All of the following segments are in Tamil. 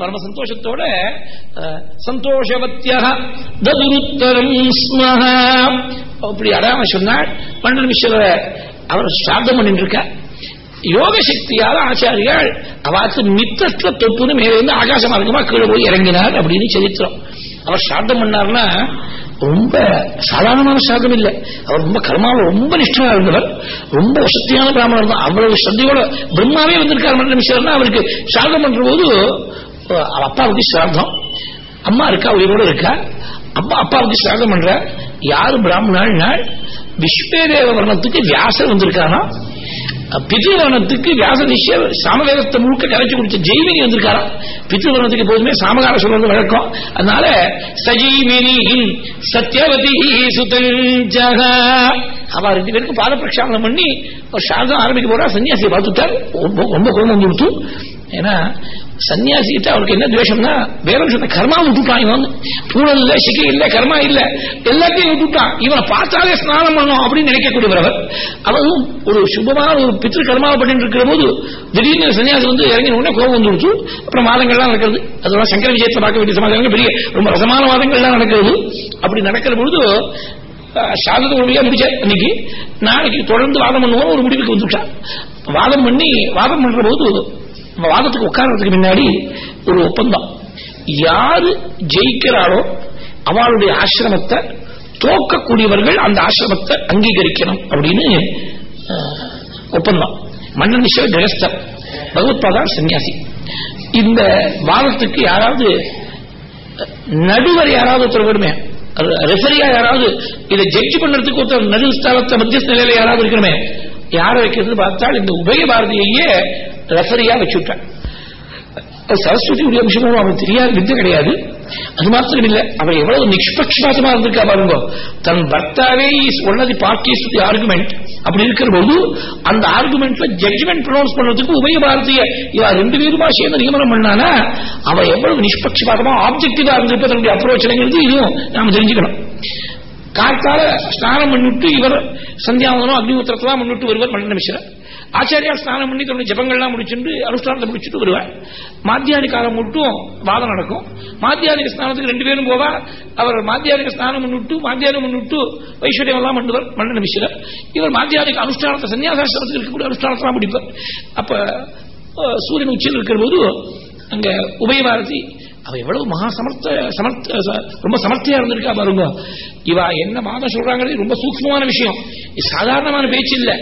பரம சந்தோஷத்தோட சந்தோஷவத்தியா அப்படி அடாம சொன்னாள் மண்டல மிஸ்வர அவர் சாதம் பண்ணிட்டு இருக்க யோக சக்தியால் ஆச்சாரியால் அவாத்து மித்தத்துல தொப்புன்னு மேலே இருந்து ஆகாச மார்க்கமா கீழே போய் இறங்கினார் அப்படின்னு சரித்திரம். அவர் சாதம் பண்ணார்னா ரொம்ப சாதாரணமான சாதம் இல்லை. அவர் ரொம்ப கர்மாவில் ரொம்ப நிஷ்டமா இருந்தவர். ரொம்ப வசதியான பிராமணர் தான். அவ்வளவு சந்தையோட பிரம்மாவே வந்திருக்கார் மன்ற மிஸ்வர்னா அவருக்கு சாதம் பண்ற போது அவ அப்பாவுக்கு சிராதம் அம்மா இருக்கா உயிரோடு இருக்கா? அப்பா அப்பாவுக்கு சிராதம் பண்ற. யாரு பிராமணாள் நாள்? விஸ்வேதேவ வர்ணத்துக்கு வியாசர் வந்திருக்கானா? பிதிருவனத்துக்கு வியாசதிஷ்யர் சாமவேதத்தை முழுக்க கரைச்சு குடிச்ச ஜெய்வினி வந்திருக்காரா? பிதிருவனத்துக்கு எப்போதுமே சாமகார சொல்றது வழக்கம். அதனால சஜீவினி சத்யவதி சுதஞ்சக அவ ரெண்டு பேருக்கு பாத பிரக்ஷாபனம் பண்ணி ஒரு சாரதம் ஆரம்பிக்க போறா சன்னியாசியை பார்த்துட்டார். ரொம்ப ரொம்ப குழந்தை வந்து கொடுத்து. ஏன்னா சன்னியாசிகிட்ட அவருக்கு என்ன துவேஷம்னா வேற விஷயத்த கர்மா விட்டுட்டான் இவன் பூனல் இல்ல சிக்கை இல்ல கர்மா இல்ல. எல்லாத்தையும் விட்டுட்டான். இவனை பார்த்தாலே ஸ்நானம் பண்ணும் அப்படின்னு நினைக்கக்கூடியவர் அவர் அவரும் ஒரு சுபமான ஒரு பித்திரு கர்மாவை பண்ணிட்டு இருக்கிற போது திடீர்னு சன்னியாசி வந்து இறங்கின உடனே கோபம் வந்து அப்புறம் வாதங்கள்லாம் நடக்கிறது. அதெல்லாம் சங்கர விஜயத்தை பார்க்க வேண்டிய சமாதானம் பெரிய ரொம்ப ரசமான வாதங்கள்லாம் நடக்கிறது. அப்படி நடக்கிற பொழுது சாதத்தை மொழியா முடிச்ச இன்னைக்கு நாளைக்கு தொடர்ந்து வாதம் பண்ணுவோம் ஒரு முடிவுக்கு வந்துட்டான். வாதம் பண்ணி வாதம் பண்ற போது வாதத்துக்கு உட்கார்றதுக்கு முன்னாடி ஒரு ஒப்பந்தம். யாரு ஜெயிக்கிறாரோ அவளுடைய ஆசிரமத்தை தோக்கக்கூடியவர்கள் அந்த ஆசிரமத்தை அங்கீகரிக்கணும் அப்படின்னு ஒப்பந்தம். மன்னன் ஈஸ்வர கிரகஸ்தர் சன்னியாசி இந்த வாதத்துக்கு யாராவது நடுவர் யாராவது ஒருத்தர் வேணுமே ரெஃபரியா யாராவது இதை ஜட்ஜ் பண்றதுக்கு ஒருத்தர் நடுஸ்தானத்தை மத்திய நிலையில யாராவது இருக்கணுமே யாரை வைக்கிறது பார்த்தால் இந்த உபய பாரதியையே ரெஃபரியா வச்சுட்டான் சரஸ்வதியுடைய விஷயமும் அவன் தெரியாத வித்தை கிடையாது. அது மாத்திரம் இல்ல அவன் எவ்வளவு நிஷ்பக்ஷபாதமா இருந்திருக்கா பாருங்க. தன் பர்த்தாவே ஒன்னது பார்ட்டிஸ் தி ஆர்குமெண்ட் அப்படி இருக்கிற போது அந்த ஆர்குமெண்ட்ல ஜட்ஜ்மெண்ட் ப்ரொனவுன்ஸ் பண்றதுக்கு உபய பாரதிய ரெண்டு பேருமா சேர்ந்து நியமனம் பண்ணானா அவன் எவ்வளவு நிஷ்பட்சபாதமா ஆப்ஜெக்டிவா இருந்திருப்ப தன்னுடைய அப்ரோச் இதுவும் நாம தெரிஞ்சுக்கணும். காட்டால ஸ்நானம் பண்ணிவிட்டு இவர் சந்தியாவதனம் அக்னிமுத்திரத்தெல்லாம் முன்னிட்டு வருவார் மன்னன மிஸ்ரர் ஆச்சாரியா ஸ்நானம் பண்ணி தன்னுடைய ஜபங்கள்லாம் முடிச்சுட்டு அனுஷ்டானத்தை முடிச்சுட்டு வருவார். மாத்தியானி காலம் மட்டும் வாதம் நடக்கும். மாத்தியானிக ஸ்நானத்துக்கு ரெண்டு பேரும் போவா. அவர் மாத்தியானிக ஸ்நானம் பண்ணிவிட்டு மாத்தியானம் பண்ணிவிட்டு வைஸ்வரியம் எல்லாம் பண்ணுவார் மன்னன மிஸ்ரர் இவர் மாத்தியானிக அனுஷ்டானத்தை சன்னியாசாஸ்திரத்துக்கு இருக்கக்கூடிய அனுஷ்டானத்தெல்லாம் முடிப்பார். அப்ப சூரியன் உச்சியில் இருக்கிற போது அங்க உபயபாரதி அவ எவ்வளவு மகா சமர்த்த சமர்த்த ரொம்ப சமர்த்தியா இருந்திருக்கா பாருங்க. இவா என்ன மாதம் சொல்றாங்கிறது ரொம்ப சூக்மமான விஷயம். இது சாதாரணமான பேச்சு இல்ல.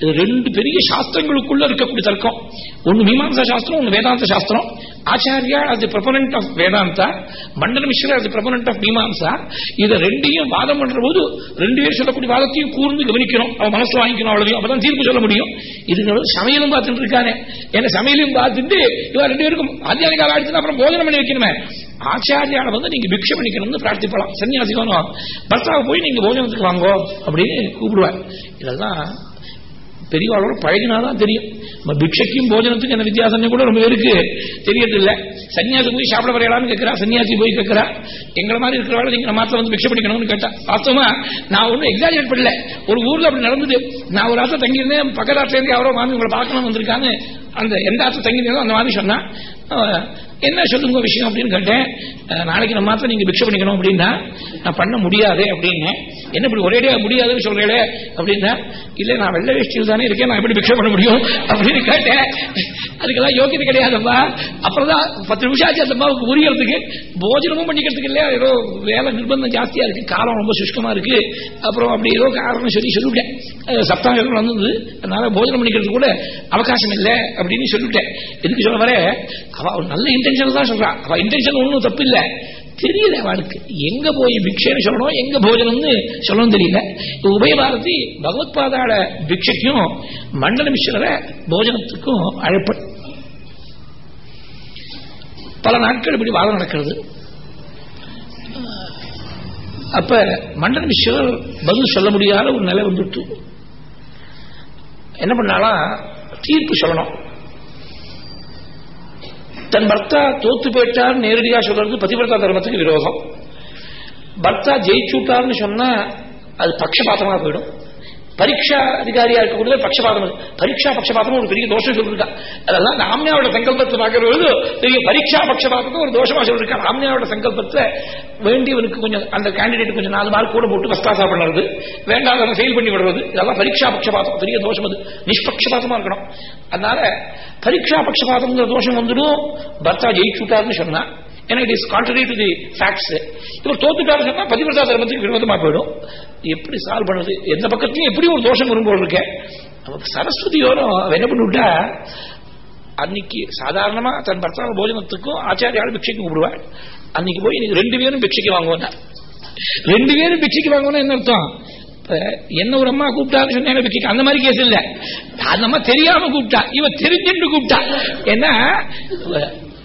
இது ரெண்டு பெரிய சாஸ்திரங்களுக்குள்ள இருக்கக்கூடிய தர்க்கம். ஒன்னு மீமாசா சாஸ்திரம் ஒன்னு வேதாந்த சாஸ்திரம். ஆச்சாரியா அது பிரபனண்ட் ஆஃப் வேதாந்தா மண்டல மிஸ்ரா அது பிரபனண்ட் ஆஃப் மீமாசா இதை ரெண்டையும் வாதம் பண்ற போது ரெண்டு பேர் சொல்லக்கூடிய வாதத்தையும் கூர்ந்து கவனிக்கணும். அவன் மனசு வாங்கிக்கணும் அவ்வளவு அப்பதான் தீர்ப்பு சொல்ல முடியும். இதுங்கிறது சமையலும் பார்த்துட்டு இருக்கானே. ஏன்னா சமையலையும் பார்த்துட்டு இவன் ரெண்டு பேருக்கும் ஆத்தியானிக்கால ஆடிச்சுன்னா அப்புறம் போஜனம் பண்ணி வைக்கணுமே. ஆச்சாரியால வந்து நீங்க பிக்ஷ பண்ணிக்கணும்னு பிரார்த்திப்பலாம். சன்னியாசிக்கணும் பர்த்தாவை போய் நீங்க போஜனத்துக்கு வாங்கோ அப்படின்னு கூப்பிடுவார். இதெல்லாம் பெரியவாளோட பழகினாதான் தெரியும். பிக்ஷைக்கும் போஜனத்துக்கு என்ன வித்தியாசம்னு கூட ரொம்ப பேருக்கு தெரியறது இல்ல சன்னியாசி போய் சாப்பிட வரையலாம்னு கேட்கிறா சன்னியாசி போய் கேட்கிறா. எங்களை மாதிரி இருக்கிறவாள் நீங்க மாத்திரம் வந்து பிக்ஷை படிக்கணும்னு கேட்டா வாஸ்தவமா நான் ஒன்றும் எக்ஸாஜரேட் பண்ணல. ஒரு ஊர்ல அப்படி நடந்தது. நான் ஒரு ஆசை தங்கியிருந்தேன் பக்கத்தாத்துல இருந்து யாரோ மாமி உங்களை பார்க்கணும் வந்திருக்காங்க. அந்த எந்த ஆசை தங்கியிருந்தோ அந்த மாதிரி சொன்னா என்ன சொல்லுங்க விஷயம் அப்படின்னு கேட்டேன். நாளைக்கு நம்ம மாத்திரம் நீங்க பிக்ஷை பண்ணிக்கணும் அப்படின்னா நான் பண்ண முடியாது அப்படின்னு. என்ன இப்படி ஒரேடியா முடியாதுன்னு சொல்றேன் அப்படின்னா இல்ல நான் வெள்ள வேஷ்டியில் தானே இருக்கேன் நான் எப்படி பிக்ஷை பண்ண முடியும்? அப்படின்னு கேட்டேன். அதுக்கெல்லாம் யோகியது கிடையாதுப்பா. அப்புறம் தான் பத்து நிமிஷம் ஆச்சு அந்த அம்மாவுக்கு புரியறதுக்கு போஜனமும் பண்ணிக்கிறதுக்கு இல்லையா? ஏதோ வேலை நிர்பந்தம் ஜாஸ்தியா இருக்கு. காலம் ரொம்ப சுஷ்கமா இருக்கு. அப்புறம் அப்படி ஏதோ காரணம் சொல்லி சொல்லிவிட்டேன். சப்தாகம் வந்தது அதனால போஜனம் பண்ணிக்கிறது கூட அவகாசம் இல்லை அப்படின்னு சொல்லிவிட்டேன். எதுக்கு சொல்ல வர அவ நல்ல இன்டென்ஷன் தான் சொல்றான் அவ இன்டென்ஷன் ஒன்றும் தப்பு இல்லை தெரியல அவளுக்கு. எங்க போய் பிக்ஷைன்னு சொல்லணும் எங்க போஜனம்னு சொல்லணும் தெரியல. உபயபாரதி பகவத் பாதாட பிக்ஷைக்கும் மண்டல மிஸ்வர போஜனத்துக்கும் அழைப்ப. பல நாட்கள் இப்படி வாதம் நடக்கிறது. அப்ப மண்டல மிஸ்வர் பதில் சொல்ல முடியாத ஒரு நிலை வந்துட்டு. என்ன பண்ணாலும் தீர்ப்பு சொல்லணும். தன் பர்த்தா தோத்து போயிட்டார் நேரடியாக சொல்றது பதிவிரதா தர்மத்துக்கு விரோதம். பர்த்தா ஜெயிச்சுட்டார்னு சொன்னா அது பட்சபாத்தமா போயிடும். பரீட்சா அதிகாரியா இருக்கக்கூடிய பட்சபாதம் பரீட்சா பட்சபாதம் ஒரு பெரிய தோஷம் சொல்லிருக்கா. அதெல்லாம் ராம்யாவோட சங்கல்பத்தை பார்க்கறது பெரிய பரீட்சா பட்சபாதத்தை ஒரு தோஷமா சொல்லிருக்கா. ராம்யாவோட சங்கல்பத்தை வேண்டியவனுக்கு கொஞ்சம் அந்த கேண்டிடேட் கொஞ்சம் நாலு மார்க் கூட போட்டு பஸ்தாசா பண்ணுறது வேண்டாத ஃபெயில் பண்ணி விடுறது இதெல்லாம் பரீட்சா பட்சபாதம் பெரிய தோஷம் அது. நிஷ்பட்சபாதமா இருக்கணும். அதனால பரீட்சா பட்சபாதம்ங்கிற தோஷம் வந்துடும். பர்த்தா ஜெயிச்சுட்டாருன்னு சொன்னா ஏன்னா it is contrary to the facts இவர் தோத்துட்டாரு சொன்னா பதிவிரதா தர்மத்துக்கு விரோதமா போயிடும். எப்படி சால்வ் பண்ணுறது எந்த பக்கத்துலயும் எப்படி ஒரு தோஷம் வரும்போது இருக்கேன் நமக்கு சரஸ்வதியோரும் அவ என்ன பண்ணிவிட்டா? அன்னைக்கு சாதாரணமா தன் பர்த்தாவ போஜனத்துக்கும் ஆச்சாரியால் பிக்ஷைக்கு கூப்பிடுவாள். அன்னைக்கு போய் இன்னைக்கு ரெண்டு பேரும் பிக்ஷைக்கு வாங்குவோம் ரெண்டு பேரும் பிக்ஷைக்கு வாங்கணும் என்ன அர்த்தம்? என்ன ஒரு அம்மா கூப்பிட்டாரு சொன்ன பிக்ஷைக்கு? அந்த மாதிரி கேஸ் இல்ல. அந்த அம்மா தெரியாம கூப்பிட்டா. இவ தெரிஞ்சுட்டு கூப்பிட்டா. ஏன்னா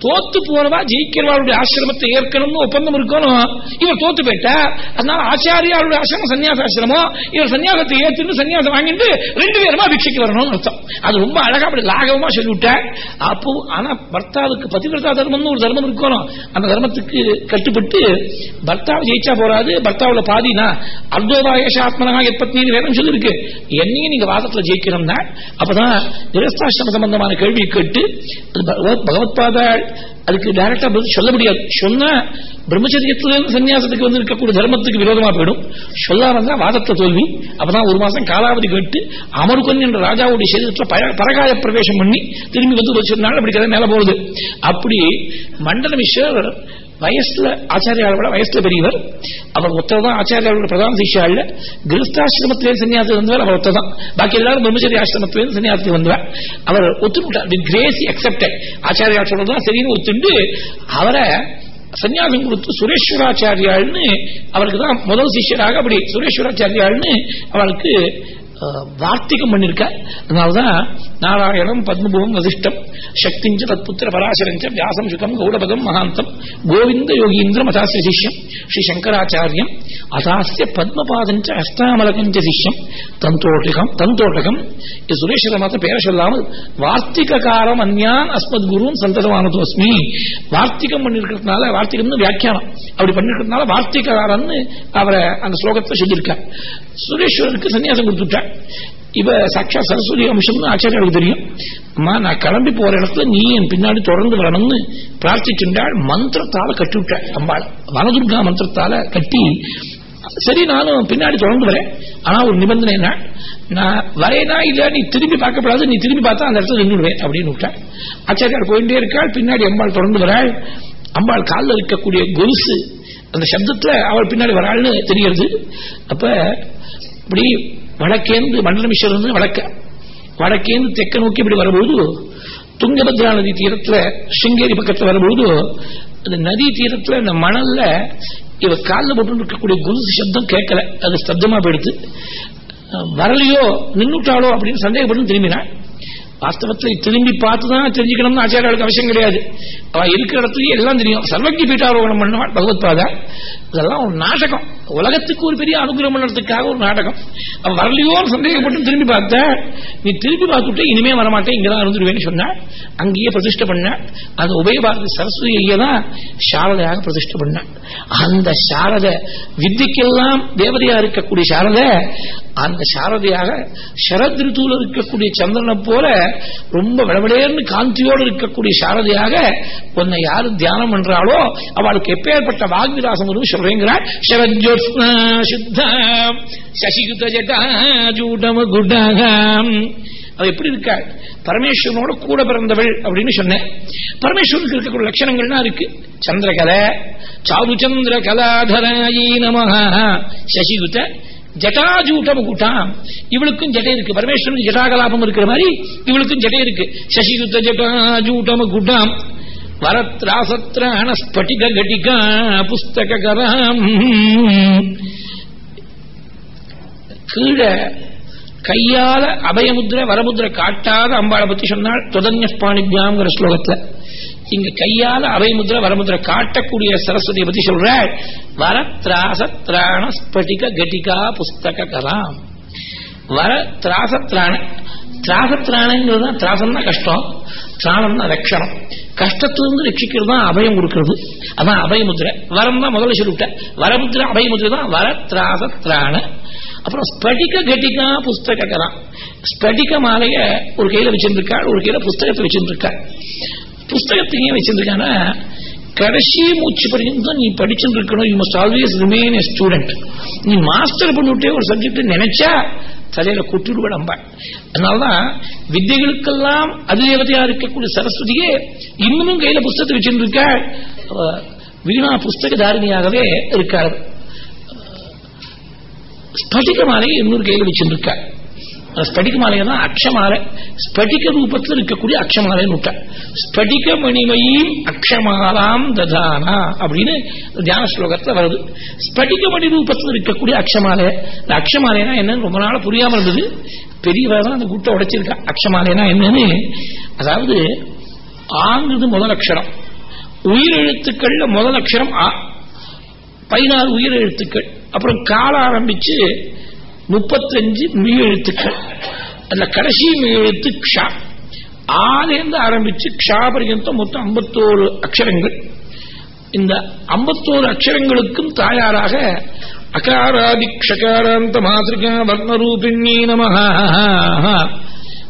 தோத்து போனவா ஜெயிக்கிறவாளுடைய ஆசிரமத்தை ஏற்கணும்னு ஒப்பந்தம் இருக்கணும். இவர் தோத்து போயிட்டா அதனால ஆச்சாரியாளுடைய ஆசிரமம் சன்னியாசாசிரமம் இவர் சன்னியாசத்தை ஏத்துட்டு சன்னியாசம் வாங்கிட்டு ரெண்டு பேருமா பிக்ஷைக்கு வரணும்னு அர்த்தம். அது ரொம்ப அழகா அப்படி லாகவமா சொல்லிவிட்டார் அப்போ ஆனா பர்த்தாவுக்கு பதிவிரதா தர்மம்னு ஒரு தர்மம் இருக்கணும். அந்த தர்மத்துக்கு கட்டுப்பட்டு பர்த்தாவை ஜெயிச்சா போறாது பர்த்தாவில் பாதினா அர்த்தோபாயசாத்மனா எப்பத்னு வேணும் சொல்லிருக்கு என்னையும் நீங்க வாதத்தில் ஜெயிக்கணும்னா அப்பதான் கிரஸ்தாசிரம சம்பந்தமான கேள்வி கேட்டு அது பகவத் பகவத்பாதாள் அதுக்கு டைரக்டா பதில் சொல்ல முடியாது. சொன்னா பிரம்மச்சரியத்திலிருந்து சன்னியாசத்துக்கு வந்து இருக்கக்கூடிய தர்மத்துக்கு விரோதமா போயிடும். சொல்லாம இருந்தா வாதத்தை தோல்வி அப்பதான் ஒரு மாசம் காலாவதி கேட்டு அமருக்கன் என்ற ராஜாவுடைய சரீரத்துல பர- பரகாய பிரவேசம் பண்ணி திரும்பி வந்து வச்சிருந்தாலும் அப்படி கதை மேல போகுது. அப்படி மண்டல வயசுல ஆச்சாரியாளோட வயசுல பெரியவர். அவர் ஒத்ததான் ஆச்சாரியாளோட பிரதான சிஷ்யாள் கிரஸ்தாசிரமத்திலே சன்னியாசி வந்தவர் அவர் ஒத்ததான். பாக்கி எல்லாரும் பிரம்மச்சரிய ஆசிரமத்திலே சன்னியாசி வந்தவர். அவர் ஒத்துட்டார் கிரேசி கிரேஸ் அக்செப்டட் ஆச்சாரியா சொல்றதுதான் சரின்னு ஒத்துண்டு அவரை சன்னியாசம் கொடுத்து சுரேஸ்வராச்சாரியாள்னு அவருக்கு தான் முதல் சிஷ்யராக அப்படி சுரேஸ்வராச்சாரியாள்னு அவளுக்கு வார்த்திகம் பண்ணிருக்க. அதனால்தான் நாராயணம் பத்மபூமம் வசிஷ்டம் சக்திஞ்ச தத்புத்திர பராசரஞ்ச வியாசம் சுகம் கௌடபகம் மகாந்தம் கோவிந்த யோகீந்திரம் மதாசிய சிஷ்யம் ஸ்ரீ சங்கராச்சாரியம் அதாசிய பத்மபாதஞ்ச அஷ்டாமலகஞ்ச சிஷ்யம் தந்தோட்டகம் தந்தோட்டகம் இது சுரேஸ்வர மாத்த பேரை சொல்லாமல் வார்த்திகாரம் அந்யான் அஸ்மத் குருவும் சந்ததமானது அஸ்மி வார்த்திகம் பண்ணிருக்கிறதுனால வார்த்திகம்னு வியாக்கியானம். அப்படி பண்ணிருக்கிறதுனால வார்த்திகாரன்னு அவரை அந்த ஸ்லோகத்தை சொல்லியிருக்கார். சுரேஸ்வரருக்கு சன்னியாசம் கொடுத்துட்டார். இவ சக்ஷா சரஸ்வதி அம்சம்னு ஆச்சாரியாவுக்கு தெரியும் அம்மா நான் கிளம்பி போற இடத்துல நீ என் பின்னாடி தொடர்ந்து வரணும்னு பிரார்த்திச்சுண்டாள் மந்திரத்தால கட்டி விட்டாள் அம்பாள் வனதுர்கா மந்திரத்தால கட்டி சரி நானும் பின்னாடி தொடர்ந்து வரேன் ஆனா ஒரு நிபந்தனை என்ன நான் வரேனா இல்ல நீ திரும்பி பார்க்கப்படாது நீ திரும்பி பார்த்தா அந்த இடத்துல நின்றுடுவேன் அப்படின்னு விட்டாள் ஆச்சாரியார் போயிட்டே இருக்காள் பின்னாடி அம்பாள் தொடர்ந்து வராள் அம்பாள் காலில் இருக்கக்கூடிய கொலுசு அந்த சப்தத்துல அவள் பின்னாடி வராள்னு தெரியறது அப்ப இப்படி வடக்கேந்து மண்டலமிஸ்வரர் வந்து வடக்க வடக்கேந்து தெக்க நோக்கி இப்படி வரும்போது துங்கபத்ரா நதி தீரத்துல சிங்கேரி பக்கத்துல வரும்போது அந்த நதி தீரத்துல அந்த மணல்ல இவ காலில் போட்டு இருக்கக்கூடிய குருசு சப்தம் கேட்கல. அது ஸ்தப்தமா போயிடுது. வரலையோ நின்னுட்டாளோ அப்படின்னு சந்தேகப்பட்டு திரும்பினான் வாஸ்தவத்தில் திரும்பி பார்த்துதான் தெரிஞ்சுக்கணும்னு ஆச்சாரியாளுக்கு அவசியம் கிடையாது. அவ இருக்கிற இடத்துலயே எல்லாம் தெரியும். சர்வஜி பீட்டாரோகணம் பண்ணுவாள் பகவத் பாதா இதெல்லாம் ஒரு நாடகம். உலகத்துக்கு ஒரு பெரிய அனுகிரகம் பண்ணுறதுக்காக ஒரு நாடகம். அவன் வரலையோன்னு சந்தேகப்பட்டு திரும்பி பார்த்த நீ திரும்பி பார்த்துட்டு இனிமே வரமாட்டேன் இங்கதான் இருந்துருவேன்னு சொன்னா அங்கேயே பிரதிஷ்டை பண்ண அந்த உபயபாரதி சரஸ்வதி ஐயா தான் சாரதையாக பிரதிஷ்டை பண்ண. அந்த சாரத வித்திக்கெல்லாம் தேவதையா இருக்கக்கூடிய சாரத அந்த சாரதையாக சரத் ரிதுல இருக்கக்கூடிய சந்திரனை போல ரொம்ப விளவிடையர்னு காந்தியோடு இருக்கக்கூடிய சாரதியாக உன்னை யாரு தியானம் பண்றாளோ அவளுக்கு எப்பேற்பட்ட வாக்விலாசம் வரும் சொல்றேங்கிறாள் சரஜோத்ஸ்னா சுத்த சசிகுத குடகம் அவ எப்படி இருக்காள்? பரமேஸ்வரனோட கூட பிறந்தவள் அப்படின்னு சொன்னேன். பரமேஸ்வரனுக்கு இருக்கக்கூடிய லட்சணங்கள்லாம் இருக்கு. சந்திரகலை சாது சந்திர கலாதராயி நமகா சசிகுத ஜட்டாஜூட்டம் கூட்டாம். இவளுக்கும் ஜடை இருக்கு. பரமேஸ்வரனுக்கு ஜட்டாகலாபம் இருக்கிற மாதிரி இவளுக்கும் ஜட்டை இருக்கு. சசிகுத்த ஜட்டாஜூட்டம் கூட்டாம். வரத்ராசத்ராண ஸ்பட்டிக கட்டிகா புஸ்தக கராம் கீழே கையால அபயமுத்திர வரமுத்திர காட்டாத அம்பாளை பத்தி சொன்னால் தொதன்ய பாணிபியாங்கிற ஸ்லோகத்துல இங்க கையால அபயமுத்திர வரமுத்திர காட்டக்கூடிய சரஸ்வதியை பத்தி சொல்ற. வரத்ராசத்ராண ஸ்பட்டிக கட்டிகா புஸ்தக கலாம் வர திராசத்ராண திராசத்ராணங்கிறது தான் திராசம்னா கஷ்டம் திராணம்னா ரட்சணம் கஷ்டத்திலிருந்து ரட்சிக்கிறது தான் அபயம் கொடுக்கிறது. அதான் அபயமுத்திரை வரம் தான் முதல்ல சொல்லிவிட்டேன் வரமுத்திரை அபயமுத்ரை தான் வர திராசத்ராண அப்புறம் ஸ்படிக கட்டிகா புஸ்தகரான் ஸ்படிக மாலைய ஒரு கையில வச்சிருந்திருக்காள் ஒரு கையில புஸ்தகத்தை புஸ்தகத்தை புஸ்தகத்தையும் வச்சிருக்கானா கடைசி மூச்சு பரிந்தும் நீ படிச்சுட்டு இருக்கணும் you must always remain student நீ மாஸ்டர் பண்ணிவிட்டே ஒரு சப்ஜெக்ட் நினைச்சா தலையில குட்டிடுவ நம்பாள் அதனாலதான் வித்தைகளுக்கெல்லாம் அதிதேவதையா இருக்கக்கூடிய சரஸ்வதியே இன்னமும் கையில புஸ்தகத்தை வச்சுட்டு இருக்கா வீணா புஸ்தகதாரிணியாகவே இருக்கார். ஸ்படிக மாலையை இன்னொரு கையில் வச்சுருக்கா ஸ்படிக மாலையை தான் அக்ஷமாலை. ஸ்படிக ரூபத்தில் இருக்கக்கூடிய அக்ஷமாலை விட்டா ஸ்படிக மணிமையும் அக்ஷமாலாம் ததானா அப்படின்னு தியான ஸ்லோகத்தில் வருது. ஸ்படிக மணி ரூபத்தில் இருக்கக்கூடிய அக்ஷமாலை. இந்த அக்ஷமாலைனா என்னன்னு ரொம்ப நாள் புரியாம இருந்தது. பெரியவா தான் அந்த கூட்டை உடைச்சிருக்கா. அக்ஷமாலைனா என்னன்னு? அதாவது ஆங்கிறது முதல் அக்ஷரம். உயிரெழுத்துக்கள்ல முதல் அக்ஷரம் ஆ. பதினாறு உயிர் எழுத்துக்கள் அப்புறம் கால ஆரம்பிச்சு முப்பத்தஞ்சு மெய் எழுத்துக்கள். அதுல கடைசி மெய் எழுத்து க்ஷா. ஆலேருந்து ஆரம்பிச்சு க்ஷா பர்யந்தம் மொத்தம் ஐம்பத்தோரு அக்ஷரங்கள். இந்த ஐம்பத்தோரு அக்ஷரங்களுக்கும் தாயாராக அகாராதி அகாராதிக்ஷகாராந்த மாதிரிகா வர்ணரூபிணி நமஹா.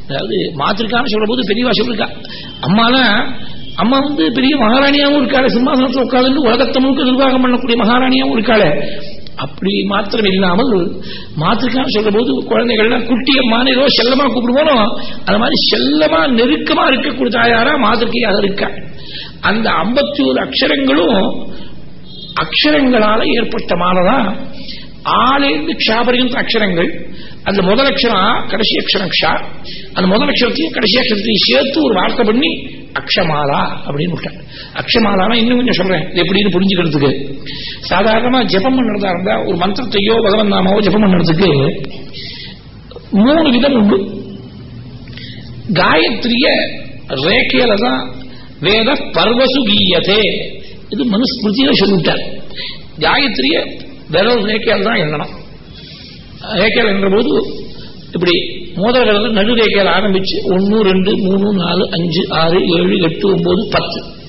அதாவது மாதிரிகான்னு சொல்ற போது பெரியவா சொல்லிருக்கா. அம்மாலாம் அம்மா வந்து பெரிய மகாராணியாவும் இருக்காளே சிம்மாசனத்தில் உட்காந்து உலகத்தை முழுக்க நிர்வாகம் பண்ணக்கூடிய மகாராணியாவும் இருக்காளே. அப்படி மாத்திரம் இல்லாமல் மாத்திருக்கான்னு சொல்ற போது குழந்தைகள்லாம் குட்டியம்மான்னு ஏதோ செல்லமா கூப்பிடுவோனோ அது மாதிரி செல்லமா நெருக்கமா இருக்கக்கூடிய தாயாரா மாதிரிக்கையாக இருக்கா? அந்த ஐம்பத்தி ஒரு அக்ஷரங்களும் அக்ஷரங்களால ஏற்பட்ட மாலதான் க்ஷா க்ஷாபரியும் அக்ஷரங்கள். அந்த முதல் அக்ஷரம் கடைசி அக்ஷரம் க்ஷா. அந்த முதல் அக்ஷரத்தையும் கடைசி அக்ஷரத்தையும் சேர்த்து ஒரு வார்த்தை பண்ணி அக்ஷமாலா அப்படின்னு விட்டாங்க அக்ஷமாலானா இன்னும் கொஞ்சம் சொல்றேன். எப்படின்னு புரிஞ்சுக்கிறதுக்கு. சாதாரணமா ஜபம் பண்ணுறதா இருந்தா ஒரு மந்திரத்தையோ பகவன் நாமாவோ ஜெபம் பண்ணுறதுக்கு மூணு விதம் உண்டு. காயத்ரிய ரேகையில தான் வேத பர்வசு கீயதே. இது மனுஸ்மிருதியில சொல்லிவிட்டார். காயத்ரிய விரல் ரேக்கையால் தான் எண்ணணும் ரேகையால் என்ற போது இப்படி மோதிர நடுரேகையில் ஆரம்பிச்சு ஒன்று ரெண்டு மூணு நாலு அஞ்சு ஆறு ஏழு எட்டு ஒன்பது பத்து.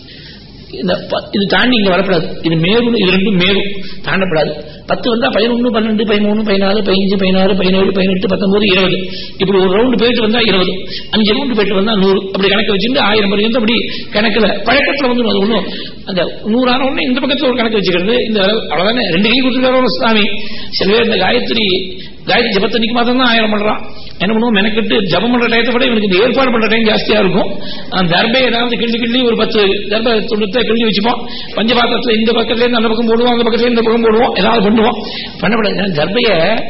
இந்த ப- இது தாண்டி இங்க வரப்படாது. இது மேலும் இது ரெண்டும் மேலும் தாண்டப்படாது. பத்து வந்தா பதினொன்று பன்னெண்டு பதிமூணு பதினாலு பதினஞ்சு பதினாறு பதினேழு பதினெட்டு பத்தொன்பது இருபது. இப்படி ஒரு ரவுண்டு போயிட்டு வந்தால் இருபது. அஞ்சு ரவுண்டு போயிட்டு வந்தா நூறு. அப்படி கணக்கு வச்சுட்டு ஆயிரம் வரைக்கும் அப்படி கணக்கில் பழக்கத்தில் வந்து அது ஒண்ணும். அந்த நூறான ஒன்று இந்த பக்கத்துல ஒரு கணக்கு வச்சுக்கிறது. இந்த அளவு- அவ்வளவுதானே? ரெண்டு கை கொடுத்துருக்காரு சாமி சில பேர் இந்த காயத்ரி காயத்ரி ஜபத்தன்னைக்கு மாத்திரம் தான் ஆயிரம் பண்றான். என்ன பண்ணுவோம்? மெனக்கெட்டு ஜபம் பண்ற டயத்தை விட இவனுக்கு இந்த ஏற்பாடு பண்ற டைம் ஜாஸ்தியா இருக்கும். அந்த தர்பை ஏதாவது கிள்ளி கிள்ளி ஒரு பத்து தர்பை துண்டத்தை கிள்ளி வச்சுப்போம். பஞ்சபாத்திரத்துல இந்த பக்கத்துல இருந்து அந்த பக்கம் போடுவோம் அந்த பக்கத்துல இந்த பக்கம் போடுவோம் ஏதாவது பண்ணுவோம். பண்ணப்படாது. தர்பைய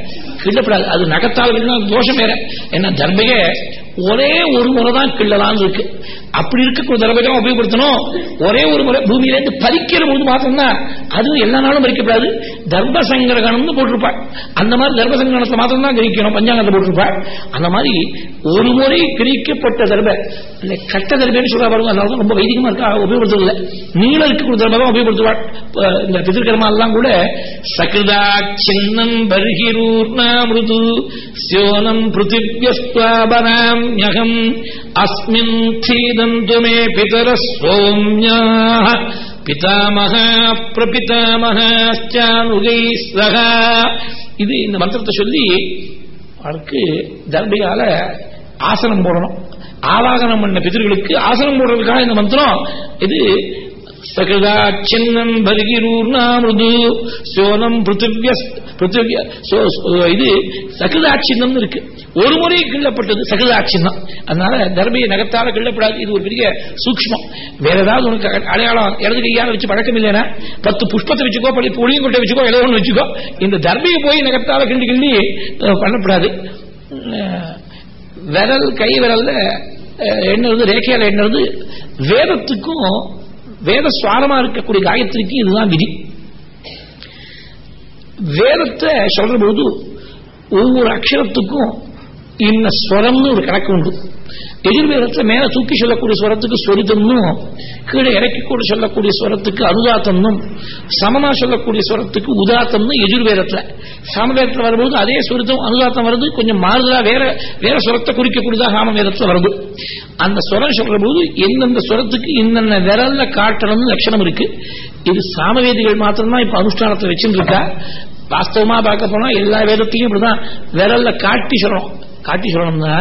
கிள்ளப்படாது. அது நகத்தால் தோஷம் வேற. ஏன்னா தர்பைய ஒரே ஒரு முறை தான் கிள்ளலான்னு இருக்கு. அப்படி இருக்க தர்பை தான் உபயோகப்படுத்தணும். ஒரே ஒரு முறை பூமியில இருந்து பறிக்கிற போது மாத்திரம்தான். அதுவும் எல்லா நாளும் பறிக்கப்படாது. தர்ப சங்கரகணம்னு போட்டிருப்பாள். அந்த மாதிரி தர்ப சங்கரணத்தை மாத்திரம் தான் கிரிக்கணும் பஞ்சாங்கத்தை போட்டிருப்பாள். அந்த மாதிரி ஒரு முறை கிரிக்கப்பட்ட தர்ப இல்லை கட்ட தர்பைன்னு சொல்ற பாருங்க. அதனால ரொம்ப வைதிகமா இருக்கா உபயோகப்படுத்துறது இல்லை நீளம் இருக்கக்கூடிய தர்பை தான் உபயோகப்படுத்துவாள். இந்த பிதிர்கர்மா எல்லாம் கூட சகிருதா சின்னம் பர்ஹிரூர்ணா மிருது சியோனம் பிருத்திவியஸ்வாபனாம் யகம் அஸ்மின் சீதந்து மே பிதர சோம்யா பிதாமக பிரபிதாமகானுகை சகா. இது இந்த மந்திரத்தை சொல்லி அவருக்கு தர்பிகால ஆசனம் போடணும். ஆவாகனம் பண்ண பிதர்களுக்கு ஆசனம் போடுறதுக்காக இந்த மந்திரம். இது சகிருதா சின்னம் பர்கிரூர்ணா மிருது சோனம் பிருத்திவிய பிருத்திவிய சோ- இது சகிருதா சின்னம் இருக்கு. ஒரு முறை கிள்ளப்பட்டது சகிருதா சின்னம். அதனால தர்மையை நகத்தால கிள்ளப்படாது. இது ஒரு பெரிய சூக்ஷ்மம். வேற ஏதாவது உனக்கு அடையாளம் இடது கையால வச்சு பழக்கம் இல்லைன்னா பத்து புஷ்பத்தை வச்சுக்கோ படி புளியும் கொட்டை வச்சுக்கோ ஏதோ ஒன்று வச்சுக்கோ. இந்த தர்மையை போய் நகத்தால கிண்டி கிண்டி பண்ணப்படாது. விரல் கை விரல்ல அஹ், எண்ணுறது ரேகையால எண்ணுறது வேதத்துக்கும் வேத சுவாரமா இருக்கக்கூடிய காயத்ரிக்கு இதுதான் விதி. வேதத்தை சொல்ற பொழுது ஒவ்வொரு அக்ஷரத்துக்கும் இன்ன ஸ்வரம்னு ஒரு கணக்கு உண்டு. எதிர்வேதத்துல மேல தூக்கி சொல்லக்கூடிய ஸ்வரத்துக்கு ஸ்வரிதம்னும் கீழே இறக்கி கூட சொல்லக்கூடிய ஸ்வரத்துக்கு அனுதாத்தம்னும் சமமா சொல்லக்கூடிய ஸ்வரத்துக்கு உதாத்தம்னு எதிர்வேதத்துல. சாமவேதத்தில் வரும்போது அதே ஸ்வரிதம் அனுதாத்தம் வருது கொஞ்சம் மாறுதலா வேற வேற ஸ்வரத்தை குறிக்கக்கூடியதா சாமவேதத்துல வருது. அந்த ஸ்வரம் சொல்ற போது எந்தெந்த ஸ்வரத்துக்கு இன்னென்ன விரல்ல காட்டணும்னு லட்சணம் இருக்கு. இது சாமவேதிகள் மாத்திரம்தான் இப்ப அனுஷ்டானத்தை வச்சுட்டு இருக்கா வாஸ்தவமா பார்க்க போனா எல்லா வேதத்தையும் இப்படிதான். விரல்ல காட்டி சொல்லணும் காட்டி சொல்லணும்னா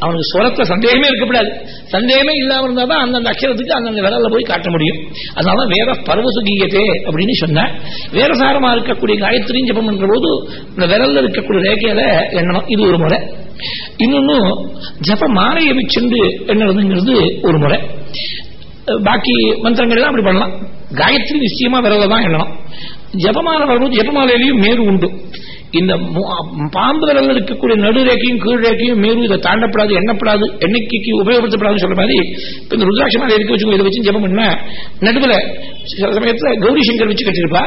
அவனுக்கு சுரத்துல சந்தேகமே இருக்கக்கூடாது சந்தேகமே இல்லாம இருந்தா தான் அந்தந்த அக்ஷரத்துக்கு அந்தந்த விரல்ல போய் காட்ட முடியும். அதனால வேத பரவசுகீயத்தே அப்படின்னு சொன்ன. வேறசாரமா இருக்கக்கூடிய காயத்ரி ஜபம் பண்ற போது இந்த விரல்ல இருக்கக்கூடிய ரேகையில எண்ணணும். இது ஒரு முறை. இன்னொன்னு ஜப மாலையை வச்சுண்டு எண்ணுறதுங்கிறது ஒரு முறை. பாக்கி மந்திரங்கள் எல்லாம் அப்படி பண்ணலாம். காயத்ரி நிச்சயமா விரல தான் எண்ணணும். ஜபமாலை வரும்போது ஜபமாலையிலையும் மேரு உண்டு. இந்த பாம்பு விரல் இருக்கக்கூடிய நடுரேக்கையும் கீழ் ரேக்கையும் மேரு இதை தாண்டப்படாது எண்ணப்படாது எண்ணிக்கைக்கு உபயோகப்படுத்தப்படாதுன்னு சொல்ற மாதிரி இப்போ இந்த ருத்ராட்சி எதுக்கு வச்சு இதை வச்சு ஜபம் பண்ண நடுவில் சில சமயத்தில் கௌரி சங்கர் வச்சு கட்டியிருப்பா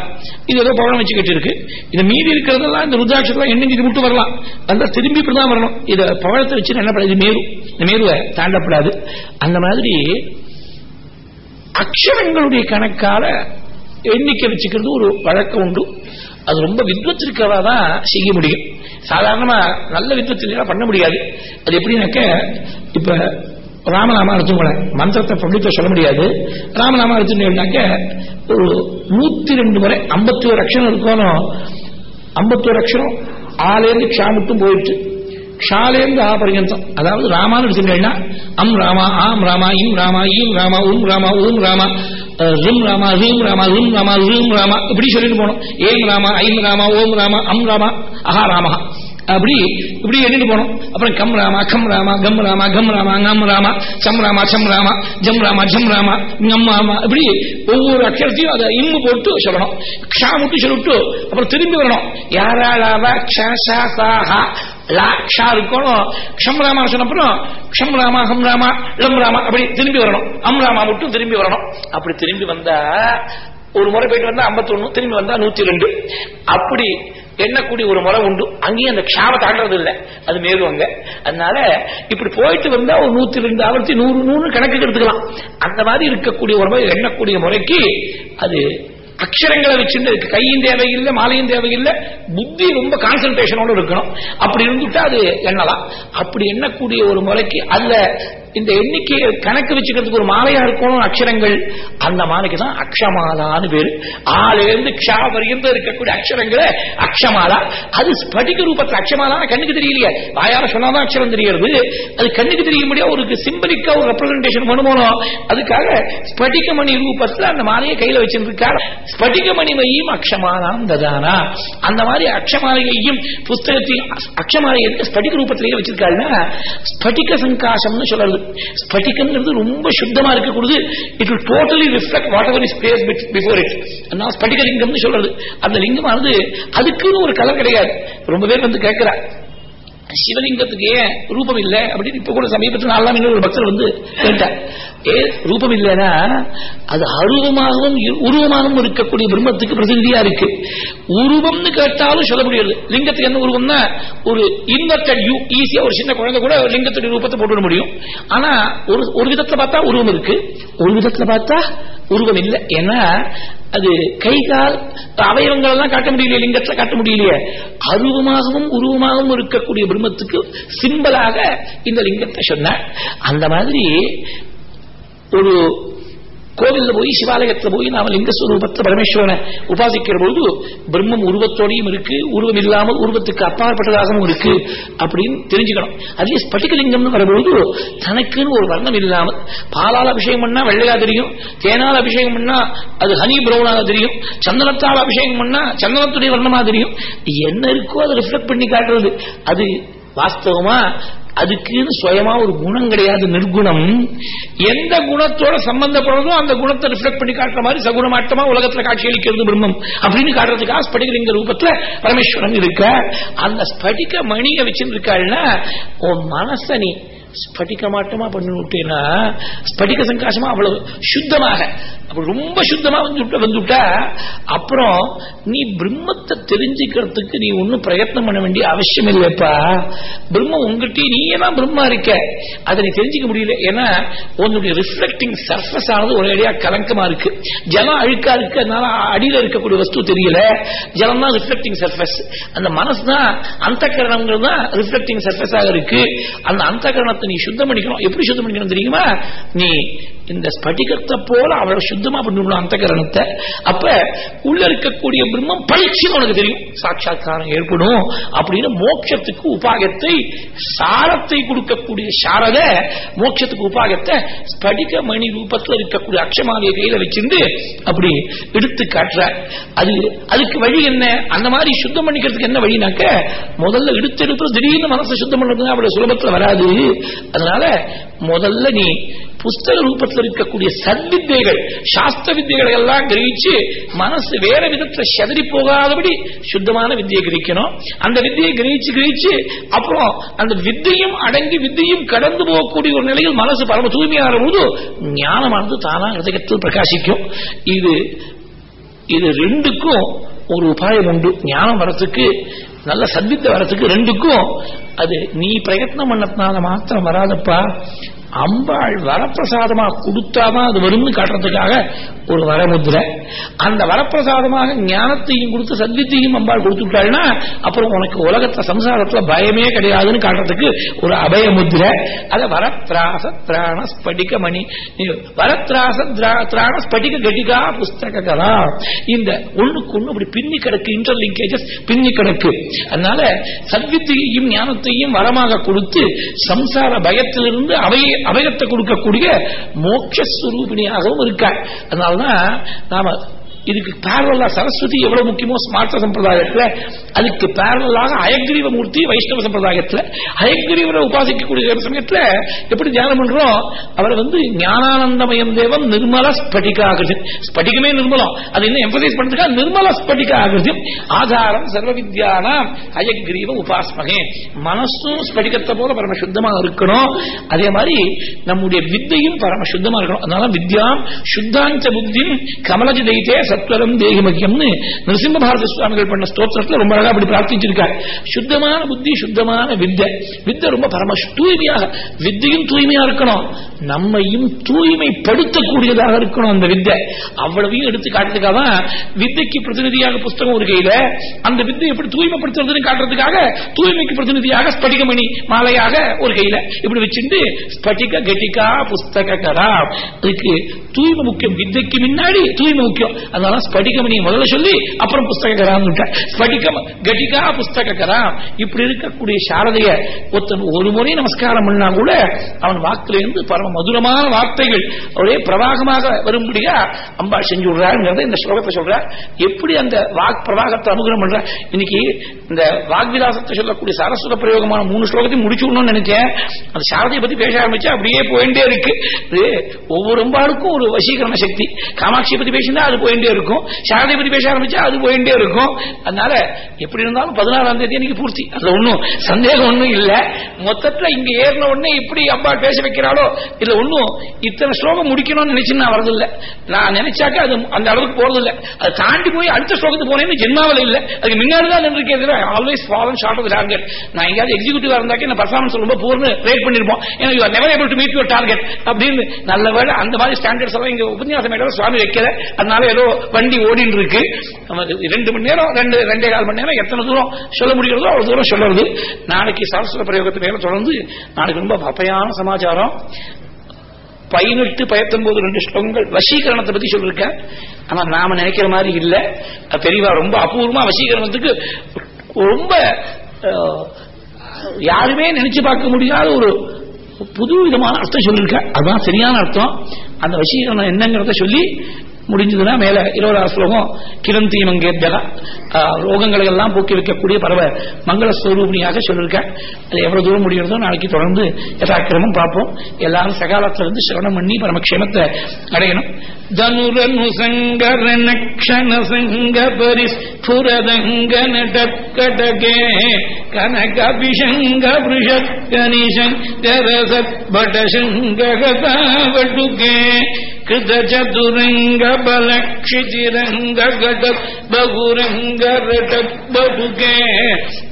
இது ஏதோ பவனம் வச்சு கட்டிருக்கு இந்த மீறி இருக்கிறதெல்லாம் இந்த ருத்ராட்சத்தெல்லாம் எண்ணெய்க்கு விட்டு வரலாம். அந்த திரும்பி இப்படிதான் வரணும். இதை பவனத்தை வச்சு என்ன இது மேரு இந்த மேருவை தாண்டப்படாது. அந்த மாதிரி அக்ஷரங்களுடைய கணக்கால எண்ணிக்கை வச்சுக்கிறது ஒரு வழக்கம் உண்டு. அது ரொம்ப வித்வத் தான் செய்ய முடியும். சாதாரணமா நல்ல வித்வத்தில் பண்ண முடியாது. அது எப்படின்னாக்க இப்ப ராமநாமா எடுத்துக்கோங்க மந்திரத்தை பப்ளிக்ல சொல்ல முடியாது. ராமநாமா எடுத்துனாக்க ஒரு நூத்தி ரெண்டு முறை ஐம்பத்தி ஒரு அக்ஷரம் இருக்கணும். ஐம்பத்தி ஒரு அக்ஷரம் ஆலேருந்து க்ஷா மட்டும் போயிடுச்சு. க்ஷாலேருந்து ஆ பரியந்தம். அதாவது ராமான்னு எடுத்துக்கிட்டேன்னா அம் ராமா ஆம் ராமா இம் ராமா ஈம் ராமா உம் ராமா ஊம் ராமா. ரிம் ராமா ரீம் ராமா ரிம் ராமா ரீம் ராமா இப்படி சொல்லிட்டு போனோம். ஏம் ராமா ஐம் ராமா ஓம் ராமா அம் ராமா அஹா ராமா. அப்படி இப்படி எண்ணிட்டு போனோம். அப்புறம் கம் ராமா கம் ராமா கம் ராமா கம் ராமா கம் ராமா சம் ராமா சம் ராமா ஜம் ராமா ஜம் ராமா கம் ராமா. இப்படி ஒவ்வொரு அக்ஷரத்தையும் அதை இம்மு போட்டு சொல்லணும். க்ஷா மட்டும் சொல்லிட்டு அப்புறம் திரும்பி வரணும். யாராளாவா க்ஷா லாக்ஷா இருக்கணும். க்ஷம் ராமா சொன்னப்புறம் க்ஷம் ராமா ஹம் ராமா லம் ராமா அப்படி திரும்பி வரணும். அம் ராமா மட்டும் திரும்பி வரணும். அப்படி திரும்பி வந்தா ஒரு முறை போயிட்டு வந்தா ஐம்பத்தொன்னு திரும்பி வந்தா நூத்தி ரெண்டு அப்படி எண்ணக்கூடிய ஒரு முறை உண்டு. அங்கேயும் அந்த க்ஷாவை தாண்டது இல்லை. அது மேலுவாங்க அதனால இப்படி போயிட்டு வந்தா ஒரு நூத்தி ரெண்டு ஆவர்த்தி நூறு நூறு கணக்கு எடுத்துக்கலாம். அந்த மாதிரி இருக்கக்கூடிய ஒரு முறை எண்ணக்கூடிய முறைக்கு அது அக்ஷரங்களை வச்சிருந்து இருக்கு. கையும் தேவையில்லை மாலையும் தேவையில்லை. புத்தி ரொம்ப கான்சென்ட்ரேஷனோட இருக்கணும். அப்படி இருந்துட்டா அது எண்ணலாம். அப்படி எண்ணக்கூடிய ஒரு முறைக்கு அதுல இந்த எண்ணிக்கையை கணக்கு வச்சுக்கிறதுக்கு ஒரு மாலையா இருக்கணும் அக்ஷரங்கள். அந்த மாலைக்கு தான் அக்ஷமாலான்னு பேரு. ஆளிலிருந்து க்ஷா வரைக்கும் இருக்கக்கூடிய அக்ஷரங்களை அக்ஷமாலா. அது ஸ்படிக ரூபத்தில் அக்ஷமாலான கண்ணுக்கு தெரியலையே. வாயார சொன்னாதான் அக்ஷரம் தெரியறது அது கண்ணுக்கு தெரிய முடியாது ஒரு சிம்பலிக்கா ஒரு ரெப்ரஸன்டேஷன் பண்ணுமோனோ அதுக்காக ஸ்படிகமணி ரூபத்தில் அந்த மாலையை கையில வச்சிருக்காரு. ஸ்படிகமணிமையும் அக்ஷமாலாம் ததானா? அந்த மாதிரி அக்ஷமாலையையும் புத்தகத்தையும் அக்ஷமாலையை ஸ்படிக ரூபத்திலேயே வச்சிருக்காருன்னா ஸ்படிக சங்காசம்னு சொல்றது ஸ்படிகம்ங்கிறது ரொம்ப சுத்தமா இருக்கக்கூடியது it will totally reflect whatever is place before it அதனால ஸ்படிக லிங்கம்னு சொல்றது அந்த லிங்கமானது அதுக்குன்னு ஒரு கலர் கிடையாது. ரொம்ப பேர் வந்து கேட்கிறா சிவலிங்கத்துக்கு ஏன் ரூபம் இல்லை? அப்படின்னு இப்ப கூட சமீபத்தில் நாலாம் ஒரு பக்தர் வந்து கேட்டார். ரூபம் இல்லைன்னா அது அருவமாகவும் உருவமாகவும் இருக்கக்கூடிய பிரம்மத்துக்கு பிரசித்தியா இருக்கு. உருவம்னு கேட்டாலும் சொல்ல முடியாது. லிங்கத்துக்கு என்ன உருவம்னா ஒரு இன்வெர்டட் யூ ஈஸியா ஒரு சின்ன குழந்தை கூட லிங்கத்துடைய ரூபத்தை போட்டுவிட முடியும். ஆனா ஒரு ஒரு விதத்துல பார்த்தா உருவம் இருக்கு. ஒரு விதத்துல பார்த்தா உருவம் இல்லை. ஏன்னா அது கை கால் அவயவங்கள் எல்லாம் காட்ட முடியலையே லிங்கத்துல காட்ட முடியலையே. அருவமாகவும் உருவமாகவும் இருக்கக்கூடிய பிரம்மத்துக்கு சிம்பலாக இந்த லிங்கத்தை சொன்ன அந்த மாதிரி ஒரு கோவிலில் போய் சிவாலயத்துல போய் நாம லிங்கஸ்வரூபத்தை பரமேஸ்வரனை உபாசிக்கிற பொழுது பிரம்மம் உருவத்தோடையும் இருக்கு உருவம் இல்லாமல் உருவத்துக்கு அப்பாற்பட்டதாகவும் இருக்கு அப்படின்னு தெரிஞ்சுக்கணும். அதே ஸ்பட்டிகலிங்கம்னு வரும்பொழுது தனக்குன்னு ஒரு வர்ணம் இல்லாமல் பாலால் அபிஷேகம் பண்ணா வெள்ளையா தெரியும் தேனால் அபிஷேகம் பண்ணா அது ஹனி பிரவுனாக தெரியும் சந்தனத்தால் அபிஷேகம் பண்ணா சந்தனத்துடைய வர்ணமா தெரியும். என்ன இருக்கோ அதை ரிஃப்ளெக்ட் பண்ணி காட்டுறது. அது வாஸ்தவமா அதுக்குன்னு சுயமா ஒரு குணம் கிடையாது நிர்குணம். எந்த குணத்தோட சம்பந்தப்படுறதோ அந்த குணத்தை ரிஃப்ளெக்ட் பண்ணி காட்டுற மாதிரி சகுணமாட்டமா உலகத்துல காட்சி அளிக்கிறது பிரம்மம் அப்படின்னு காட்டுறதுக்காக ஸ்படிகலிங்க ரூபத்துல பரமேஸ்வரன் இருக்க. அந்த ஸ்படிக மணியை வச்சுருக்காருன்னா உன் மனசனி நீ ஸ்படிக மாட்டமா பண்ணி ஸ்படிக சங்காசமா அவ்வளவு சுத்தமாக. ரொம்ப சுத்தமா வந்துட்ட வந்துட்டா. அப்புறம் நீ பிரம்மத்தை தெரிஞ்சுக்கிறதுக்கு நீ ஒன்னும் பிரயத்னம் பண்ண வேண்டிய அவசியம் இல்லைப்பா பிரம்மம் உங்ககிட்ட நீயே தான் பிரம்மா இருக்க. அதை நீ தெரிஞ்சுக்க முடியல. ஏன்னா உன்னுடைய ரிஃப்ளெக்டிங் சர்ஃபஸ் ஆனது ஒரு அடியா கலங்கமா இருக்கு. ஜலம் அழுக்கா இருக்கு. அதனால அடியில இருக்கக்கூடிய வஸ்து தெரியல. ஜலம் தான் ரிஃப்ளெக்டிங் சர்ஃபஸ் அந்த மனசு தான் அந்த கரணங்கள் தான் ரிஃப்ளெக்டிங் சர்ஃபஸாக இருக்கு. அந்த அந்த நீ சுத்தம் பண்ணிக்கணும். எப்படி சுத்தம் பண்ணிக்கணும் தெரியுமா? நீ இந்த ஸ்படிகத்தை போல அவ்வளவு சுத்தமா பண்ணிவிடும் அந்த கரணத்தை அப்ப உள்ள இருக்கக்கூடிய பிரம்மம் பளிச்சுன்னு உனக்கு தெரியும். சாட்சாத்காரம் ஏற்படும் அப்படின்னு மோட்சத்துக்கு உபாகத்தை சாரத்தை கொடுக்கக்கூடிய சாரத மோட்சத்துக்கு உபாகத்தை ஸ்படிக மணி ரூபத்தில் இருக்கக்கூடிய அக்ஷமாவிய கையில வச்சிருந்து அப்படி எடுத்து காட்டுற. அது அதுக்கு வழி என்ன? அந்த மாதிரி சுத்தம் பண்ணிக்கிறதுக்கு என்ன வழினாக்க முதல்ல எடுத்து எடுப்பு திடீர்னு மனசை சுத்தம் பண்றது அவ்வளவு சுலபத்தில் வராது. அதனால முதல்ல நீ புஸ்தக ரூபத்தில் இருக்கக்கூடிய சத்வித்தைகள் சாஸ்திர வித்தைகளை எல்லாம் கிரகிச்சு மனசு வேற விதத்துல செதறி போகாதபடி சுத்தமான வித்தியை கிரகிக்கணும். அந்த வித்தியை கிரகிச்சு கிரகிச்சு அப்புறம் அந்த வித்தையும் அடங்கி வித்தையும் கடந்து போகக்கூடிய ஒரு நிலையில் மனசு பரம தூய்மையான போது ஞானமானது தானா ஹிருதயத்தில் பிரகாசிக்கும். இது இது ரெண்டுக்கும் ஒரு உபாயம் உண்டு. ஞானம் வரத்துக்கு நல்ல சந்தித்த வரத்துக்கு ரெண்டுக்கும் அது நீ பிரயத்னம் பண்ணதுனால மாத்திரம் வராதப்பா. அம்பாள் வரப்பிரசாதமா கொடுத்தாதான் அது வரும்னு காட்டுறதுக்காக ஒரு வரமுத்திரை. அந்த வரப்பிரசாதமாக ஞானத்தையும் கொடுத்து சத்வித்தையும் அம்பாள் கொடுத்துட்டாள்னா அப்புறம் உனக்கு உலகத்துல சம்சாரத்துல பயமே கிடையாதுன்னு காட்டுறதுக்கு ஒரு அபய முத்திரை அத வரத்ராச திராண ஸ்படிக மணி வரத்ராச திராண ஸ்படிக கடிகா புஸ்தக கதா. இந்த ஒண்ணுக்கு ஒண்ணு அப்படி பின்னி கிடக்கு இன்டர்லிங்கேஜஸ் பின்னி கிடக்கு. அதனால சத்வித்தையும் ஞானத்தையும் வரமாக கொடுத்து சம்சார பயத்திலிருந்து அவையே அபயத்தை கொடுக்கக்கூடிய மோட்சஸ்வரூபிணியாகவும் இருக்காள் அதனாலதான் நாம இதுக்கு பேரலா சரஸ்வதி எவ்வளவு முக்கியமோ ஸ்மார்த்த சம்பிரதாயத்துல அதுக்கு பேரலாக அயக்ரீவ மூர்த்தி வைஷ்ணவ சம்பிரதாயத்துல அயக்ரீவரை உபாசிக்கக்கூடிய சமயத்துல எப்படி தியானம் பண்றோம்? அவர் வந்து ஞானானந்தமயம் தேவம் நிர்மல ஸ்படிகாகிருதி. ஸ்படிகமே நிர்மலம். அது இன்னும் எம்பசைஸ் பண்றதுக்கா? நிர்மல ஸ்படிகாகிருதி. ஆதாரம் சர்வ வித்யானாம் அயக்ரீவ உபாஸ்மகே. மனசும் ஸ்படிகத்தை போல பரம சுத்தமா இருக்கணும். அதே மாதிரி நம்முடைய வித்தையும் பரம சுத்தமா இருக்கணும். அதனால வித்யாம் சுத்தாஞ்ச புத்தி கமலஜி தைத்தே சத்வரம் தேகிமகியம்னு நரசிம்ம பாரதி சுவாமிகள் பண்ண ஸ்தோத்திரத்துல ரொம்ப அழகா அப்படி பிரார்த்திச்சிருக்காரு. சுத்தமான புத்தி சுத்தமான வித்தை. வித்தை ரொம்ப பரம தூய்மையாக வித்தையும் தூய்மையா இருக்கணும். நம்மையும் தூய்மைப்படுத்தக்கூடியதாக இருக்கணும் அந்த வித்தை. அவ்வளவையும் எடுத்து காட்டுறதுக்காக வித்தைக்கு பிரதிநிதியாக புஸ்தகம் ஒரு கையில அந்த வித்தை எப்படி தூய்மைப்படுத்துறதுன்னு காட்டுறதுக்காக தூய்மைக்கு பிரதிநிதியாக ஸ்படிகமணி மாலையாக ஒரு கையில. இப்படி வச்சுட்டு ஸ்படிக கட்டிகா புஸ்தக கதா அதுக்கு தூய்மை முக்கியம். வித்தைக்கு முன்னாடி தூய்மை முக்கியம். அதனால ஸ்படிகமணி முதல்ல சொல்லி அப்புறம் புஸ்தக கரான்னு ஸ்படிகம் கட்டிகா புஸ்தக கரா. இப்படி இருக்கக்கூடிய சாரதைய ஒருத்தன் ஒரு முறை நமஸ்காரம் பண்ணா கூட அவன் வாக்குல இருந்து பரம மதுரமான வார்த்தைகள் அவருடைய பிரவாகமாக வரும்படியா அம்பாள் செஞ்சு விடுறாருங்கிறத இந்த ஸ்லோகத்தை சொல்றார். எப்படி அந்த வாக் பிரவாகத்தை அனுகிரம் பண்ற இன்னைக்கு இந்த வாக்விலாசத்தை சொல்லக்கூடிய சரஸ்வத பிரயோகமான மூணு ஸ்லோகத்தையும் முடிச்சு விடணும்னு நினைச்சேன். அந்த சாரதியை பத்தி பேச ஆரம்பிச்சா அப்படியே போயிட்டே இருக்கு. இது ஒவ்வொரு அம்பாளுக்கும் ஒரு வசீகரண சக்தி. காமாட்சியை பத்தி பேசினா அது போயிட்டே இருக்கும். சாரதியை பத்தி பேச ஆரம்பிச்சா அது போயிட்டே இருக்கும். அதனால எப்படி இருந்தாலும் பதினாறாம் தேதி அன்னைக்கு பூர்த்தி. அதுல ஒன்னும் சந்தேகம் ஒன்னும் இல்ல. மொத்தத்துல இங்க ஏறின உடனே இப்படி அம்பாள் பேச வைக்கிறாளோ இதுல ஒன்றும் இத்தனை ஸ்லோகம் முடிக்கணும்னு நினைச்சு நான் வரதில்லை நான் நினைச்சாக்க அது அந்த அளவுக்கு போறதில்லை. அது தாண்டி போய் அடுத்த ஸ்லோகத்துக்கு போனேன்னு ஜென்மாவில் இல்லை. அதுக்கு முன்னாடி தான் நின்று always fallen short of target நான் எங்கேயாவது எக்ஸிகூட்டிவா இருந்தாக்க என்ன பர்ஃபார்மன்ஸ் ரொம்ப பூர்னு ரேட் பண்ணிருப்போம். ஏன்னா you are never able to meet your target அப்படின்னு நல்ல வேலை அந்த மாதிரி ஸ்டாண்டர்ட்ஸ் எல்லாம் இங்க உபன்யாசம் மேடம் சுவாமி வைக்கல. அதனால ஏதோ வண்டி ஓடின்னு இருக்கு ரெண்டு மணி நேரம் ரெண்டு ரெண்டே கால் மணி நேரம் எத்தனை தூரம் சொல்ல முடிகிறதோ அவ்வளவு தூரம் சொல்லுறது. நாளைக்கு சரஸ்வர பிரயோகத்து மேல தொடர்ந்து நாளைக்கு ரொம்ப பப்பையான சமாச்சாரம். பதினெட்டு பயத்தொன்பது ரெண்டு ஸ்லோகங்கள். வசீகரணத்தை பத்தி சொல்லியிருக்கேன் ஆனா நாம நினைக்கிற மாதிரி இல்ல. பெரியவா ரொம்ப அபூர்வமா வசீகரணத்துக்கு ரொம்ப யாருமே நினைச்சு பார்க்க முடியாத ஒரு புது விதமான அர்த்தம் சொல்லியிருக்க அதுதான் சரியான அர்த்தம். அந்த வசீகரணம் என்னங்கிறத சொல்லி முடிஞ்சதுன்னா மேல இருபதாறு ஸ்லோகம் கிரந்தி மங்கேத்தகா ரோகங்களை எல்லாம் போக்கி வைக்கக்கூடிய பரவ மங்களஸ்வரூபிணியாக சொல்லியிருக்கேன். அது எவ்வளவு தூரம் முடிகிறதோ நாளைக்கு தொடர்ந்து யதாக்கிரமம் பார்ப்போம். எல்லாரும் சகாலத்துல இருந்து சிரவணம் பண்ணி பரமக்ஷேமத்தை அடையணும். தனுரனு சங்கர நக்ஷண சங்க பரிஸ்புரதங்க நடக்கடகே கனகபிஷங்க பிருஷக்கனிஷங்கர சத்படசங்ககதாவடுகே கிருத சதுரங்க கபலக்ஷிதிரங்க கடத்பகுரங்க ரடத்படுகே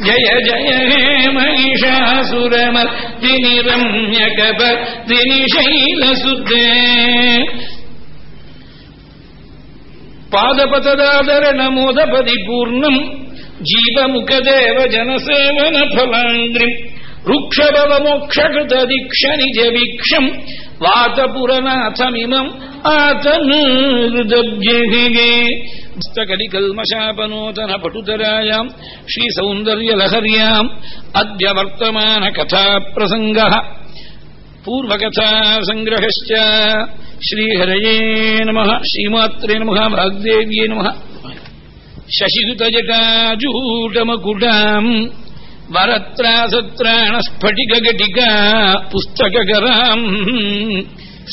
ஜய ஜய மகிஷாசுரமர்த்தினிரம்ய கபர்தினிஷைலசுதே பாதபததாதர நமோதபதி பூர்ணம் ജീവമുഖദേവ ജനസേവന ഫലാംഗ്രിം രുക്ഷഭവമോക്ഷകൃതദീക്ഷ നിജവീക്ഷം വാതപുരനാഥമിമം आतनु हस्तकलिकल्मशापनूतन पटुतरायाम् श्रीसौन्दर्यलहर्याम् अद्य वर्तमानकथाप्रसङ्गः पूर्वकथासङ्ग्रहश्च श्रीहरये नमः श्रीमात्रे नमः वाग्देव्ये नमः शशिसुतजटाजूटमकुटाम् वरत्रासत्राणस्फटिकघटिका पुस्तककराम्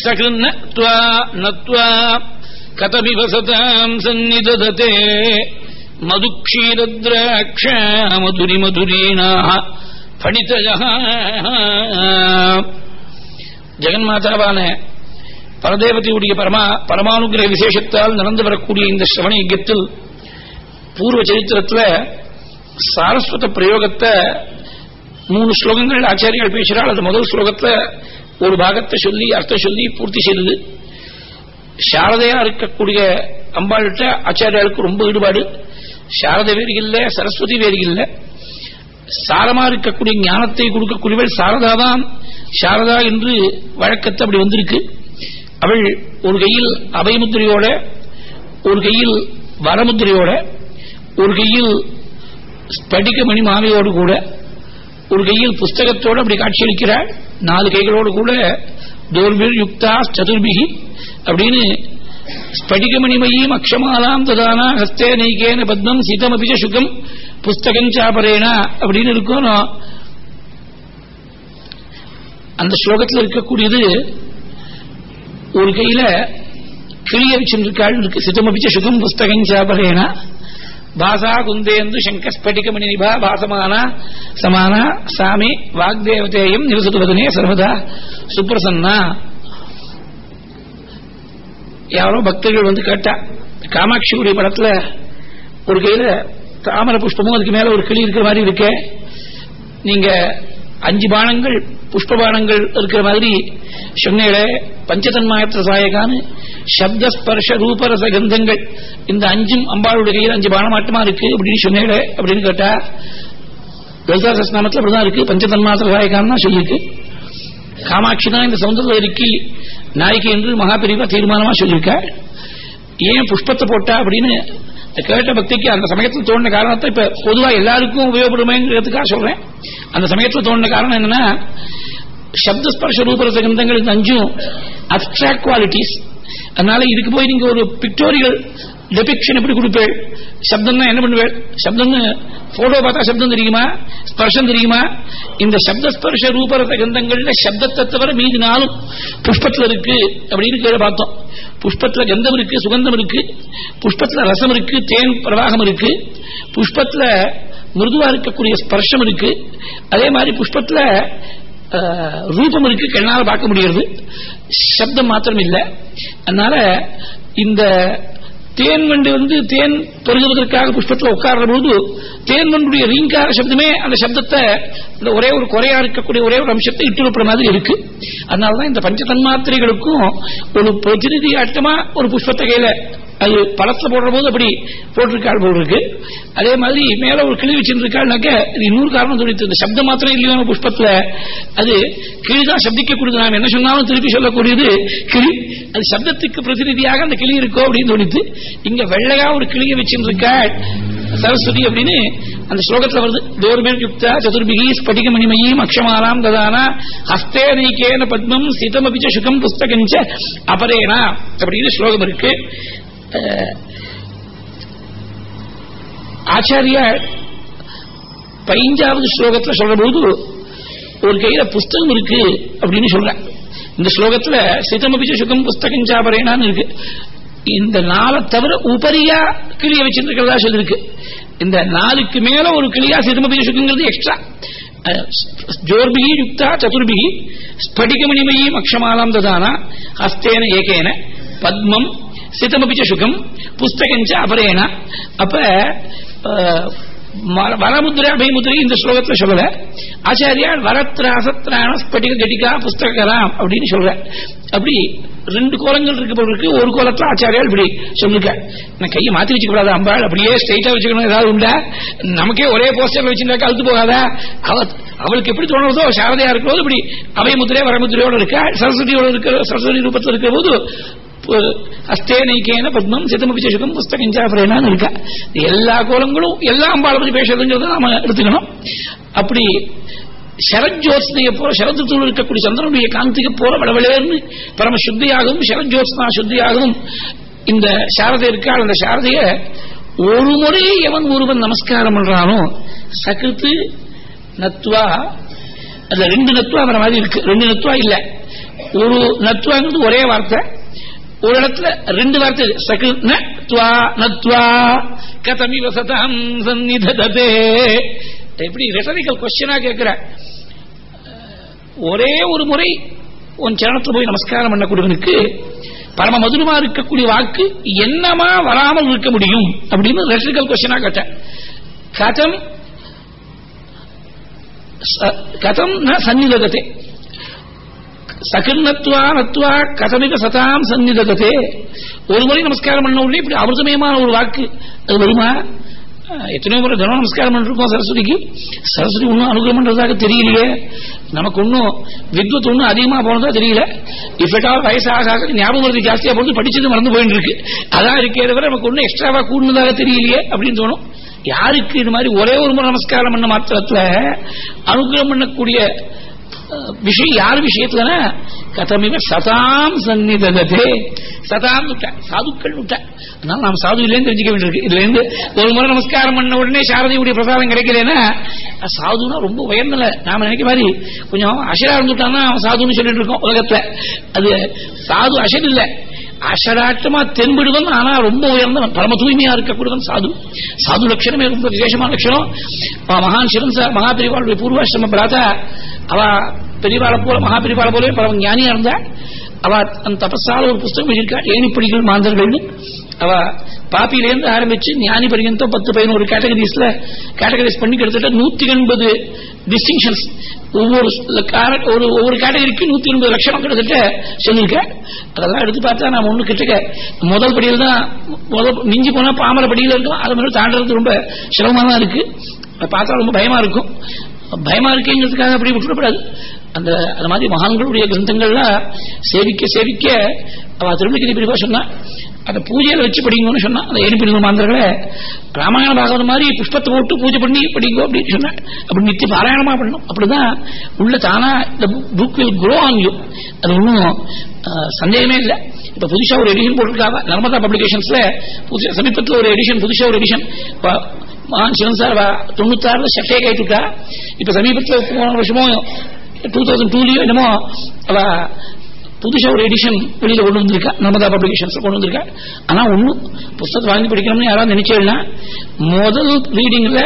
சகிருநத்வா நத்வா கதபிவசதாம் சந்நிததே மதுக்ஷீரத்ராட்ச மதுரி மதுரீணாக பணித்தஜ ஜெகன்மாதாவான பரதேவத்தையுடைய பரமா பரமானுகிரக விசேஷத்தால் நடந்து வரக்கூடிய இந்த சிரவண யஜத்தில் பூர்வ சரித்திரத்தில் சாரஸ்வத பிரயோகத்தை மூணு ஸ்லோகங்கள் ஆச்சாரியால் பேசுகிறாள் அது முதல் ஸ்லோகத்தில் ஒரு பாகத்தை சொல்லி அர்த்தம் சொல்லி பூர்த்தி செய்தது. சாரதையா இருக்கக்கூடிய அம்பாள்கிட்ட ஆச்சாரியாளுக்கு ரொம்ப ஈடுபாடு. சாரத வேறு இல்லை சரஸ்வதி வேறு இல்லை. சாரமா இருக்கக்கூடிய ஞானத்தை கொடுக்கக்கூடியவள் சாரதாதான் சாரதா என்று வழக்கத்தை அப்படி வந்திருக்கு. அவள் ஒரு கையில் அபயமுத்திரையோட ஒரு கையில் வரமுத்திரையோட ஒரு கையில் ஸ்படிக மணி மாலையோடு கூட ஒரு கையில் புஸ்தகத்தோடு அப்படி காட்சியளிக்கிறாள் நாலு கைகளோடு கூட தோல்பிர் யுக்தா சதுர்பிகி அப்படின்னு ஸ்படிகமணிமயீம் அக்ஷமாலாம் ததானா ஹஸ்தே நைகேன பத்மம் சீதமபிஜ சுகம் புஸ்தகம் சாபரேனா அப்படின்னு இருக்கும் அந்த ஸ்லோகத்தில் இருக்கக்கூடியது ஒரு கையில கிளிய வச்சிருக்காள் இருக்கு சிதமபிச்ச சுகம் புஸ்தகம் சாபரேனா பாசா குந்தேந்து சங்கஸ்பட்டிகமணி நிபா பாசமானா சமானா சாமி வாக்தேவதேயம் நிவசத்துவதனே சர்வதா சுப்பிரசன்னா யாரோ பக்தர்கள் வந்து கேட்டா காமாட்சியுடைய படத்துல ஒரு கையில தாமர புஷ்பமும் அதுக்கு மேல ஒரு கிளி இருக்கிற மாதிரி இருக்கே. நீங்க அஞ்சு பானங்கள் புஷ்ப பானங்கள் இருக்கிற மாதிரி சென்னையில பஞ்சதன்மாயத்திர சாயகான்னு சப்த ஸ்பர்ஷ ரூபரச கந்தங்கள். இந்த அஞ்சும் அம்பாளுடைய கையில் அஞ்சு பானமாட்டமா இருக்கு அப்படின்னு சொன்னேட அப்படின்னு கேட்டா நாமத்தில் அப்படிதான் இருக்கு. பஞ்சதன்மாத்திர சாயகான்னு தான் சொல்லியிருக்கு. காமாட்சி தான் இந்த சௌந்தர்ய இருக்கி நாய்க்கு என்று மகாபிரிவா தீர்மானமா சொல்லியிருக்க ஏன் புஷ்பத்தை போட்டா அப்படின்னு கேட்ட பக்திக்கு அந்த சமயத்தில் தோணுன காரணத்தை இப்ப பொதுவா எல்லாருக்கும் உபயோகப்படுமேங்கிறதுக்காக சொல்றேன். அந்த சமயத்தில் தோணுன காரணம் என்னன்னா சப்த ஸ்பர்ஷ ரூபரச கிரந்தங்கள் இந்த அஞ்சும் அப்டிராக்ட் குவாலிட்டிஸ் அதனால இதுக்கு போய் நீங்க ஒரு பிக்டோரியல் டெபிக்ஷன் எப்படி கொடுப்பேள்? சப்தம் என்ன பண்ணுவேள்? சப்தம் போட்டோ பார்த்தா சப்தம் தெரியுமா? ஸ்பர்ஷம் தெரியுமா? இந்த சப்த ஸ்பர்ஷ ரூபரச கிரந்தங்கள்ல சப்தத்தை தவிர மீதி நாளும் புஷ்பத்தில் இருக்கு அப்படின்னு கீழே பார்த்தோம். புஷ்பத்துல கந்தம் இருக்கு சுகந்தம் இருக்கு. புஷ்பத்துல ரசம் இருக்கு தேன் பிரவாகம் இருக்கு. புஷ்பத்துல மிருதுவா இருக்கக்கூடிய ஸ்பர்ஷம் இருக்கு. அதே மாதிரி புஷ்பத்துல ரூபம் இருக்கு கண்ணால் பார்க்க முடிகிறது சப்தம் மாத்திரம் இல்லை அதனால இந்த தேன் வண்டு வந்து தேன் பெருகுவதற்காக புஷ்பத்தில் உட்கார்ற போது தேன் வண்டுடைய ரீங்கார சப்தமே அந்த சப்தத்தை இந்த ஒரே ஒரு குறையா இருக்கக்கூடிய ஒரே ஒரு அம்சத்தை இட்டு மாதிரி இருக்கு. அதனாலதான் இந்த பஞ்ச தன்மாத்திரைகளுக்கும் ஒரு பிரதிநிதி ஆட்டமா ஒரு புஷ்பத்தை கையில அது பழத்துல போடுற போது அப்படி போட்டிருக்காள் போல் இருக்கு. அதே மாதிரி மேல ஒரு கிளி வச்சிருக்காள்னாக்க இது இன்னொரு காரணம் சொல்லிட்டு இந்த சப்தம் மாத்திரம் இல்லையோ புஷ்பத்துல அது கிளிதான் சப்திக்கக்கூடியது. நாம் என்ன சொன்னாலும் திருப்பி சொல்லக்கூடியது கிளி. அது சப்தத்துக்கு பிரதிநிதியாக அந்த கிளி இருக்கோ அப்படின்னு தோணித்து இங்க வெள்ளையா ஒரு கிளிய வச்சிருக்காள் சரஸ்வதி அப்படின்னு அந்த ஸ்லோகத்துல வருது தோர்மேல் யுக்தா சதுர்பிகி ஸ்படிக மணிமயீம் அக்ஷமாலாம் ததானா ஹஸ்தே நீக்கேன பத்மம் சிதமபிச்ச சுகம் புஸ்தகஞ்ச அபரேனா அப்படின்னு ஸ்லோகம் இருக்கு. ஆச்சாரியா பதிஞ்சாவது ஸ்லோகத்துல சொல்ற போது ஒரு கையில புஸ்தகம் இருக்கு அப்படின்னு சொல்ற இந்த ஸ்லோகத்துல சிதமபிச்ச சுகம் புஸ்தகம் சாபரேனான்னு இருக்கு. இந்த நாளை தவிர உபரியா கிளியை வச்சிருக்கிறதா சொல்லிருக்கு. இந்த நாளுக்கு மேல ஒரு கிளியா சிதமபிச்ச சுகங்கிறது எக்ஸ்ட்ரா ஜோர்பிகி யுக்தா சதுர்பிகி ஸ்படிகமணிமயீம் அக்ஷமாலாம் ததானா ஹஸ்தேன ஏகேன பத்மம் சிதமபிச்ச சுகம் புஸ்தகஞ்ச அபரேனா அப்ப ம- வரமுத்திரை இந்த ஸ்லோகத்தில் சொல்லல. ஆச்சாரியால் வரத்ர அசத்ரான ஸ்பட்டிக கட்டிகா புஸ்தகலாம் அப்படின்னு சொல்ற. அப்படி ரெண்டு கோலங்கள் இருக்கு ஒரு கோலத்தில் ஆச்சாரியால் இப்படி சொல்லிருக்க. நான் கையை மாத்தி வச்சுக்கூடாது அம்பாள். அப்படியே ஸ்ட்ரைட்டா வச்சுக்கணும். ஏதாவது உண்டா? நமக்கே ஒரே போஸ்டர்ல வச்சிருந்தா அழுத்து போகாதா? அவ அவளுக்கு எப்படி தோணுறதோ சாரதையா இருக்கிறது இப்படி அபயமுத்திரை வரமுத்திரையோட இருக்கா? சரஸ்வதியோட இருக்கிற சரஸ்வதி ரூபத்தில் இருக்கிற போது அஸ்தேனைக்கேன பத்மம் சிதமபி சுகம் புஸ்தகஞ்சாபரேனான்னு இருக்கா எல்லா கோலங்களும் எல்லா அம்பாளை பற்றி பேசுறதுங்கிறத நாம எடுத்துக்கணும் அப்படி சரஜோத்ஸ்னையை போல சரத்துக்குள் இருக்கக்கூடிய சந்திரனுடைய காந்திக்கு போல வளவளேர்னு பரம சுத்தியாகவும் சரஜோத்ஸ்னா சுத்தியாகவும் இந்த சாரதை இருக்காள் அந்த சாரதைய ஒரு முறை எவன் ஒருவன் நமஸ்காரம் பண்றானோ சகிருத்து நத்வா அதுல ரெண்டு நத்துவா வர மாதிரி இருக்கு ரெண்டு நத்துவா இல்ல ஒரு நத்துவாங்கிறது ஒரே வார்த்தை ஒரு இடத்துல ரெண்டு வார்த்தை இருக்கு. சகு நத்வா நத்வா கதமிவ சதம் சந்நிததே எப்படி ரெட்டரிக்கல் கொஸ்டினா கேட்கிற ஒரே ஒரு முறை உன் சரணத்தில் போய் நமஸ்காரம் பண்ணக்கூடியவனுக்கு பரம மதுரமா இருக்கக்கூடிய வாக்கு என்னமா வராமல் இருக்க முடியும்? அப்படின்னு ரெட்டரிக்கல் கொஸ்டினா கேட்டேன். கதம் கதம் ந சந்நிதகத்தை சகிர்ணத்வா நத்வா கதமிக சதாம் சந்நிதகதே ஒரு முறை நமஸ்காரம் பண்ண உடனே இப்படி அமிர்தமயமான ஒரு வாக்கு. அது வருமா? எத்தனையோ முறை தினம் நமஸ்காரம் பண்ணிருக்கோம் சரஸ்வதிக்கு. சரஸ்வதி ஒன்றும் அனுகிரகம் பண்றதாக தெரியலையே. நமக்கு ஒன்றும் வித்வத் ஒன்றும் அதிகமா போனதா தெரியல. இஃபெட்டால் வயசாக ஆக ஞாபகம் வருது ஜாஸ்தியா போட்டு படிச்சது மறந்து போயிட்டு இருக்கு அதான் இருக்கே தவிர நமக்கு ஒன்றும் எக்ஸ்ட்ராவா கூடுனதாக தெரியலையே அப்படின்னு தோணும். யாருக்கு இது மாதிரி ஒரே ஒரு முறை நமஸ்காரம் பண்ண மாத்திரத்துல அனுகிரகம் பண்ணக்கூடிய விஷயம் யார் விஷயத்துல கதமிவ சதாம் சந்நிதகதே சதாம் விட்ட சாதுக்கள் விட்ட அதனால நாம் சாது இல்லைன்னு தெரிஞ்சுக்க வேண்டியிருக்கு. இதுல இருந்து ஒரு முறை நமஸ்காரம் பண்ண உடனே சாரதியுடைய பிரசாதம் கிடைக்கலன்னா சாதுனா ரொம்ப உயர்ந்தல. நாம நினைக்க மாதிரி கொஞ்சம் அஷரா இருந்துட்டான்னா அவன் சாதுன்னு சொல்லிட்டு இருக்கோம் உலகத்துல. அது சாது அஷர் இல்ல. அஷராட்டமா தென்படுவன் ஆனா ரொம்ப உயர்ந்தவன். பரம தூய்மையா இருக்கக்கூடியவன் சாது. சாது லட்சணமே ரொம்ப விசேஷமான லட்சணம். மகான் சிவன் சார் மகா பெரியவாளுடைய பூர்வாசிரம பிராதா அவ பெரியவாளை போல மகா பெரியவாளை போலவே பரம ஞானியா இருந்தா அவ அந்த தபஸால ஒரு புஸ்தகம் எழுதியிருக்கா ஏணிப்படிகள் மாந்தர்கள்னு. அவ பாப்பியிலேருந்து ஆரம்பிச்சு ஞானி பரியந்தம் பத்து பதினோரு கேட்டகரிஸ்ல கேட்டகரைஸ் பண்ணி கிட்டத்தட்ட நூத்தி எண்பது டிஸ்டிங்ஷன்ஸ் ஒவ்வொரு ஒரு ஒவ்வொரு கேட்டகரிக்கு நூத்தி எண்பது லட்சம் கிட்டத்தட்ட சொல்லியிருக்கேன் அதெல்லாம் எடுத்து பார்த்தா நான் ஒண்ணு கிட்டக்க. முதல் படியில் தான் முதல் மிஞ்சி போனா பாமர படியில் இருக்கும் அதை மாதிரி தாண்டறது ரொம்ப சிரமமா தான் இருக்கு. அதை பார்த்தா ரொம்ப பயமா இருக்கும். பயமா இருக்குங்கிறதுக்காக அப்படி விட்டுவிடக்கூடாது அந்த அந்த மாதிரி மகான்களுடைய கிரந்தங்கள்லாம் சேவிக்க சேவிக்க அவ திருமணிக்கு பிரிவா சொன்னா அந்த பூஜையில வச்சு படிங்கன்னு சொன்னா அந்த எரிப்பிடிங்க மாந்திரங்களை ராமாயண பாகவத மாதிரி புஷ்பத்தை போட்டு பூஜை பண்ணி படிங்க அப்படின்னு சொன்னா அப்படி நித்திய பாராயணமா பண்ணணும். அப்படிதான் உள்ள தானா இந்த book will grow on you அது ஒன்றும் சந்தேகமே இல்லை. இப்ப புதுசா ஒரு எடிஷன் போட்டிருக்காங்க நர்மதா பப்ளிகேஷன்ஸ்ல புதுசா சமீபத்தில் ஒரு எடிஷன் புதுசா ஒரு எடிஷன் மகான் சிவன் சார் தொண்ணூத்தாறுல ஆயிட்டு இருக்கா இப்ப சமீபத்தில் போன வருஷமும் டூ தௌசண்ட் டூலயோ என்னமோ அவ புதுசா ஒரு எடிஷன் வெளியில கொண்டு வந்திருக்கா நர்மதா பப்ளிகேஷன்ஸ் கொண்டு வந்திருக்கா. ஆனா ஒன்றும் புத்தகத்தை வாங்கி படிக்கணும்னு யாராவது நினைச்சேன்னா முதல் ரீடிங்ல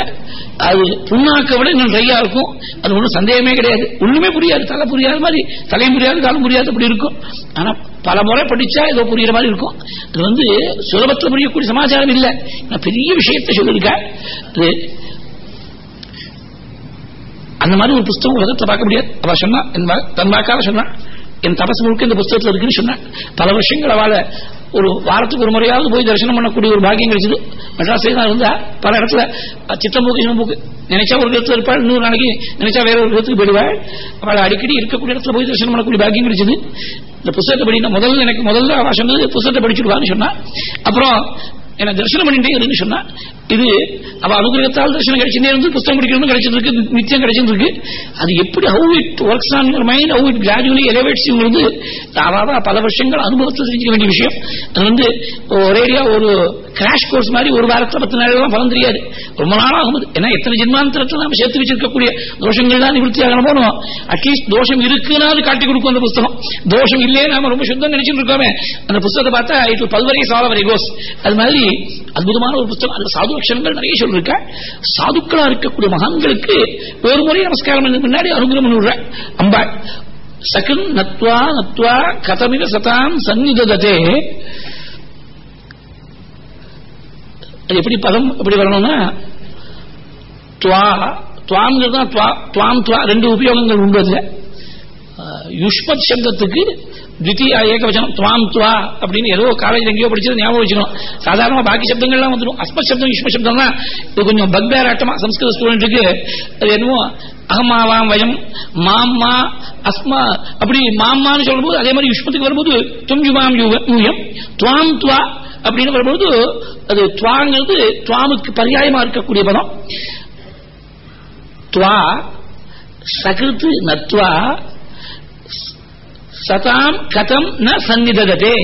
அது புண்ணாக்க விட இன்னும் ட்ரையா இருக்கும். அது ஒன்றும் சந்தேகமே கிடையாது. ஒண்ணுமே புரியாது. தலை புரியாத மாதிரி தலையும் புரியாது காலம் புரியாது அப்படி இருக்கும். ஆனா பல முறை படிச்சா ஏதோ புரியுற மாதிரி இருக்கும். அது வந்து சுலபத்தில் புரியக்கூடிய சமாச்சாரம் இல்லை. நான் பெரிய விஷயத்தை சொல்லியிருக்கா. அது அந்த மாதிரி ஒரு புஸ்தகம் உலகத்தை பார்க்க முடியாது. அவ சொன்னா என் தன் வாக்கால சொன்னா என் தபசு முழுக்க இந்த புஸ்தகத்தில் இருக்குன்னு சொன்னா பல வருஷங்கள் அவளை ஒரு வாரத்துக்கு ஒரு முறையாவது போய் தரிசனம் பண்ணக்கூடிய ஒரு பாக்கியம் கிடைச்சது. மெட்ராஸ்ல தான் இருந்தா பல இடத்துல அஹ், சித்தம்போக்கு சிவம்போக்கு நினைச்சா ஒரு இடத்துல இருப்பாள் இன்னொரு நாளைக்கு நினைச்சா வேற ஒரு இடத்துக்கு போயிடுவாள். அவளை அடிக்கடி இருக்கக்கூடிய இடத்துல போய் தரிசனம் பண்ணக்கூடிய பாக்கியம் கிடைச்சது. இந்த புஸ்தகத்தை படினா முதல்ல எனக்கு முதல்ல அவ சொன்னது புத்தகத்தை படிச்சுடுவான்னு சொன்னா அப்புறம் என்ன தரிசனம் பண்ணிட்டே இருன்னு சொன்னா இது அவ அனுகிரகத்தால் தரிசனம் கிடைச்சுட்டே இருந்து புத்தகம் படிக்கணும் கிடைச்சிருக்கு நித்தியம் கிடைச்சிருக்கு அது எப்படி how it works on mind how it gradually elevates வந்து அவாவா பல வருஷங்கள் அனுபவத்தில் தெரிஞ்சுக்க வேண்டிய விஷயம். அது வந்து ஒரேடியா ஒரு கிராஷ் கோர்ஸ் மாதிரி ஒரு வாரத்தில் பத்து நாள் பலன் தெரியாது. ரொம்ப நாள் ஆகுது ஏன்னா எத்தனை ஜென்மாந்திரத்தில் நாம சேர்த்து வச்சிருக்கக்கூடிய தோஷங்கள் தான் நிவர்த்தியாக போனோம். அட்லீஸ்ட் தோஷம் இருக்குன்னா அது காட்டி கொடுக்கும் அந்த புஸ்தகம். தோஷம் இல்லையே நாம ரொம்ப சுத்தம் நினைச்சிட்டு இருக்கோமே அந்த புஸ்தகத்தை பார்த்தா இட் பல்வரை சாலவரை கோஸ் அது மாதிரி அற்புதமான ஒரு புத்தகம் அந்த சாது லட்சணங்கள் நிறைய சொல்லிருக்க. சாதுக்களா இருக்கக்கூடிய மகான்களுக்கு ஒரு முறை நமஸ்காரம் பின்னாடி முன்னாடி அனுகிரகம் அம்பாள் சகன் நத்வா நத்வா கதமிக சதாம் சந்நிததே அது எப்படி பதம் எப்படி வரணும்னா துவா துவாங்கிறது தான் துவா துவாம் துவா ரெண்டு உபயோகங்கள் உண்டு அதுல. யுஷ்மத் சப்தத்துக்கு தித்தியா ஏகவச்சனம் துவாம் துவா அப்படின்னு ஏதோ காலேஜ் எங்கேயோ படிச்சது ஞாபகம் வச்சுக்கணும். சாதாரணமா பாக்கி சப்தங்கள்லாம் வந்துடும். அஸ்மத் சப்தம் யுஷ்ம சப்தம் இது கொஞ்சம் பக்பேராட்டமா சம்ஸ்கிருத ஸ்டூடெண்ட்டுக்கு அது என்னமோ அகமாவாம் வயம் மாம்மா அஸ்மா அப்படி மாம்மான்னு சொல்லும்போது அதே மாதிரி யுஷ்மத்துக்கு வரும்போது தும்யுமாம் யூயம் துவாம் துவா அப்படின்னு வரும்போது அது துவாங்கிறது துவாமுக்கு பரியாயமா இருக்கக்கூடிய பதம். துவா சகிருத்து நத்வா சதாம் கதம் ந சந்நிததே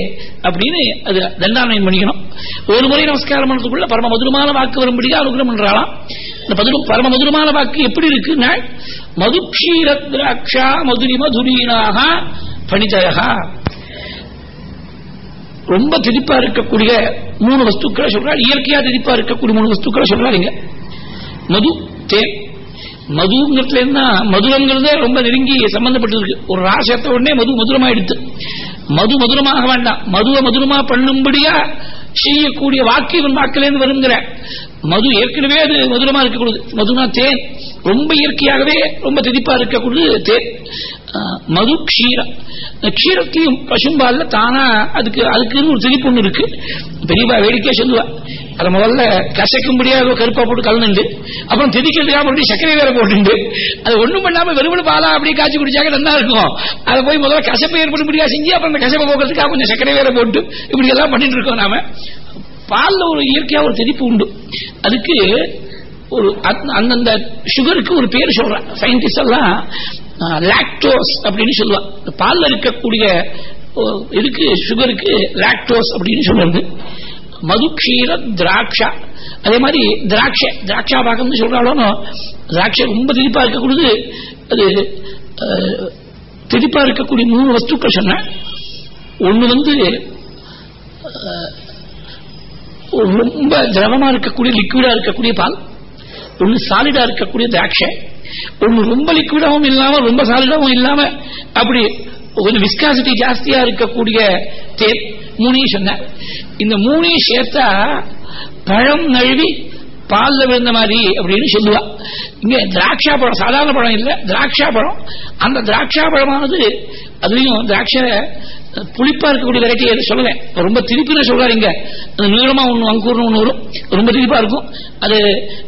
அப்படின்னு அது தண்டானயம் பண்ணிக்கணும். ஒரு முறை நமஸ்காரம் பண்றதுக்குள்ள பரம மதுரமான வாக்கு வரும்படியா அனுகிரம் பண்றாளாம். இந்த பரம மதுரமான வாக்கு எப்படி இருக்குன்னா மதுக்ஷீர திராட்சா மதுரி மதுரீனாக பணிதயா ரொம்ப திதிப்பா இருக்கக்கூடிய மூணு வஸ்துக்களை சொல்றாள். இயற்கையா திதிப்பா இருக்கக்கூடிய மூணு வஸ்துக்களை சொல்றாங்க மது தேன் மதுங்கிறதுல என்ன மதுரங்கிறதே ரொம்ப நெருங்கி சம்பந்தப்பட்டிருக்கு. ஒரு ராசத்தை உடனே மது மதுரமாயிடுத்து. மது மதுரமாக வேண்டாம். மதுவை மதுரமா பண்ணும்படியா செய்யக்கூடிய வாக்கு இவன் வாக்கிலேருந்து வருங்கிற. மது ஏற்கனவே அது மதுரமா இருக்கக்கூடாது. மதுனா தேன். ரொம்ப இயற்கையாகவே ரொம்ப திதிப்பா இருக்கக்கூடியது தேன். மது க்ஷீரம். க்ஷீரத்தையும் பசும்பால்ல தானா அதுக்கு அதுக்குன்னு ஒரு திதிப்பு ஒண்ணு இருக்கு. பெரியவா வேடிக்கையா சொல்லுவா. அதை முதல்ல கசக்கும்படியாக கருப்பா போட்டு கலந்துண்டு. அப்புறம் திதிக்கிறதுக்காக மறுபடியும் சர்க்கரை வேற போட்டுண்டு. அது ஒண்ணும் பண்ணாம வெறுமனு பாலா அப்படியே காய்ச்சி குடிச்சாக்க நல்லா இருக்கும். அதை போய் முதல்ல கசப்பை ஏற்படும்படியா செஞ்சு அப்புறம் அந்த கசப்பை போக்குறதுக்காக கொஞ்சம் சர்க்கரை வேற போட்டு இப்படி எல்லாம் பண்ணிட்டு இருக்கோம் நாம. பால்ல ஒரு இயற்கையா ஒரு திதிப்பு உண்டு. அதுக்கு ஒரு அந்தந்த சுகருக்கு ஒரு பேர் சொல்றேன். சயின்டிஸ்ட் எல்லாம் லாக்டோஸ் அப்படின்னு சொல்லுவான். பால்ல இருக்கக்கூடிய இதுக்கு சுகருக்கு லாக்டோஸ் அப்படின்னு சொல்றது. மதுக்ஷீர திராட்சா. அதே மாதிரி திராட்சை திராட்சா பாக்கம்னு சொல்றாலும் திராட்சை ரொம்ப திதிப்பா இருக்கக்கூடியது அது திதிப்பா இருக்கக்கூடிய மூணு வஸ்துக்கள் சொன்ன. ஒண்ணு வந்து ரொம்ப திரவமா இருக்கக்கூடிய லிக்விடா இருக்கக்கூடிய பால். ஒன்னு சாலிடா இருக்கக்கூடிய திராட்சை. ஒன்னு ரொம்ப லிக்விடாவும் இல்லாம ரொம்ப சாலிடாவும் இல்லாம அப்படி கொஞ்சம் விஸ்காசிட்டி ஜாஸ்தியா இருக்கக்கூடிய தேர் மூணையும் சொன்ன. இந்த மூணையும் சேர்த்தா பழம் நழுவி பால்ல விழுந்த மாதிரி அப்படின்னு சொல்லுவா. இங்க திராட்சா பழம் சாதாரண பழம் இல்ல திராட்சா பழம். அந்த திராட்சா பழமானது அதுலயும் திராட்சை புளிப்பா இருக்கக்கூடிய வெரைட்டி சொல்லல. ரொம்ப திருப்பின சொல்றாரு இங்க. அது நீளமா ஒண்ணு அங்கூர்னு ஒண்ணு வரும். ரொம்ப திருப்பா இருக்கும். அது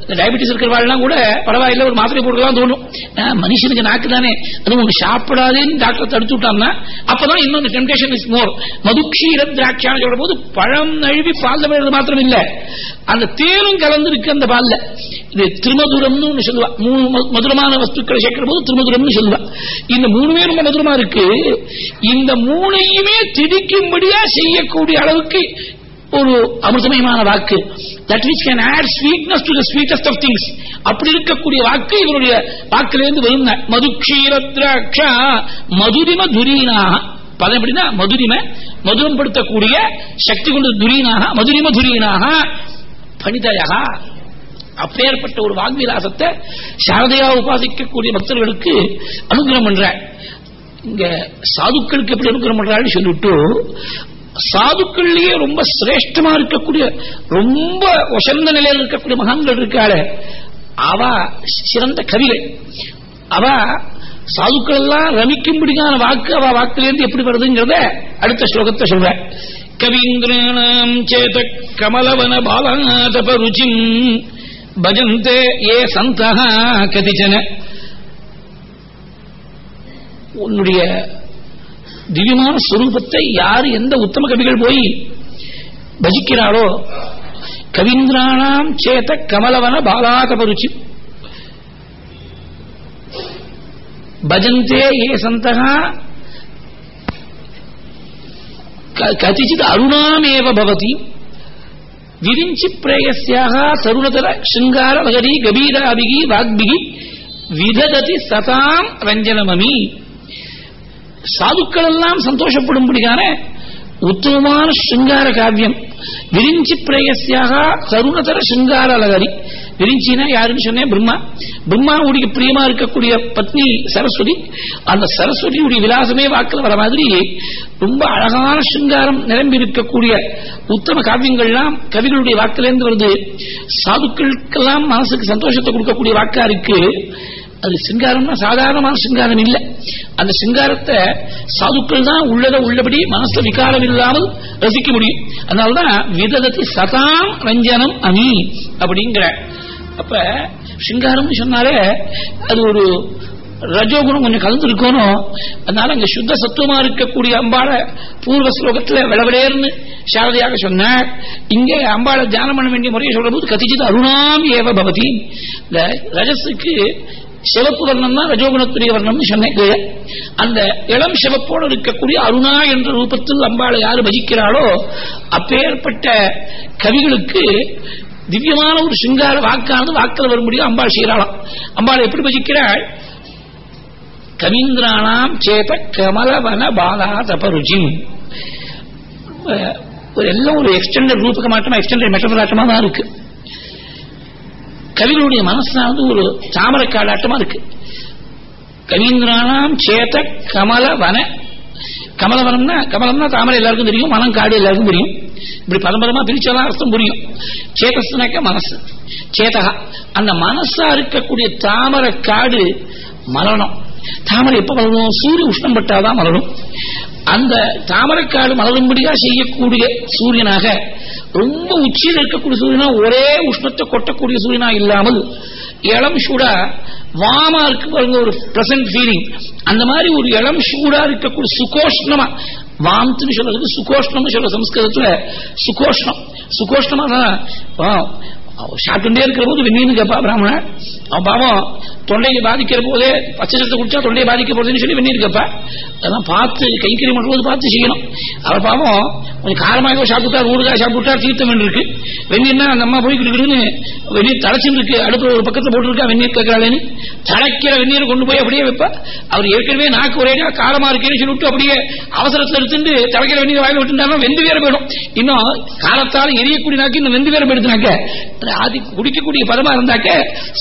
டயபிட்டிஸ் இருக்கிறவாள்லாம் கூட பரவாயில்ல ஒரு மாத்திரை போட்டுக்கலாம் தோணும். மனுஷனுக்கு நாக்கு தானே அது ஒண்ணு சாப்பிடாதேன்னு டாக்டர் தடுத்து விட்டாங்கன்னா அப்பதான் இன்னொன்று டெம்டேஷன் இஸ் மோர் மதுக்ஷீர திராட்சான்னு சொல்ற போது பழம் நழுவி பால்ல விழுறது மாத்திரம் இல்ல. அந்த தேனும் கலந்து இருக்கு அந்த பால்ல. இது திருமதுரம்னு ஒண்ணு சொல்லுவா. மூணு மதுரமான வஸ்துக்களை சேர்க்கிற போது திருமதுரம்னு சொல்லுவா. இந்த மூணுமே ரொம்ப மதுரமா இருக்கு. இந்த மூணையும் எதையுமே திடிக்கும்படியா செய்யக்கூடிய அளவுக்கு ஒரு அமிர்தமயமான வாக்கு. That which can add sweetness to sweetest of things அப்படி இருக்கக்கூடிய வாக்கு இவருடைய வாக்கிலிருந்து வரும். மதுக்ஷீர மதுரிம துரீனாக பதம் எப்படின்னா மதுரிம மதுரம் படுத்தக்கூடிய சக்தி கொண்ட துரீனாக மதுரிம துரீனாக பணிதயாக அப்பேற்பட்ட ஒரு வாக்விலாசத்தை சாரதையா உபாசிக்கக்கூடிய பக்தர்களுக்கு அனுகிரகம் பண்ற இங்க சாதுக்களுக்கு எப்படி அனுகிரகம் பண்றான்னு சொல்லிட்டு சாதுக்கள்லயே ரொம்ப சிரேஷ்டமா இருக்கக்கூடிய ரொம்ப உசந்த நிலையில் இருக்கக்கூடிய மகான்கள் இருக்காள. அவ சிறந்த கவிகள் அவ சாதுக்கள் எல்லாம் ரமிக்கும்படியான வாக்கு அவ வாக்குலேருந்து எப்படி வருதுங்கிறத அடுத்த ஸ்லோகத்தை சொல்ற கவீந்திராணாம் சேத கமலவன பாலாதபருச்சிம் பஜந்தே ஏ சந்தா கதிச்சன. உன்னுடைய திவ்யமான சுரூபத்தை யார் எந்த உத்தம கவிகள் போய் பஜிக்கிறாளோ கவீந்திராணாம் சேத கமலவன பாலாகபருச்சி. பஜந்தே ஏ சந்தகா கதிச்சித் அருணாமேவ பவதி. விரிஞ்சி பிரேயசியாக தருணதர சிங்கார நகரி கபீராபிகி வாக்பிகி விதததி சதாம் ரஞ்சனமமி சாதுக்கள் எல்லாம் சந்தோஷப்படும்படியான உத்தமமான சிங்கார காவியம். விரிஞ்சி பிரேயசியாக கருணதர சிங்கார அலகரி விரிஞ்சினா யாருன்னு சொன்னேன்? பிரம்மா. பிரம்மாவுடைய பிரியமா இருக்கக்கூடிய பத்னி சரஸ்வதி. அந்த சரஸ்வதியுடைய விலாசமே வாக்கில் வர மாதிரி ரொம்ப அழகான சிங்காரம் நிரம்பி இருக்கக்கூடிய உத்தம காவியங்கள்லாம் கவிகளுடைய வாக்கிலேருந்து வருது. சாதுக்களுக்கெல்லாம் மனசுக்கு சந்தோஷத்தை கொடுக்கக்கூடிய வாக்கா இருக்கு. அது சிங்காரம்னா சாதாரணமான சிங்காரம் இல்லை. அந்த சிங்காரத்தை சாதுக்கள் தான் உள்ளத உள்ளபடி மனசுல விகாரம் இல்லாமல் ரசிக்க முடியும். அதனாலதான் விததத்தி சதாம் ரஞ்சனம் அமி அப்படிங்கிற. அப்ப சிங்காரம்னு சொன்னாலே அது ஒரு ரஜோகுணம் கொஞ்சம் கலந்து இருக்கணும் அதனால அங்க சுத்த சத்துவமா இருக்கக்கூடிய அம்பாள பூர்வ ஸ்லோகத்துல விளவிடேர்னு சாரதியாக சொன்னார். இங்கே அம்பாளை தியானம் பண்ண வேண்டிய முறையை சொல்ற போது கத்திச்சது அருணாம் ஏவ பவதி. இந்த ரஜஸுக்கு சிவப்பு வர்ணம்னா தான் ரஜோகுணத்துடைய வர்ணம்னு சொன்னேன் அந்த இளம் சிவப்போடு இருக்கக்கூடிய அருணா என்ற ரூபத்தில் அம்பாளை யாரு பஜிக்கிறாளோ அப்பேற்பட்ட கவிகளுக்கு திவ்யமான ஒரு சிங்கார வாக்கானது வாக்கில் வரும்படியும் அம்பாள் செய்கிறாளாம். அம்பாள் எப்படி பஜிக்கிறாள்? கவீந்திரானாம் சேப கமலவன பாலா தபருஜி ஒரு எல்லாம் ஒரு எக்ஸ்டெண்டட் ரூபக மாற்றமா எக்ஸ்டெண்டட் மெட்டபராட்டமா தான் இருக்கு. கவிகளுடைய வந்து ஒரு தாமரை காலாட்டமா இருக்கு. கவீந்திரானாம் சேத கமல வன கமலவனம்னா கமலம்னா தாமரை எல்லாருக்கும் தெரியும் மனம் காடு எல்லாருக்கும் தெரியும் இப்படி பரம்பரமா பிரிச்சாதான் அர்த்தம் புரியும். சேதஸ்னாக்க மனசு. சேதகா அந்த மனசா இருக்கக்கூடிய தாமரை காடு மலரணும். தாமரை எப்ப மலரும் சூரிய உஷ்ணம் பட்டாதான் மலரும். அந்த தாமரைக்காடு மலரும்படியா செய்யக்கூடிய சூரியனாக ரொம்ப உச்சியில் இருக்கக்கூடிய சூரியனா ஒரே உஷ்ணத்தை கொட்டக்கூடிய சூரியனா இல்லாமல் இளம் சூடா வாமா இருக்கு பாருங்க ஒரு பிரசன்ட் ஃபீலிங் அந்த மாதிரி ஒரு இளம் சூடா இருக்கக்கூடிய சுகோஷ்ணமா வாம்த்துன்னு சொல்றதுக்கு சுகோஷ்ணம்னு சொல்ற சம்ஸ்கிருதத்துல சுகோஷ்ணம். சுகோஷ்ணமா தான் ஆ, சாப்பிட்டுட்டே இருக்கிற போது வெந்நீர்னு கேட்பா பிராமணன் அவன் பாவம் தொண்டையை பாதிக்கிற போதே பச்சை சத்தை குடிச்சா தொண்டையை பாதிக்க போறதுன்னு சொல்லி வெந்நீர் கேட்பா அதெல்லாம் பார்த்து கைக்கறி பண்ணும்போது பார்த்து செய்யணும். அவர் பாவம் கொஞ்சம் காரமாக சாப்பிட்டா ஊறுகாய் சாப்பிட்டா தீர்த்தம் இருக்கு. வெந்நீர்னா அந்த அம்மா போய் கிடுக்கிடுன்னு வெந்நீர் தடைச்சுன்னு இருக்கு. அடுப்புல ஒரு பக்கத்தில் போட்டுருக்கா வெந்நீர் கேட்கறாளேன்னு தலைக்கிற வெந்நீரை கொண்டு போய் அப்படியே வைப்பா. அவர் ஏற்கனவே நாக்கு ஒரே காரமா இருக்கேன்னு சொல்லிவிட்டு அப்படியே அவசரத்தில் எடுத்துட்டு தலைக்கிற வெந்நீர் வாயில விட்டுட்டாலும் வெந்து வேற போயிடும். இன்னும் காலத்தால் எரியக்கூடிய நாக்கு இன்னும் வெந்து வேற அது குடிக்கக்கூடிய பதமா இருந்தாக்க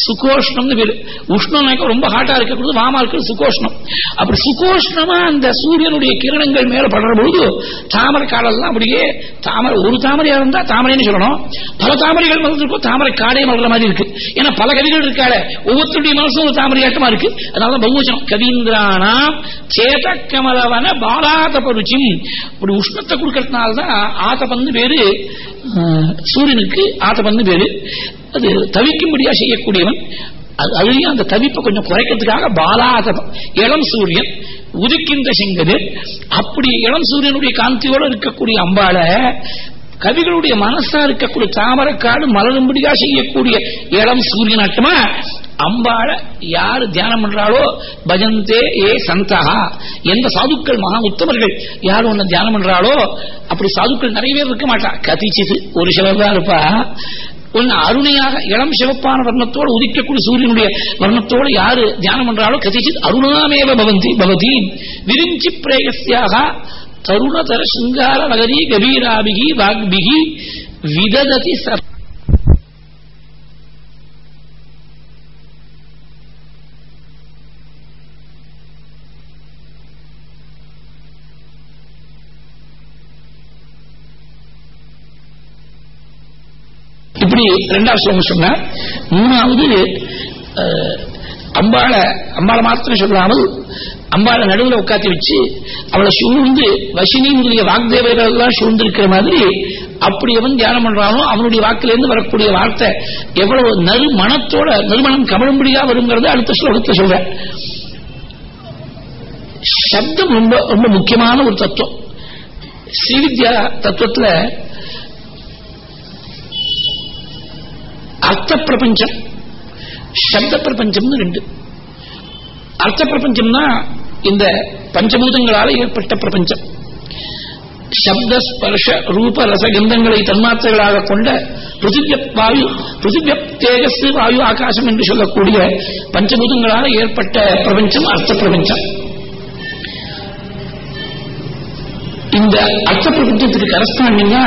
சுகோஷ்ணம்னு பேரு. உஷ்ணம்னாக்க ரொம்ப ஹாட்டா இருக்கக்கூடாது வாமா இருக்கிறது சுகோஷ்ணம். அப்படி சுகோஷ்ணமா அந்த சூரியனுடைய கிரணங்கள் மேல படுற பொழுது தாமரை காடெல்லாம் அப்படியே தாமரை ஒரு தாமரையா இருந்தா தாமரைன்னு சொல்லணும். பல தாமரைகள் மலர்ந்துருக்கும் தாமரை காடே மலர்ற மாதிரி இருக்கு. ஏன்னா பல கவிகள் இருக்காள ஒவ்வொருத்தருடைய மனசும் ஒரு தாமரையாட்டமா இருக்கு. அதனால பகுவச்சனம் கவீந்திரானாம் சேத கமலவன பாலாதபருச்சிம். இப்படி உஷ்ணத்தை கொடுக்கறதுனால்தான் ஆத்தபந்து பேரு அஹ், சூரியனுக்கு ஆத்தபந்து பேரு. அது தவிக்கும்படியா செய்யக்கூடியவன். அதுலயும் அந்த தவிப்பை கொஞ்சம் குறைக்கிறதுக்காக பாலாதபம் இளம் சூரியன் உதிக்கின்ற செங்கது அப்படி இளம் சூரியனுடைய காந்தியோடு இருக்கக்கூடிய அம்பால கவிகளுடைய மனசா இருக்கக்கூடிய தாமரக்காடு மலரும்படியா செய்யக்கூடிய இளம் சூரியனாட்டமா அம்பாள யாரு தியானம் பண்றாளோ பஜந்தே ஏ சந்தகா எந்த சாதுக்கள் மகா உத்தமர்கள் யாரு ஒன்னு தியானம் பண்றாளோ அப்படி சாதுக்கள் நிறைய பேர் இருக்க மாட்டா. கதிச்சிது ஒரு சிலர் தான் இருப்பா. ஒன்னு அருணையாக இளம் சிவப்பான வர்ணத்தோடு உதிக்கக்கூடிய சூரியனுடைய வர்ணத்தோடு யாரு தியானம் பண்றாலோ கதிச்சித் அருணாமேவ பவந்தி பவதி. விரிஞ்சி பிரேயசியாக தருணதர சிங்கார நகரி கபீராபிகி வாக்பிகி விததி சர் இப்படி ரெண்டாவது ஸ்லோகம் சொன்னார். மூணாவது அஹ், அம்பாள அம்பாளை மாத்திரம் சொல்லாமல் அம்பாளை நடுவில் உட்காத்தி வச்சு அவளை சூழ்ந்து வசினி முதலிய வாக்தேவர்கள் எல்லாம் மாதிரி அப்படி எவன் தியானம் பண்றானோ அவனுடைய வாக்கிலிருந்து வரக்கூடிய வார்த்தை எவ்வளவு நறுமணத்தோட நறுமணம் கமழும்படியா வருங்கிறது அடுத்த ஸ்லோகத்தை சொல்றேன் சப்தம் ரொம்ப ரொம்ப முக்கியமான ஒரு தத்துவம். ஸ்ரீவித்யா தத்துவத்துல அர்த்த பிரபஞ்சம் சப்த பிரபஞ்சம்னு ரெண்டு. அர்த்த பிரபஞ்சம்னா இந்த பஞ்சபூதங்களால ஏற்பட்ட பிரபஞ்சம். சப்த ஸ்பர்ஷ ரூப ரசகந்தங்களை தன்மாத்திரைகளாக கொண்ட வாயு பிருத்திவிய தேஜஸ் வாயு ஆகாசம் என்று சொல்லக்கூடிய பஞ்சபூதங்களால ஏற்பட்ட பிரபஞ்சம் அர்த்த பிரபஞ்சம் இந்த அர்த்த பிரபஞ்சத்துக்கு கரஸ்பாண்டிங்கா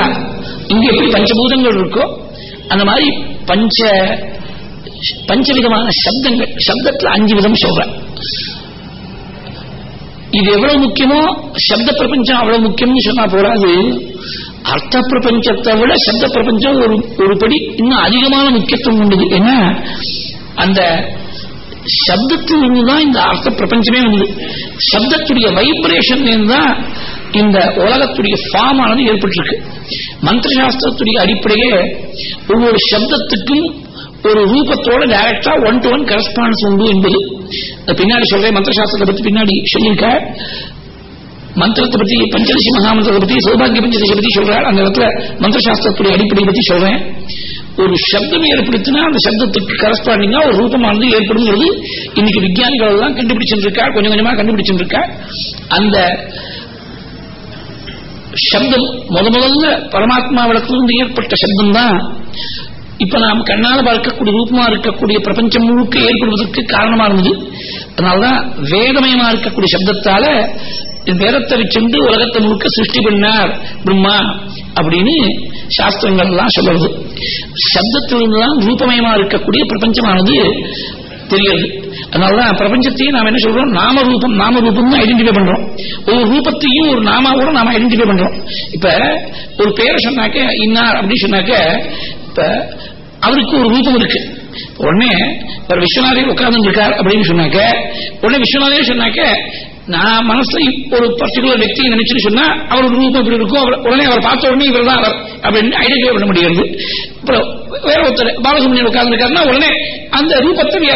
இங்க எப்படி பஞ்சபூதங்கள் இருக்கோ அந்த மாதிரி பஞ்ச பஞ்சவிதமான சப்தங்கள் சப்தத்துல அஞ்சு விதம் சொல்றேன் இது எவ்வளவு முக்கியமோ சப்த பிரபஞ்சம் அவ்வளவு முக்கியம்னு சொன்னா போறாது அர்த்த பிரபஞ்சத்தை விட சப்த பிரபஞ்சம் ஒரு ஒரு படி இன்னும் அதிகமான முக்கியத்துவம் உண்டு ஏன்னா அந்த சப்தத்திலிருந்து தான் இந்த அர்த்த பிரபஞ்சமே உண்டு சப்தத்துடைய வைப்ரேஷன் தான் இந்த உலகத்துடைய ஃபார்ம் ஆனது ஏற்பட்டிருக்கு. மந்திர சாஸ்திரத்துடைய அடிப்படையே ஒவ்வொரு சப்தத்துக்கும் ஒரு ரூபத்தோட டைரக்டா ஒன் டு ஒன் கரஸ்பாண்டன்ஸ் உண்டு என்பது. பின்னாடி சொல்றேன் மந்திர சாஸ்திரத்தை பத்தி பின்னாடி சொல்லியிருக்க மந்திரத்தை பத்தி பஞ்சதசி மகாமந்திரத்தை பத்தி சௌபாகிய பஞ்சதசி பத்தி சொல்றாள் அந்த இடத்துல மந்திர சாஸ்திரத்துடைய அடிப்படையை பத்தி சொல்றேன். ஒரு சப்தம் ஏற்படுத்தினா அந்த சப்தத்துக்கு கரஸ்பாண்டிங்கா ஒரு ரூபமானது ஏற்படுங்கிறது இன்னைக்கு விஞ்ஞானிகள் எல்லாம் கண்டுபிடிச்சிருக்கா கொஞ்சம் கொஞ்சமா கண்டுபிடிச்சிருக்கா அந்த சப்தம் முத முதல்ல பரமாத்மா விளக்கிலிருந்து ஏற்பட்ட சப்தம் தான் இப்ப நாம் கண்ணால பார்க்கக்கூடிய ரூபமா இருக்கக்கூடிய பிரபஞ்சம் முழுக்க ஏற்படுவதற்கு காரணமா இருந்தது. அதனாலதான் வேதமயமா இருக்கக்கூடிய சப்தத்தால வேதத்தை சென்று உலகத்தை முழுக்க சிருஷ்டி பண்ணார் பிரம்மா அப்படின்னு சாஸ்திரங்கள் எல்லாம் சொல்றது சப்தத்திலிருந்துதான் ரூபமயமா இருக்கக்கூடிய பிரபஞ்சமானது தெரியாது அதனாலதான் பிரபஞ்சத்தையும் நாம என்ன சொல்றோம்? நாம ரூபம் நாம ரூபம் ஐடென்டிஃபை பண்றோம். ஒரு ரூபத்தையும் ஒரு நாமாவோட நாம ஐடென்டிஃபை பண்றோம். இப்ப ஒரு பேரை சொன்னாக்க இன்னார் அப்படின்னு சொன்னாக்க இப்ப அவருக்கு ஒரு ரூபம் இருக்கு. உடனே ஒரு விஸ்வநாதர் உட்கார்ந்து இருக்கார் அப்படின்னு சொன்னாக்க உடனே விஸ்வநாதே சொன்னாக்க நான் மனசுல ஒரு பர்டிகுலர் வக்தியை நினைச்சுன்னு சொன்னா அவரோட ரூபம் இப்படி இருக்கும் அவர் உடனே அவர் பார்த்த உடனே இவர் தான் அவர் அப்படின்னு ஐடென்டிஃபை பண்ண முடியாது அப்புறம் வேற ஒருத்தர் பாலசுமணியன் உட்கார்ந்து இருக்காருன்னா உடனே அந்த ரூபத்தை வி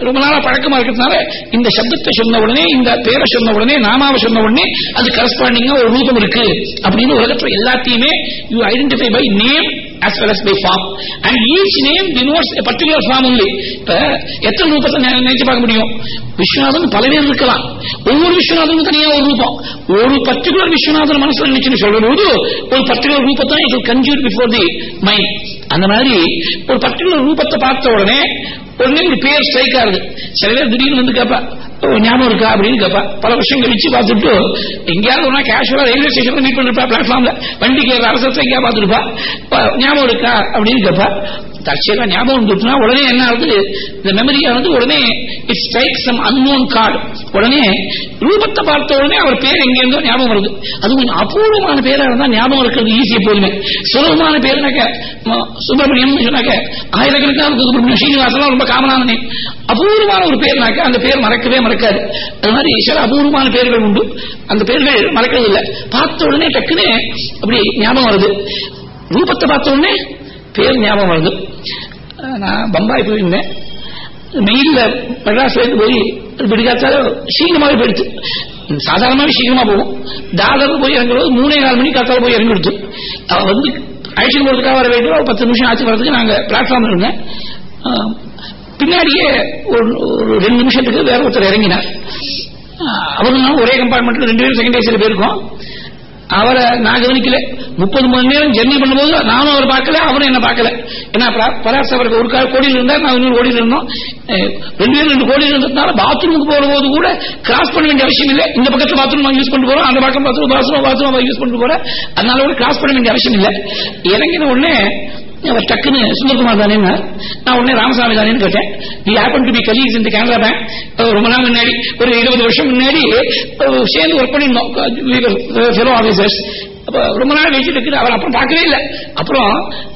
ரொம்ப நாளா பழக்கமா இருக்கிறதுனால இந்த சப்தத்தை சொன்ன உடனே இந்த பேரை சொன்ன உடனே நாமாவை சொன்ன உடனே அது கரஸ்பாண்டிங்கா ஒரு ரூபம் இருக்கு. அப்படின்னு உலகத்துல எல்லாத்தையுமே you identify by name as well as by form. And each name denotes a particular form only. இப்ப எத்தனை ரூபத்தை நினைச்சு பார்க்க முடியும்? விஸ்வநாதன் பல பேர் இருக்கலாம். ஒவ்வொரு விஸ்வநாதனும் தனியா ஒரு ரூபம். ஒரு பர்டிகுலர் விஸ்வநாதன் மனசுல நினைச்சுன்னு சொல்ற போது ஒரு பர்டிகுலர் ரூபத்தை இது கன்ஜூர் பிஃபோர் தி மைண்ட் அந்த மாதிரி ஒரு பர்டிகுலர் ரூபத்தை பார்த்த உடனே உடனே ஒரு பேர் ஸ்ட்ரைக் ஆகுது. சில பேர் திடீர்னு வந்து கேப்பா ஞாபகம் இருக்கா அப்படின்னு கேப்பா. பல வருஷம் கழிச்சு பார்த்துட்டு எங்கேயாவது ஒன்றா கேஷுவலா ரயில்வே ஸ்டேஷன் மீட் பண்ணிருப்பா பிளாட்ஃபார்ம்ல வண்டிக்கு அரசத்தை எங்கேயா பார்த்துருப்பா ஞாபகம் இருக்கா அப்படின்னு கேப்பா. தற்செயலா ஞாபகம் வந்துட்டுனா உடனே என்ன ஆகுது? இந்த மெமரியானது உடனே it's strike some unknown chord உடனே ரூபத்தை பார்த்த உடனே அவர் பேர் எங்க இருந்தோ ஞாபகம் வருது. அது கொஞ்சம் அபூர்வமான பேரா இருந்தா ஞாபகம் இருக்கிறது ஈஸி எப்போதுமே. சுலபமான பேருனாக்க சுப்பிரமணியம் சொன்னாக்க ஆயிரக்கணக்கான சுப்பிரமணியம் ஸ்ரீனிவாசன் ரொம்ப காமனான நேம் அபூர்வமான ஒரு பேர்னாக்க அந்த பேர் மறக்கவே மறக்காது. அது மாதிரி சில அபூர்வமான பேர்கள் உண்டு. அந்த பேர்கள் மறக்கிறது இல்லை பார்த்த உடனே டக்குன்னு அப்படி ஞாபகம் வருது. ரூபத்தை பார்த்த உடனே பேர் ஞாபகம் வருது. நான் பம்பாய் போயிருந்தேன். மெயில்ல மெட்ராஸ்லேருந்து போய் பிடிக்காத்தால சீக்கிரமாவே போயிடுச்சு சாதாரணமாவே சீக்கிரமா போகும் தாதர் போய் இறங்குறது மூணே நாலு மணிக்கு காத்தால போய் இறங்கிடுச்சு அவன் வந்து அழைச்சிட்டு போறதுக்காக வர வேண்டும் ஒரு பத்து நிமிஷம் ஆச்சு வரதுக்கு நாங்க பிளாட்ஃபார்ம் இருந்தேன். பின்னாடியே ஒரு ரெண்டு நிமிஷத்துக்கு வேற ஒருத்தர் இறங்கினார். அவரும் ஒரே கம்பார்ட்மெண்ட்ல ரெண்டு பேரும் செகண்ட் ஏசியில் போயிருக்கோம். அவரை நான் கவனிக்கல. முப்பது மணி நேரம் ஜெர்னி பண்ணும்போது நானும் அவர் பார்க்கல அவரும் என்ன பார்க்கல. ஏன்னா பராசு அவருக்கு ஒரு கால் கோடியில் இருந்தார் நான் இன்னொரு கோடியில் இருந்தோம். ரெண்டு பேரும் ரெண்டு கோடியில் இருந்ததுனால பாத்ரூமுக்கு போகும்போது கூட கிராஸ் பண்ண வேண்டிய அவசியம் இல்லை. இந்த பக்கத்துல பாத்ரூம் யூஸ் பண்ணிட்டு போறோம் அந்த பக்கம் பாத்ரூம் பாத்ரூம் பாத்ரூம் யூஸ் பண்ணிட்டு போறேன் அதனால கூட கிராஸ் பண்ண வேண்டிய அவசியம் இல்லை. இறங்கின உடனே அவர் டக்குன்னு சுந்தர்குமார் தானே நான் உடனே ராமசாமி தானேன்னு கேட்டேன். We happen to be colleagues இந்த கேனரா பேங்க் ரொம்ப நாள் முன்னாடி ஒரு இருபது வருஷம் முன்னாடி uh, சேர்ந்து ஒர்க் பண்ணியிருந்தோம் ஃபெலோ ஆபீசர்ஸ் ரொம்ப நாள் வச்சுட்டு இருக்குது அவர் அப்புறம் பார்க்கவே இல்லை. அப்புறம்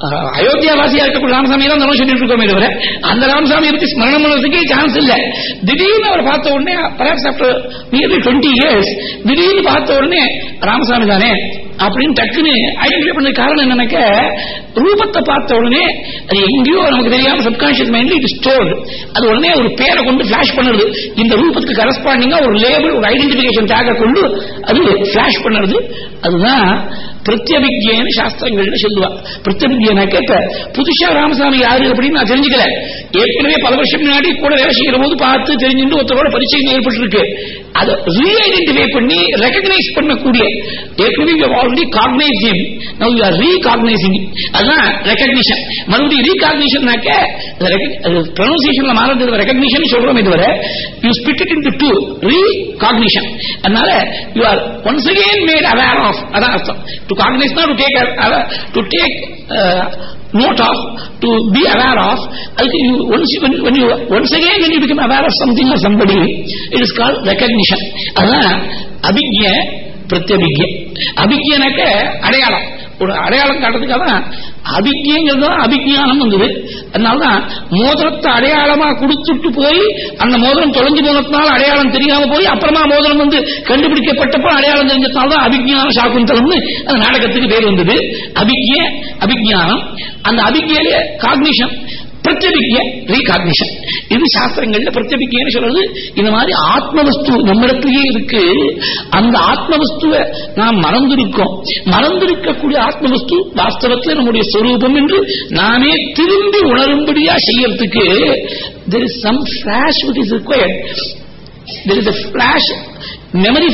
uh, அயோத்தியா வாசியா இருக்கக்கூடிய ராமசாமி தான் நம்ம சொல்லிட்டு இருக்கோமே தவிர அந்த ராமசாமி இருக்கு ஸ்மரணம் பண்ணுறதுக்கே சான்ஸ் இல்லை. திடீர்னு அவர் பார்த்த உடனே perhaps after nearly twenty years திடீர்னு பார்த்த உடனே ராமசாமி தானே அப்படின்னு டக்குன்னு ஐடென்டிஃபை பண்ண காரணம் என்னன்னாக்க ரூபத்தை பார்த்த உடனே அது எங்கேயோ நமக்கு தெரியாம சப்கான்சியஸ் மைண்ட்ல இட் ஸ்டோர்டு அது உடனே ஒரு பேரை கொண்டு பிளாஷ் பண்ணுறது. இந்த ரூபத்துக்கு கரஸ்பாண்டிங்கா ஒரு லேபிள் ஒரு ஐடென்டிபிகேஷன் டேக கொண்டு அது பிளாஷ் பண்ணுறது. அதுதான் பிரத்யபிக்யன்னு சாஸ்திரங்கள்னு சொல்லுவா. பிரத்யபிக்யனா இப்ப புதுசா ராமசாமி யாரு அப்படின்னு நான் தெரிஞ்சுக்கல. ஏற்கனவே பல வருஷம் முன்னாடி கூட வேலை செய்கிற போது பார்த்து தெரிஞ்சுட்டு ஒருத்தரோட பரிச்சயம் ஏற்பட்டிருக்கு. அதை ரீஐடென்டிஃபை பண்ணி ரெகக்னைஸ் பண்ணக்கூடிய ஏற்கனவே already cognise him now you are recognising அதுதான் ரெகக்னிஷன் மறுபடியும் ரீகாக்னிஷன்னாக்க ப்ரொனன்சியேஷன்ல மாறது ரெகக்னிஷன் சொல்றோம் இதுவரை. You split it into two recognition அதனால you are once again made aware of அதான் அர்த்தம். To to take to take note of to be aware of. you once when, when you once again when you become aware of something or somebody it is called recognition. அதான் அபிஜ்ய பிரத்யபிஜ்ய அபிக்யனாக்க அடையாளம். ஒரு அடையாளம் காட்டுறதுக்காக தான் அபிஜ்யங்கிறது தான் வந்தது. அதனாலதான் மோதிரத்தை அடையாளமா கொடுத்துட்டு போய் அந்த மோதிரம் தொலைஞ்சு போனதுனால அடையாளம் தெரியாம போய் அப்புறமா மோதிரம் வந்து கண்டுபிடிக்கப்பட்டப்போ அடையாளம் தெரிஞ்சதுனால தான் அபிஜான சாக்குந்தலம்னு அந்த நாடகத்துக்கு பேர் வந்தது. அபிஜ்ய அபிஜானம் அந்த அபிஜ்யில காக்னிஷன் பிரத்யபிக்ய ரீகாக்னிஷன் இது சாஸ்திரங்கள்ல பிரத்யபிக்யன்னு சொல்றது. இந்த மாதிரி ஆத்மவஸ்து நம்மிடத்திலேயே இருக்கு. அந்த ஆத்மவஸ்துவை நாம் மறந்திருக்கோம். மறந்திருக்கக்கூடிய ஆத்மவஸ்து வாஸ்தவத்தில் நம்முடைய சொரூபம் என்று நாமே திரும்பி உணரும்படியா செய்யறதுக்கு there is some flash which is required. There is a flash memory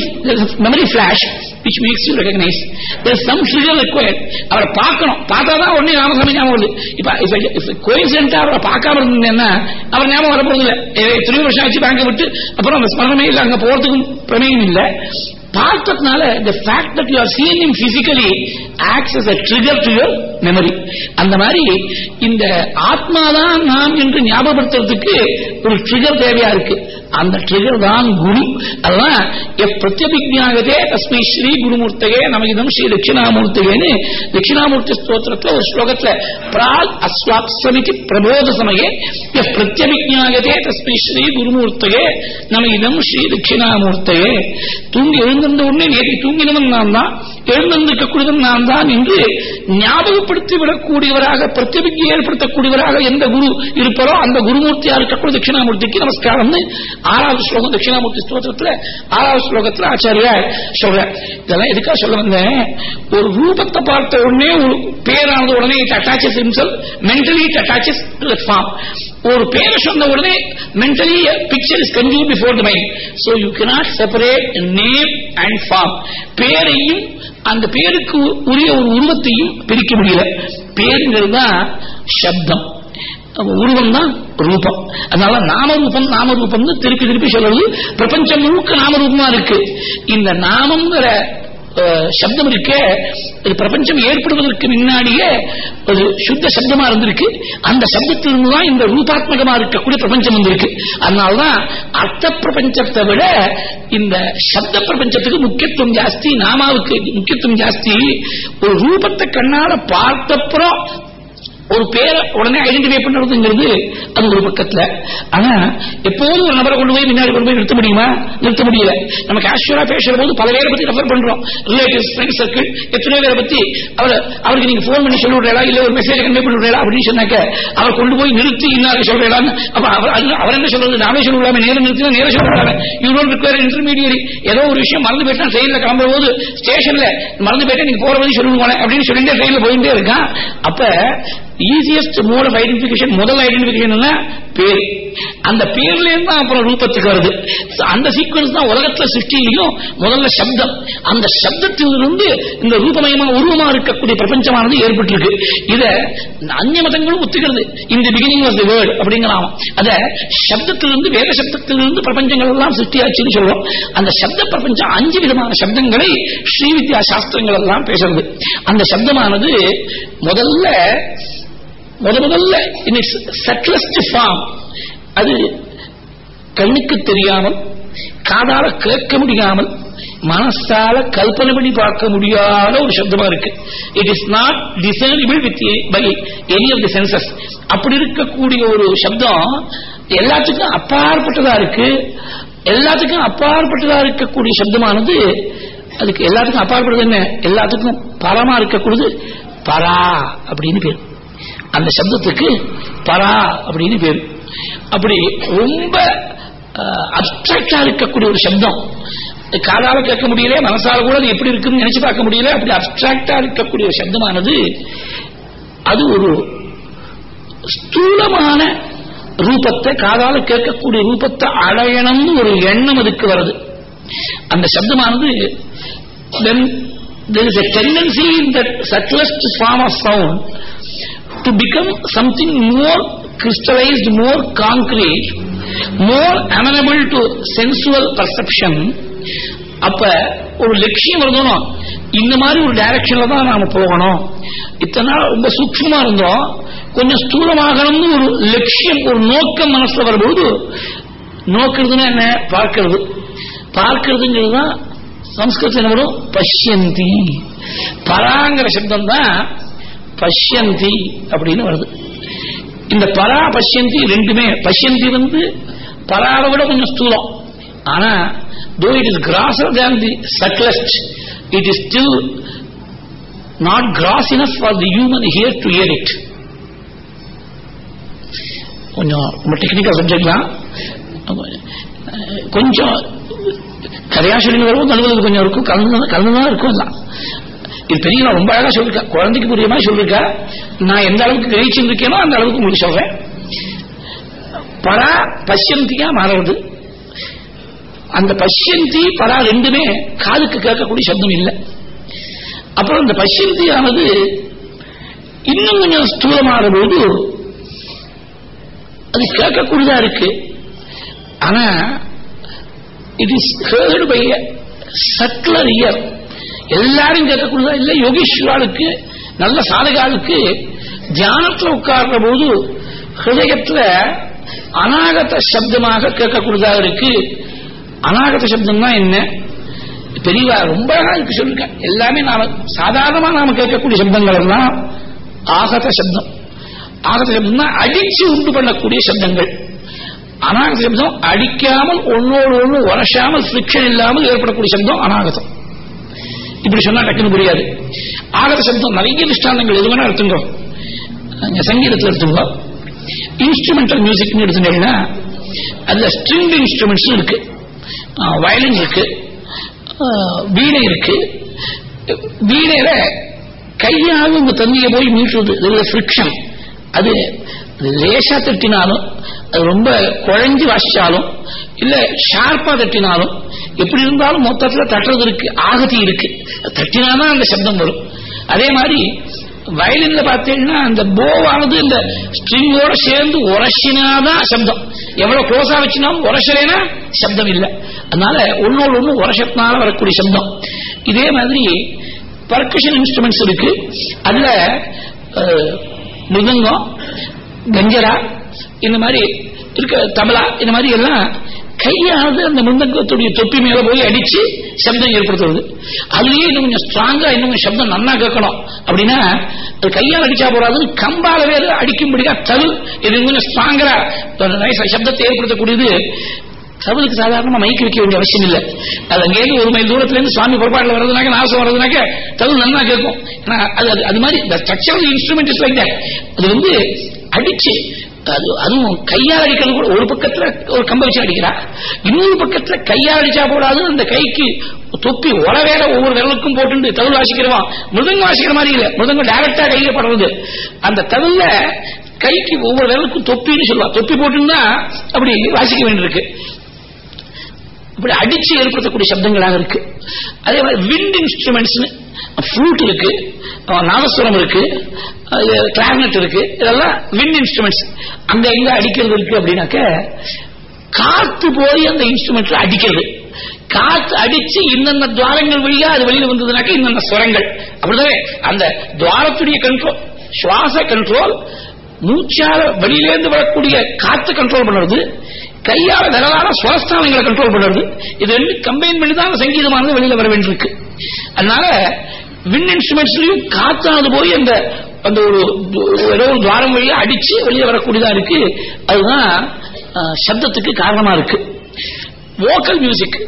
memory flash which makes you recognize. There is some trigger required. அவரை பார்க்கணும். பார்த்தா தான் உடனே ராமசாமி ஞாபகம் வருது. இப்போ இப்ப இப்ப கோயின்சிடென்டா அவரை பார்க்காம இருந்தேன்னா அவர் ஞாபகம் வர இல்லை எத்தனையோ வருஷம் ஆச்சு பேங்கை விட்டு. அப்புறம் அந்த ஸ்மரணமே இல்லை. அங்கே போகிறதுக்கும் பிரமேயம் இல்லை. பார்த்ததுனால இந்த fact that you are seen him physically acts as a trigger to your memory அந்த மாதிரி இந்த ஆத்மாதான் நாம் என்று ஞாபகப்படுத்துறதுக்கு ஒரு ட்ரிகர் தேவையா இருக்கு. அந்த ட்ரிகர் தான் குரு. அதான் பிரத்யபிஜாகதே தஸ்மை ஸ்ரீ குருமூர்த்தகே நமகிதம் ஸ்ரீ தட்சிணாமூர்த்திகேன்னு தட்சிணாமூர்த்தி ஸ்தோத்திரத்துல ஒரு ஸ்லோகத்துல பிரால் அஸ்வாப்சமிக்கு பிரபோத சமயே பிரத்யபிஜாகதே தஸ்மை ஸ்ரீ குருமூர்த்தகே நமகிதம் ஸ்ரீ தட்சிணாமூர்த்தகே. தூங்கி எழுந்திருந்த உடனே நேற்று தூங்கினவன் நான் தான் எழுந்திருக்கக்கூடியதும் நான் தான் என்று ஞாபகப்படுத்தி விடக்கூடியவராக பிரத்யபிக்கை ஏற்படுத்தக்கூடியவராக எந்த குரு இருப்பாரோ அந்த குருமூர்த்தியா இருக்கக்கூடிய தட்சிணாமூர்த்திக்கு நமஸ்காரம் ஆறாவது ஸ்லோகம் தட்சிணாமூர்த்தி ஸ்தோத்திரத்துல ஆறாவது ஸ்லோகத்துல ஆச்சாரியா சொல்ற இதெல்லாம் எதுக்காக சொல்ல வந்தேன்? ஒரு ரூபத்தை பார்த்த உடனே ஒரு பேரானது உடனே it attaches itself mentally it attaches form ஒரு பேரை சொன்ன உடனே mentally picture is conveyed before the mind so you cannot separate name and form பேரையும் அந்த பேருக்கு உரிய ஒரு உருவத்தையும் பிரிக்க முடியல. பேருங்கிறது தான் சப்தம். உருவம் தான் ரூபம். அதனால நாமரூபம் நாமரூபம்னு திருப்பி திருப்பி சொல்றது. பிரபஞ்சம் முழுக்க நாமரூபமா இருக்கு. இந்த நாமங்கிற சப்தம் இருக்க. பிரபஞ்சம் ஏற்படுவதற்கு முன்னாடியே ஒரு சுத்த சப்தமா இருந்திருக்கு. அந்த சப்தத்திலிருந்து தான் இந்த ரூபாத்மகமா இருக்கக்கூடிய பிரபஞ்சம் வந்திருக்கு. அதனால்தான் அர்த்த பிரபஞ்சத்தை விட இந்த சப்த பிரபஞ்சத்துக்கு முக்கியத்துவம் ஜாஸ்தி நாமாவுக்கு முக்கியத்துவம் ஜாஸ்தி. ஒரு ரூபத்தை கண்ணால பார்த்தப்புறம் ஒரு பேரை உடனே ஐடென்டிஃபை பண்றதுங்கிறது அது ஒரு பக்கத்துல. ஆனா எப்போதும் ஒரு நபரை கொண்டு போய் முன்னாடி கொண்டு போய் நிறுத்த முடியுமா? நிறுத்த முடியல. நம்ம கேஷுவலா பேசுற போது பல பேரை பத்தி ரெஃபர் பண்றோம். ரிலேட்டிவ்ஸ் ஃப்ரெண்ட் சர்க்கிள் எத்தனை பேரை பத்தி. அவர் அவருக்கு நீங்க போன் பண்ணி சொல்லி விடுறா இல்ல ஒரு மெசேஜ் கன்வே பண்ணி விடுறா அப்படின்னு சொன்னாக்க அவர் கொண்டு போய் நிறுத்தி இன்னாரு சொல்றான்னு அப்ப அவர் அவர் என்ன சொல்றது? நாமே சொல்ல விடாம நேரம் நிறுத்தி நேரம் சொல்ல விடாம யூ டோன்ட் ரிக்வயர் இன்டர்மீடியரி ஏதோ ஒரு விஷயம் மறந்து போயிட்டா ட்ரெயின்ல கிளம்புற போது ஸ்டேஷன்ல மறந்து போயிட்டா நீங்க போற வழி சொல்லுவாங்க அப்படின்னு சொல்லிட்டு ட்ரெயின்ல போயிட்டே இருக்கான். அப்ப ஈஸியஸ்ட் மோட் ஆஃப் ஐடென்டிபிகேஷன் முதல் ஐடென்டிபிகேஷன் பேர். அந்த பேர்ல இருந்து அப்புறம் ரூபத்துக்கு வருது. அந்த சீக்வன்ஸ் தான் உலகத்துல சிருஷ்டியிலையும் முதல்ல சப்தம். அந்த சப்தத்திலிருந்து இந்த ரூபமயமா உருவமா இருக்கக்கூடிய பிரபஞ்சமானது ஏற்பட்டிருக்கு. இத அந்நிய மதங்களும் ஒத்துக்கிறது. இந்த பிகினிங் ஆஃப் தி வேர்ட் அப்படிங்கிறாம அத சப்தத்திலிருந்து வேத சப்தத்திலிருந்து பிரபஞ்சங்கள் எல்லாம் சிருஷ்டியாச்சுன்னு சொல்றோம். அந்த சப்த பிரபஞ்சம் அஞ்சு விதமான சப்தங்களை ஸ்ரீவித்யா சாஸ்திரங்கள் எல்லாம் பேசுறது. அந்த சப்தமானது முதல்ல முத முதல்ல இன் சட்லஸ்ட் ஃபார்ம் அது கண்ணுக்கு தெரியாமல் காதால கேட்க முடியாமல் மனசால கல்பனை பண்ணி பார்க்க முடியாத ஒரு சப்தமா இருக்கு. It is not discernible with by any of the senses அப்படி இருக்கக்கூடிய ஒரு சப்தம் எல்லாத்துக்கும் அப்பாற்பட்டதா இருக்கு. எல்லாத்துக்கும் அப்பாற்பட்டதா இருக்கக்கூடிய சப்தமானது அதுக்கு எல்லாத்துக்கும் அப்பாற்பட்டது என்ன? எல்லாத்துக்கும் பரமா இருக்கக்கூடியது பரா அப்படின்னு பேர். அந்த சப்தத்துக்கு பரா அப்படின்னு பேரு. அப்படி ரொம்ப அப்டிராக்டா இருக்கக்கூடிய ஒரு சப்தம். காதால கேட்க முடியல மனசால கூட அது எப்படி இருக்குன்னு நினைச்சு பார்க்க முடியல அப்படி அப்டிராக்டா இருக்கக்கூடிய ஒரு சப்தமானது அது ஒரு ஸ்தூலமான ரூபத்தை காதால கேட்கக்கூடிய ரூபத்தை அடையணும்னு ஒரு எண்ணம் அதுக்கு வருது. அந்த சப்தமானது then there is a tendency in that subtlest form of sound to become something more crystallized, more concrete, more amenable to sensual perception, அப்ப ஒரு லட்சியம் இருந்தோம் இந்த மாதிரி ஒரு டைரக்ஷன்ல தான் நாம போகணும். இத்தனை நாள் ரொம்ப சூக்ஷமா இருந்தோம். கொஞ்சம் ஸ்தூலமாகணும்னு ஒரு லட்சியம் ஒரு நோக்கம் மனசுல வரும்போது நோக்கிறதுன்னு என்ன? பார்க்கிறது. பார்க்கிறதுங்கிறது தான் என்ன வரும்? பஷ்யந்தி. பராங்கிற சப்தம் தான் பஷ்யந்தி அப்படின்னு வருது. இந்த பரா பஷ்யந்தி ரெண்டுமே பஷ்யந்தி வந்து பராவை விட கொஞ்சம் ஸ்தூலம். ஆனா though it is grosser than the subtlest it is still not gross enough for the human ear to hear it கொஞ்சம் ரொம்ப டெக்னிக்கல் சப்ஜெக்ட் தான். கொஞ்சம் கதையா சொல்லி வரும் நடுவது கொஞ்சம் இருக்கும் கலந்து கலந்துதான் இருக்கும் எல்லாம். இது பெரிய ரொம்ப அழகா சொல்லிருக்கா குழந்தைக்கு புரிய மாதிரி சொல்லிருக்கா. நான் எந்த அளவுக்கு கிரகிச்சிருக்கேனோ அந்த அளவுக்கு உங்களுக்கு சொல்றேன். பரா பஷ்யந்தியா மாறுறது. அந்த பஷ்யந்தி பரா ரெண்டுமே காதுக்கு கேட்கக்கூடிய சப்தம் இல்லை. அப்புறம் இந்த பஷ்யந்தி ஆனது இன்னும் கொஞ்சம் ஸ்தூலமாகிற போது அது கேட்கக்கூடியதா இருக்கு. ஆனா it is heard by subtler ear எல்லாரும் கேட்கக்கூடியதா இல்லை யோகீஸ்வராளுக்கு நல்ல சாதகாளுக்கு தியானத்துல உட்கார்ற போது ஹிருதயத்துல அநாகத சப்தமாக கேட்கக்கூடியதாக இருக்கு. அநாகத சப்தம்னா என்ன? பெரியவா ரொம்ப அழகா இருக்கு சொல்லிருக்கேன் எல்லாமே நாம சாதாரணமா நாம கேட்கக்கூடிய சப்தங்கள் எல்லாம் ஆகத சப்தம். ஆகத சப்தம்னா அடிச்சு உண்டு பண்ணக்கூடிய சப்தங்கள். அநாகத சப்தம் அடிக்காமல் ஒன்னோடு ஒன்று உரசாமல் ஃபிரிக்ஷன் இல்லாமல் ஏற்படக்கூடிய சப்தம் அநாகதம். இப்படி சொன்னா டக்குன்னு புரியாது. ஆகர சப்தம் நிறைய திஷ்டாந்தங்கள் எது வேணா எடுத்துங்கோ. சங்கீதத்தில் எடுத்துங்க. இன்ஸ்ட்ருமெண்டல் மியூசிக்னு எடுத்துட்டீங்கன்னா அதுல ஸ்ட்ரிங் இன்ஸ்ட்ருமெண்ட்ஸ் இருக்கு. வயலின் இருக்கு. வீணை இருக்கு. வீணையில கையால் உங்க தண்ணியை போய் மீட்டுறது இதுல ஃபிரிக்ஷன் அது லேசா தட்டினாலும் அது ரொம்ப குழஞ்சி வாசிச்சாலும் இல்ல ஷார்ப்பா தட்டினாலும் எப்படி இருந்தாலும் மொத்தத்துல தட்டுறது இருக்கு ஆகதி இருக்கு. தட்டினாதான் அந்த சப்தம் வரும். அதே மாதிரி வயலின்ல பார்த்தீங்கன்னா அந்த போவானது இந்த ஸ்ட்ரிங்கோட சேர்ந்து உரசினாதான் சப்தம். எவ்வளவு க்ளோஸா வச்சுனாலும் உரசலேனா சப்தம் இல்லை. அதனால ஒன்னோடு ஒண்ணு உரசத்தினால வரக்கூடிய சப்தம். இதே மாதிரி பர்கஷன் இன்ஸ்ட்ருமெண்ட்ஸ் இருக்கு. அதுல மிருதங்கம் கஞ்சரா இந்த மாதிரி இருக்க தபலா இந்த மாதிரி எல்லாம் கையானது அந்த முந்தங்கத்துடைய தொப்பி மேல போய் அடிச்சு சப்தம் ஏற்படுத்துறது அதுலயே இன்னும் கொஞ்சம் ஸ்ட்ராங்கா இன்னும் சப்தம் நன்னா கேட்கணும். அப்படின்னா அது கையால் அடிச்சா போறாது கம்பால வேறு அடிக்கும்படியா தவில் இது கொஞ்சம் ஸ்ட்ராங்கரா சப்தத்தை ஏற்படுத்தக்கூடியது. தவிலுக்கு சாதாரணமா மைக்கு வைக்க வேண்டிய அவசியம் இல்லை. அது அங்கேயிருந்து ஒரு மைல் தூரத்துல இருந்து சுவாமி புறப்பாடுல வர்றதுனாக்க நாசம் வர்றதுனாக்க தவில் நல்லா கேட்கும். அது அது மாதிரி ஸ்ட்ரக்சரல் இன்ஸ்ட்ருமெண்ட் லைக் தட் அது வந்து அடிச்சு அது அதுவும் கையால் அடிக்கிறது கூட. ஒரு பக்கத்துல ஒரு கம்ப வச்சு அடிக்கிறா. இன்னொரு பக்கத்துல கையால் அடிச்சா போடாது அந்த கைக்கு தொப்பி உர வேற ஒவ்வொரு விரலுக்கும் போட்டு தவில் வாசிக்கிறவான். மிருதங்க வாசிக்கிற மாதிரி இல்ல. மிருதங்க டைரக்டா கையில படுறது. அந்த தவில கைக்கு ஒவ்வொரு விரலுக்கும் தொப்பின்னு சொல்லுவா. தொப்பி போட்டுன்னா அப்படி வாசிக்க வேண்டியிருக்கு. இப்படி அடிச்சு ஏற்படுத்தக்கூடிய சப்தங்களாக இருக்கு. அதே மாதிரி விண்ட் இன்ஸ்ட்ருமெண்ட்ஸ் ஃப்ளூட் இருக்கு நாதஸ்வரம் இருக்கு கிளாரினட் இருக்கு இதெல்லாம் விண்ட் இன்ஸ்ட்ருமெண்ட்ஸ் அங்க எங்க அடிக்கிறது இருக்கு அப்படின்னாக்க காத்து போய் அந்த இன்ஸ்ட்ருமெண்ட்ல அடிக்கிறது. காத்து அடிச்சு இந்த துவாரங்கள் வழியா அது வெளியில வந்ததுனாக்க இந்த ஸ்வரங்கள். அப்படிதானே? அந்த துவாரத்துடைய கண்ட்ரோல் சுவாச கண்ட்ரோல் மூச்சால வெளியிலேருந்து வரக்கூடிய காத்து கண்ட்ரோல் பண்ணுறது கையால விரலால சுவஸ்தானங்களை கண்ட்ரோல் பண்றது. இது ரெண்டு கம்பைன் பண்ணி தான் சங்கீதமானது வெளியில வர வேண்டியிருக்கு. அதனால வின் இன்ஸ்ட்ருமெண்ட்ஸ்லயும் காத்தானது போய் அந்த அந்த ஒரு ஏதோ ஒரு துவாரம் வழியா அடிச்சு வெளியே வரக்கூடியதா இருக்கு. அதுதான் சப்தத்துக்கு காரணமா இருக்கு. வோக்கல் மியூசிக்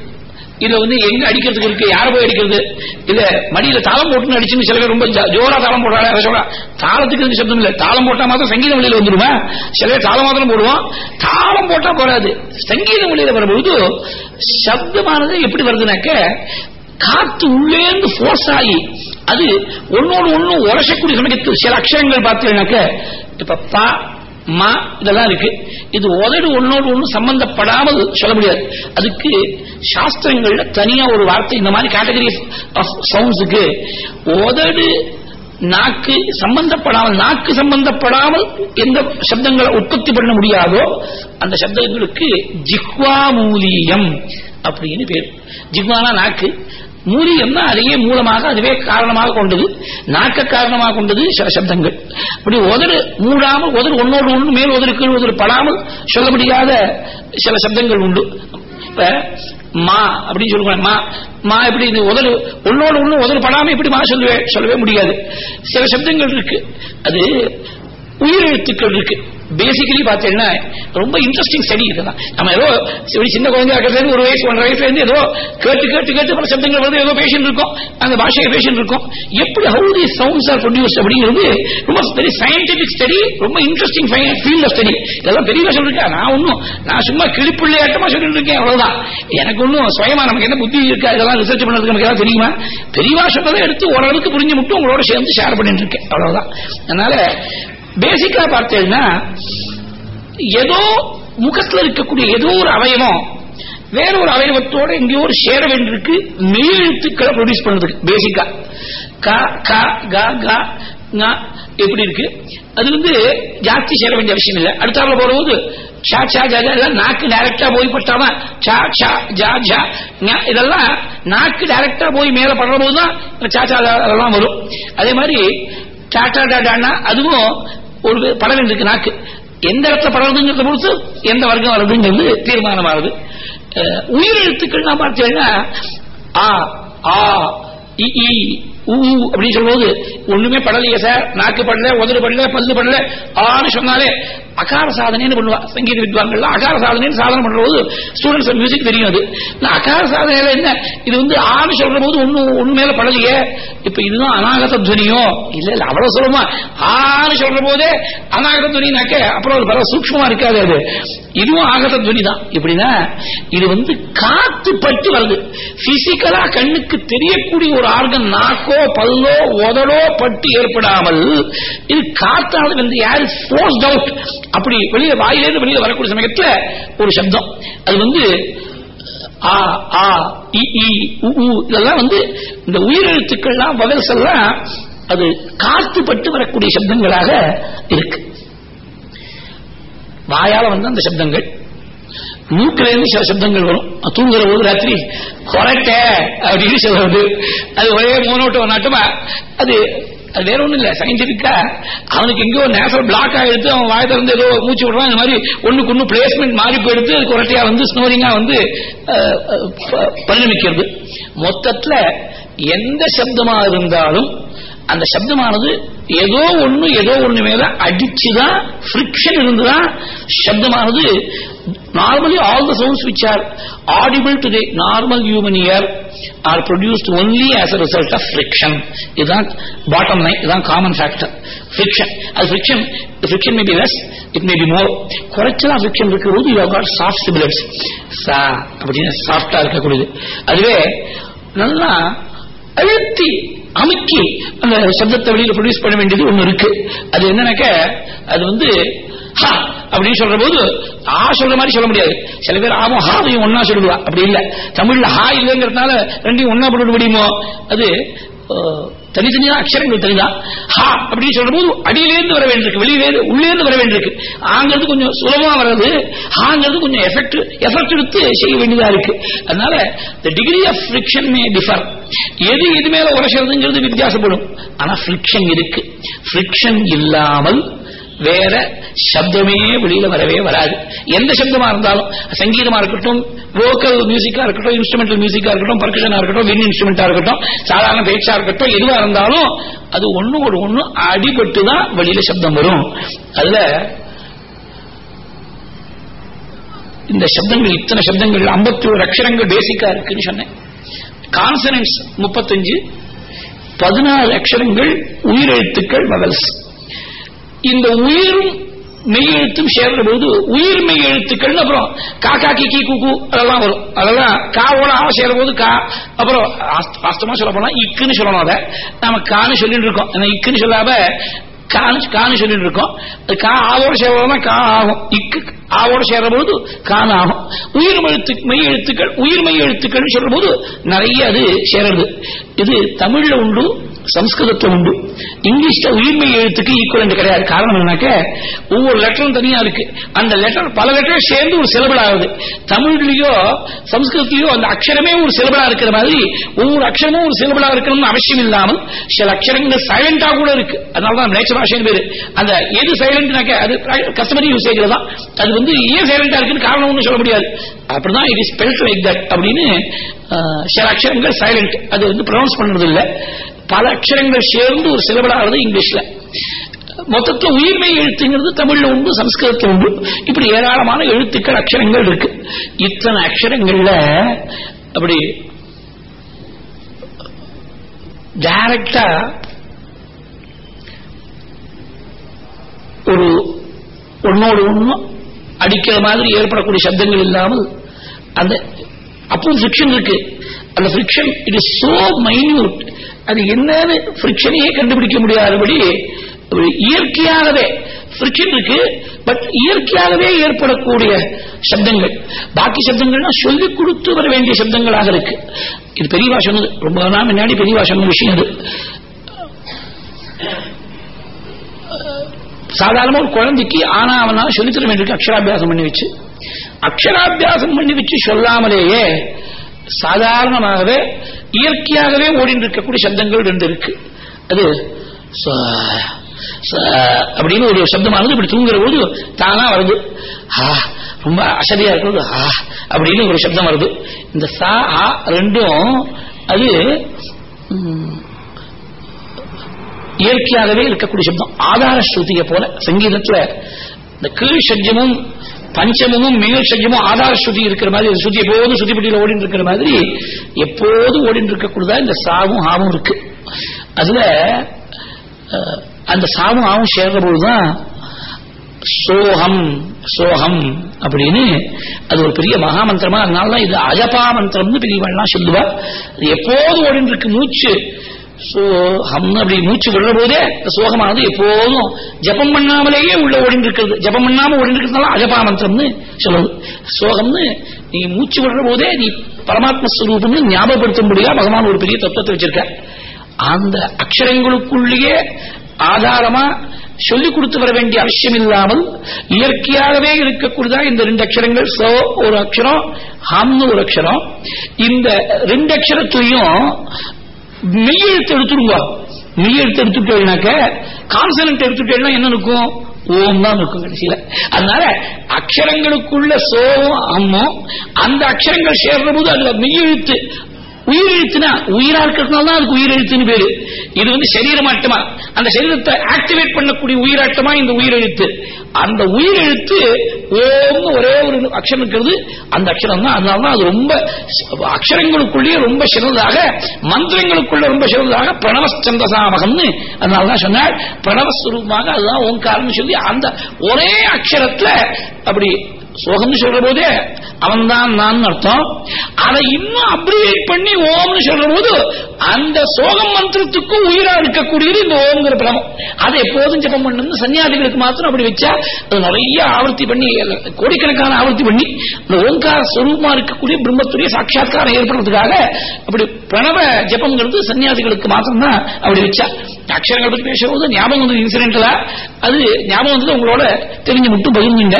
இதுல வந்து எங்க அடிக்கிறதுக்கு இருக்கு? யார போய் அடிக்கிறது? இல்ல மடியில தாளம் போட்டுன்னு அடிச்சுன்னு சில பேர் ரொம்ப ஜோரா தாளம் போடுறாங்க. சொல்றா தாளத்துக்கு இருக்கு சப்தம் இல்ல? தாளம் போட்டா மாத்திரம் சங்கீதம் மொழியில வந்துருமா? சில பேர் தாளம் மாத்திரம் போடுவோம். தாளம் போட்டா போறாது. சங்கீத மொழியில வரும்போது சப்தமானது எப்படி வருதுனாக்க காத்து உள்ளேந்து போர்ஸ் ஆகி அது ஒன்னோடு ஒன்னும் உரசக்கூடிய சமயத்து சில அக்ஷரங்கள் பார்த்தீங்கன்னாக்க இப்ப மா இதெல்லாம் இருக்கு. இது உதடு ஒன்னோடு ஒண்ணு சம்பந்தப்படாமல் சொல்ல முடியாது. அதுக்கு சாஸ்திரங்கள்ல தனியா ஒரு வார்த்தை இந்த மாதிரி கேட்டகரி ஆஃப் சவுண்ட்ஸுக்கு உதடு நாக்கு சம்பந்தப்படாமல் நாக்கு சம்பந்தப்படாமல் எந்த சப்தங்களை உற்பத்தி பண்ண முடியாதோ அந்த சப்தங்களுக்கு ஜிஹ்வாமூலியம் அப்படின்னு பேர். ஜிஹ்வானா நாக்கு மூலியம்னா அதையே மூலமாக அதுவே காரணமாக கொண்டது நாக்க காரணமாக கொண்டது சில சப்தங்கள். இப்படி உதறு மூடாமல் உதறு ஒன்னோடு ஒன்று மேல் உதறு கீழ் உதறு படாமல் சொல்ல முடியாத சில சப்தங்கள் உண்டு. இப்ப மா அப்படின்னு சொல்லுவாங்க. மா மா எப்படி இது உதறு ஒன்னோடு ஒன்று உதறு படாம எப்படி மா சொல்லவே சொல்லவே முடியாது. சில சப்தங்கள் இருக்கு. அது உயிரெழுத்துக்கள் இருக்கு. பேசிக்கலி பார்த்தீங்கன்னா ரொம்ப இன்ட்ரெஸ்டிங் ஸ்டடி இதெல்லாம் நம்ம ஏதோ சரி சின்ன குழந்தையா இருக்கிறது ஒரு வயசு ஒன்றரை வயசுல இருந்து ஏதோ கேட்டு கேட்டு கேட்டு பல சப்தங்கள் வந்து ஏதோ பேஷன் இருக்கும். அந்த பாஷையை பேஷன் இருக்கும். எப்படி how the sounds are produce அப்படிங்கிறது ரொம்ப வெரி சயின்டிபிக் ஸ்டடி ரொம்ப இன்ட்ரெஸ்டிங் ஃபீல்ட் ஆஃப் ஸ்டடி இதெல்லாம் பெரியவா இருக்கா? நான் ஒன்றும் நான் சும்மா கிளிப்பிள்ளையாட்டமா சொல்லிட்டு இருக்கேன் அவ்வளவுதான். எனக்கு ஒன்றும் சுயமா நமக்கு என்ன புத்தி இருக்கா? இதெல்லாம் ரிசர்ச் பண்ணதுக்கு நமக்கு ஏதாவது தெரியுமா? பெரியவா சொன்னதை எடுத்து ஓரளவுக்கு புரிஞ்சு மட்டும் உங்களோட சேர்ந்து ஷேர் பண்ணிட்டு இருக்கேன் அவ்வளவுதான். அதனால பேசிக்கா பார்த்தேன்னா ஏதோ முகத்துல இருக்கக்கூடிய ஏதோ ஒரு அவயவம் வேற ஒரு அவயவத்தோட எங்கேயோ ஒரு சேர வேண்டியிருக்கு மெய்யெழுத்துக்களை ப்ரொடியூஸ் பண்றதுக்கு பேசிக்கா கா கா கா கா எப்படி இருக்கு அது வந்து ஜாஸ்தி சேர வேண்டிய அவசியம் இல்லை அடுத்தாப்புல போடும்போது ஷா சா ஜா ஜா நாக்கு டைரக்டா போய் பட்டாதான் சா சா ஜா ஜா ஞா இதெல்லாம் நாக்கு டைரக்டா போய் மேல படுற போதுதான் சா சா அதெல்லாம் வரும் அதே மாதிரி டாடா டாடான்னா அதுவும் ஒரு பட இருக்கு நாக்கு. எந்த இடத்துல படுறதுங்கிறத பொறுத்து எந்த வர்க்கம் வருதுங்கிறது தீர்மானமாகுது. உயிரெழுத்துக்கள் நான் பார்த்தீங்கன்னா ஆ ஆ இ ஊ அப்படின்னு சொல்லும்போது ஒண்ணுமே படலையே சார். நாக்கு படல உதடு படல பல்லு படல ஆன்னு சொன்னாலே அகார சாதனைன்னு பண்ணுவா சங்கீத வித்வான்கள் அகார சாதனைன்னு சாதனை பண்ற போது ஸ்டூடெண்ட்ஸ் மியூசிக் தெரியும் அது. அகார சாதனையில என்ன இது வந்து ஆன்னு சொல்ற போது ஒண்ணு ஒண்ணு மேல படலையே. இப்ப இதுதான் அநாகத துவனியோ? இல்ல இல்ல அவ்வளவு சொல்லுமா ஆன்னு சொல்ற போதே அநாகத துவனினாக்க அப்புறம் ஒரு பல சூக்மமா இருக்காது அது. இதுவும் ஆகத துவனி தான். இப்படின்னா இது வந்து காத்து பட்டு வருது. பிசிக்கலா கண்ணுக்கு தெரியக்கூடிய ஒரு ஆர்கன் நாக்கோ பல்லோ உதடோ பட்டு ஏற்படாமல் இது காத்தானது வந்து யாரு அவுட் அப்படி வெளியே வாயிலிருந்து வெளியே வரக்கூடிய சமயத்துல ஒரு சப்தம். அது வந்து ஆ ஆ இ உ இதெல்லாம் வந்து இந்த உயிரெழுத்துக்கள்லாம் வகல்ஸ் எல்லாம் அது காத்து பட்டு வரக்கூடிய சப்தங்களாக இருக்கு. வாயால வந்து அந்த சப்தங்கள். மூக்கில இருந்து சில சப்தங்கள் வரும். தூங்குற போது ராத்திரி குறைக்க அப்படின்னு சொல்றது அது ஒரே மூணோட்டம் நாட்டமா அது அது வேற ஒண்ணும் இல்ல சயின்டிபிக்கா அவனுக்கு எங்கேயோ நேசல் பிளாக் ஆயிடுத்து அவன் வாய் திறந்து ஏதோ மூச்சு விடுறான் இந்த மாதிரி ஒண்ணுக்கு ஒண்ணு பிளேஸ்மெண்ட் மாறி போயிடுத்து அது குரட்டையா வந்து ஸ்னோரிங்கா வந்து பரிணமிக்கிறது. மொத்தத்துல எந்த சப்தமா இருந்தாலும் அந்த சப்தமானது ஏதோ ஒண்ணு ஏதோ ஒண்ணு மேல அடிச்சுதான் ஃபிரிக்ஷன் இருந்துதான் சப்தமானது. Normally all the sounds which are audible to the normal human ear are produced only as a result of friction இதுதான் பாட்டம் லைன் இதுதான் காமன் ஃபேக்டர் பிரிக்ஷன் அது friction may be less it may be more குறைச்சலா ஃபிரிக்ஷன் இருக்கிறது யூ காட் சாஃப்ட் சிபிலட்ஸ் சா அப்படின்னு சாஃப்டா இருக்கக்கூடியது. அதுவே நல்லா அழுத்தி அமுக்கி அந்த சப்தத்தை வெளியில ப்ரொடியூஸ் பண்ண வேண்டியது ஒண்ணு இருக்கு. அது என்னன்னாக்க அது வந்து ஹா அப்படின்னு சொல்ற போது ஆ சொல்ற மாதிரி சொல்ல முடியாது. சில பேர் ஆமும் ஹாவையும் ஒன்னா சொல்லுவா. அப்படி இல்ல. தமிழ்ல ஹா இல்லைங்கிறதுனால ரெண்டையும் ஒன்னா போட்டு முடியுமோ? அது தனித்தனியா அக்ஷரங்கள் தனிதான் ஹா அப்படின்னு சொல்ற போது அடியிலேருந்து வர வேண்டியிருக்கு வெளியிலேருந்து உள்ளேருந்து வர வேண்டியிருக்கு. ஆங்கிறது கொஞ்சம் சுலபமா வர்றது ஹாங்கிறது கொஞ்சம் எஃபெக்ட் எஃபெக்ட் எடுத்து செய்ய வேண்டியதா இருக்கு. அதனால the degree of friction may differ எது இது மேல உரைச்சதுங்கிறது வித்தியாசப்படும். ஆனா ஃபிரிக்ஷன் இருக்கு. ஃபிரிக்ஷன் இல்லாமல் வேற சப்தமே வெளியில வரவே வராது. எந்த சப்தமா இருந்தாலும் சங்கீதமா இருக்கட்டும் வோக்கல் மியூசிக்கா இருக்கட்டும் இன்ஸ்ட்ருமெண்டல் மியூசிக்கா இருக்கட்டும் பர்கஷனா இருக்கட்டும் வின் இன்ஸ்ட்ருமெண்டா இருக்கட்டும் சாதாரண பேச்சா இருக்கட்டும் எதுவா இருந்தாலும் அது ஒண்ணு ஒரு ஒண்ணு அடிபட்டு தான் வெளியில சப்தம் வரும். அதுல இந்த சப்தங்கள் இத்தனை சப்தங்கள் ஐம்பத்தி ஒரு அக்ஷரங்கள் பேசிக்கா இருக்குன்னு சொன்னேன். கான்சனன்ஸ் முப்பத்தஞ்சு பதினாறு அக்ஷரங்கள் உயிரெழுத்துக்கள் வவல்ஸ் இந்த உயிரும் மெய்யெழுத்தும் சேர்ற போது உயிர் மெய் எழுத்துக்கள் அப்புறம் காக்கா கிக்கி குக்கு அதெல்லாம் வரும். அதெல்லாம் காவோட ஆவ சேர போது கா அப்புறம் வாஸ்தமா சொல்ல போனா இக்குன்னு சொல்லணும் அதை. நாம கான்னு சொல்லிட்டு இருக்கோம். இக்குன்னு சொல்லாம கான்னு கான்னு சொல்லிட்டு இருக்கோம். கா ஆவோட சேர்றதுனா கா ஆகும். இக்கு ஆவோட சேர்ற போது கான் ஆகும். உயிர் எழுத்து மெய் எழுத்துக்கள் உயிர் மெய் எழுத்துக்கள் சொல்ற போது நிறைய அது சேருது இது தமிழ்ல உண்டு சம்ஸ்கிருதத்துல உண்டு. இங்கிலீஷ்ல உயிர்மை எழுத்துக்கு ஈக்குவலண்ட் கிடையாது. காரணம் என்னன்னாக்க ஒவ்வொரு லெட்டரும் தனியா இருக்கு. அந்த லெட்டர் பல லெட்டர் சேர்ந்து ஒரு சிலபல் ஆகுது. தமிழ்லயோ சம்ஸ்கிருத்திலயோ அந்த அக்ஷரமே ஒரு சிலபலா இருக்கிற மாதிரி ஒவ்வொரு அக்ஷரமும் ஒரு சிலபலா இருக்கணும்னு அவசியம் இல்லாமல் சில அக்ஷரங்கள் சைலண்டா கூட இருக்கு. அதனாலதான் நேச்சர் பாஷைன்னு பேரு. அந்த எது சைலண்ட்னாக்க அது கஸ்டமரி யூசேஜ்ல தான். அது வந்து ஏன் சைலண்டா இருக்குன்னு காரணம் ஒன்றும் சொல்ல முடியாது. அப்படிதான் it is spelt like that அப்படின்னு சில அக்ஷரங்கள் சைலண்ட் அது வந்து ப்ரொனவுன்ஸ் பண்றது இல்ல பல அக்ஷரங்கள் சேர்ந்து ஒரு சிலபலாகிறது இங்கிலீஷ்ல. மொத்தத்தில் உயிர்மை எழுத்துங்கிறது தமிழ்ல உண்டு சம்ஸ்கிருதத்தில் உண்டு. இப்படி ஏராளமான எழுத்துக்கள் அக்ஷரங்கள் இருக்கு. இத்தனை அக்ஷரங்கள்ல அப்படி டைரக்டா ஒரு ஒன்னோடு ஒன்னும் அடிக்கிற மாதிரி ஏற்படக்கூடிய சப்தங்கள் இல்லாமல் அந்த அப்போ ஃபிரிக்ஷன் இருக்கு. அந்த friction it is so minute அது என்னன்னு பிரிக்ஷனையே கண்டுபிடிக்க முடியாதபடி இயற்கையாகவே இருக்கு பட் இயற்கையாகவே ஏற்படக்கூடிய சப்தங்கள். பாக்கி சப்தங்கள்னா சொல்லிக் கொடுத்து வர வேண்டிய சப்தங்களாக இருக்கு. இது பெரியவா சொன்னது. ரொம்ப நாள் முன்னாடி பெரியவா சொன்ன விஷயம் அது. சாதாரண ஒரு குழந்தைக்கு ஆனா அவனால சொல்லித்தர வேண்டியிருக்கு அக்ஷராபியாசம் பண்ணி வச்சு. அக்ஷராபியாசம் பண்ணி வச்சு சொல்லாமலேயே சாதாரணமாகவே இயற்கையாகவே ஓடிட்டு இருக்கக்கூடிய சப்தங்கள் ரெண்டு இருக்கு. அது அப்படின்னு ஒரு சப்தமானது இப்படி தூங்குற போது தானா வருது. ஆ ரொம்ப அசதியா இருக்கிறது. ஆ அப்படின்னு ஒரு சப்தம் வருது. இந்த சா ஆ ரெண்டும் அது இயற்கையாகவே இருக்கக்கூடிய சப்தம். ஆதார ஸ்ருதியை போல சங்கீதத்துல இந்த கீழ் சஜ்யமும் பஞ்சமும் மேல் ஆதார சுதி இருக்கிற மாதிரி சுத்தி எப்போதும் ஸ்ருதிப்பட்டியில ஓடிட்டு இருக்கிற மாதிரி எப்போதும் ஓடிட்டு இருக்கக்கூடியதா இந்த சாவும் ஆவும் இருக்கு. அதுல அந்த சாவும் ஆவும் சேர்ற போதுதான் சோகம் சோகம் அப்படின்னு அது ஒரு பெரிய மகாமந்திரமா அதனாலதான் இது அஜபா மந்திரம்னு எல்லாம் சொல்லுவா அது எப்போதும் ஓடிட்டு இருக்கு மூச்சு. சோ ஹம் அப்படி மூச்சு விடுற போதே இந்த சோகமானது எப்போதும் ஜபம் பண்ணாமலேயே உள்ள ஓடிட்டு இருக்கிறது ஜபம் பண்ணாம ஓடிட்டு இருக்கிறதுனால அஜபா மந்திரம்னு சொல்லுது சோகம்னு நீ மூச்சு விடுற போதே நீ பரமாத்ம ஸ்வரூபம்னு ஞாபகப்படுத்தும்படியா பகவான் ஒரு பெரிய தத்துவத்தை வச்சிருக்க அந்த அக்ஷரங்களுக்குள்ளேயே ஆதாரமா சொல்லிக் கொடுத்து வர வேண்டிய அவசியம் இல்லாமல் இயற்கையாகவே இருக்கக்கூடியதா இந்த ரெண்டு அக்ஷரங்கள். சோ ஒரு அக்ஷரம் ஹம்னு ஒரு அக்ஷரம். இந்த ரெண்டு அக்ஷரத்தையும் மெய்யெழுத்து எடுத்துருங்க மெய்யெழுத்து எடுத்துட்டேனாக்க கான்சனன்ட் எடுத்துட்டேன்னா என்ன இருக்கும்? ஓம் தான் இருக்கும் கடைசியில. அதனால அக்ஷரங்களுக்குள்ள சோகம் அம்மும் அந்த அக்ஷரங்கள் சேர்ற போது அதுல மெய்யெழுத்து உயிரெழுத்துனா உயிரா இருக்கிறதுனால தான் அதுக்கு உயிரெழுத்துன்னு பேரு. இது வந்து சரீரமாட்டமா அந்த சரீரத்தை ஆக்டிவேட் பண்ணக்கூடிய உயிராட்டமா இந்த உயிரெழுத்து. அந்த உயிரெழுத்து ஓம்னு ஒரே ஒரு அக்ஷரம் இருக்கிறது. அந்த அக்ஷரம் தான் அதனால தான் அது ரொம்ப அக்ஷரங்களுக்குள்ளேயே ரொம்ப சிறந்ததாக மந்திரங்களுக்குள்ள ரொம்ப சிறந்ததாக பிரணவச்சந்தசாமகம்னு அதனால தான் சொன்னார். பிரணவஸ்வரூபமாக அதுதான் ஓங்காரம்னு சொல்லி அந்த ஒரே அக்ஷரத்துல அப்படி சோகம்னு சொல்ற போது அவன் தான் நான் அர்த்தம். அதை இன்னும் அப்ரிவேட் பண்ணி ஓம்னு சொல்ற போது அந்த சோகம் மந்திரத்துக்கும் உயிரா இருக்கக்கூடியது இந்த ஓம்ங்கிற பிரமம். அதை எப்போதும் ஜெபம் பண்ணணும் சன்னியாசிகளுக்கு மாத்திரம் அப்படி வச்சா அது நிறைய ஆவர்த்தி பண்ணி கோடிக்கணக்கான ஆவர்த்தி பண்ணி அந்த ஓங்கார ஸ்வரூபமா இருக்கக்கூடிய பிரம்மத்துடைய சாட்சா்காரம் ஏற்படுறதுக்காக அப்படி பிரணவ ஜெபங்கிறது சன்னியாசிகளுக்கு மாத்திரம் தான் அப்படி வச்சா. அக்ஷரங்கள் பத்தி பேசும்போது ஞாபகம் வந்தது இன்சிடென்ட்ல அது ஞாபகம் வந்தது உங்களோட தெரிஞ்சு மட்டும் பகிர்ந்துங்க.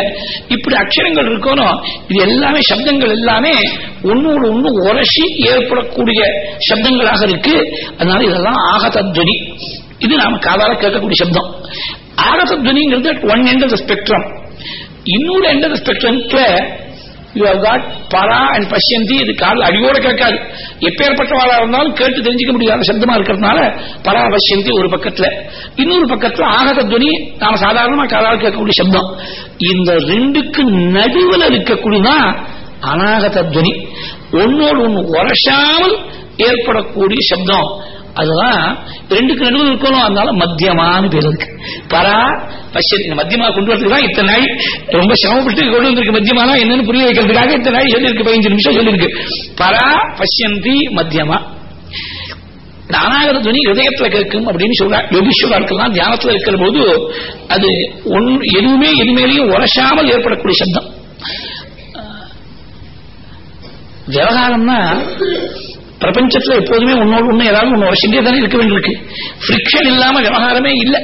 இப்படி அக்ஷர அக்ஷரங்கள் இருக்கணும். இது எல்லாமே சப்தங்கள் எல்லாமே ஒன்னோடு ஒண்ணு உரசி ஏற்படக்கூடிய சப்தங்களாக இருக்கு. அதனால இதெல்லாம் ஆகதத்வனி. இது நாம காதால கேட்கக்கூடிய சப்தம். ஆகதத்வனிங்கிறது ஒன் எண்ட் ஆஃப் ஸ்பெக்ட்ரம் இன்னொரு end of ஸ்பெக்ட்ரம்ல you have got para and pashyanti இது கால் அடியோட கேட்காது எப்பேற்பட்டவாளா இருந்தாலும் கேட்டு தெரிஞ்சுக்க முடியாத சப்தமா இருக்கிறதுனால பரா பஷ்யந்தி ஒரு பக்கத்துல. இன்னொரு பக்கத்துல ஆகத துவனி நாம சாதாரணமா காதால் கேட்கக்கூடிய சப்தம். இந்த ரெண்டுக்கு நடுவில் இருக்கக்கூடியதான் அநாகத துவனி ஒன்னோடு ஒண்ணு உரசாமல் ஏற்படக்கூடிய சப்தம். அதுதான் ரெண்டுக்கு நடுவில் இருக்கணும் அதனால மத்தியமான பேர் இருக்கு பரா பஷ்யந்தி மத்தியமா கொண்டு வரதுக்கு தான் இத்தனை நாள் ரொம்ப சிரமப்பட்டு கொண்டு வந்திருக்கு. மத்தியமானா என்னன்னு புரிய வைக்கிறதுக்காக இத்தனை நாள் சொல்லியிருக்கு பதினஞ்சு நிமிஷம் சொல்லியிருக்கு. பரா பஷ்யந்தி மத்தியமா. நானாகிற துணி ஹிருதயத்துல கேட்கும் அப்படின்னு சொல்ற யோகீஸ்வராட்கள்லாம் தியானத்துல இருக்கிற போது அது ஒன் எதுவுமே எதுமேலையும் உரசாமல் ஏற்படக்கூடிய சப்தம். விவகாரம்னா பிரபஞ்சத்துல எப்போதுமே உன்னோடு ஒண்ணு ஏதாவது ஒண்ணு உரசிட்டே தானே இருக்க வேண்டியிருக்கு. பிரிக்ஷன் இல்லாம விவகாரமே இல்லை.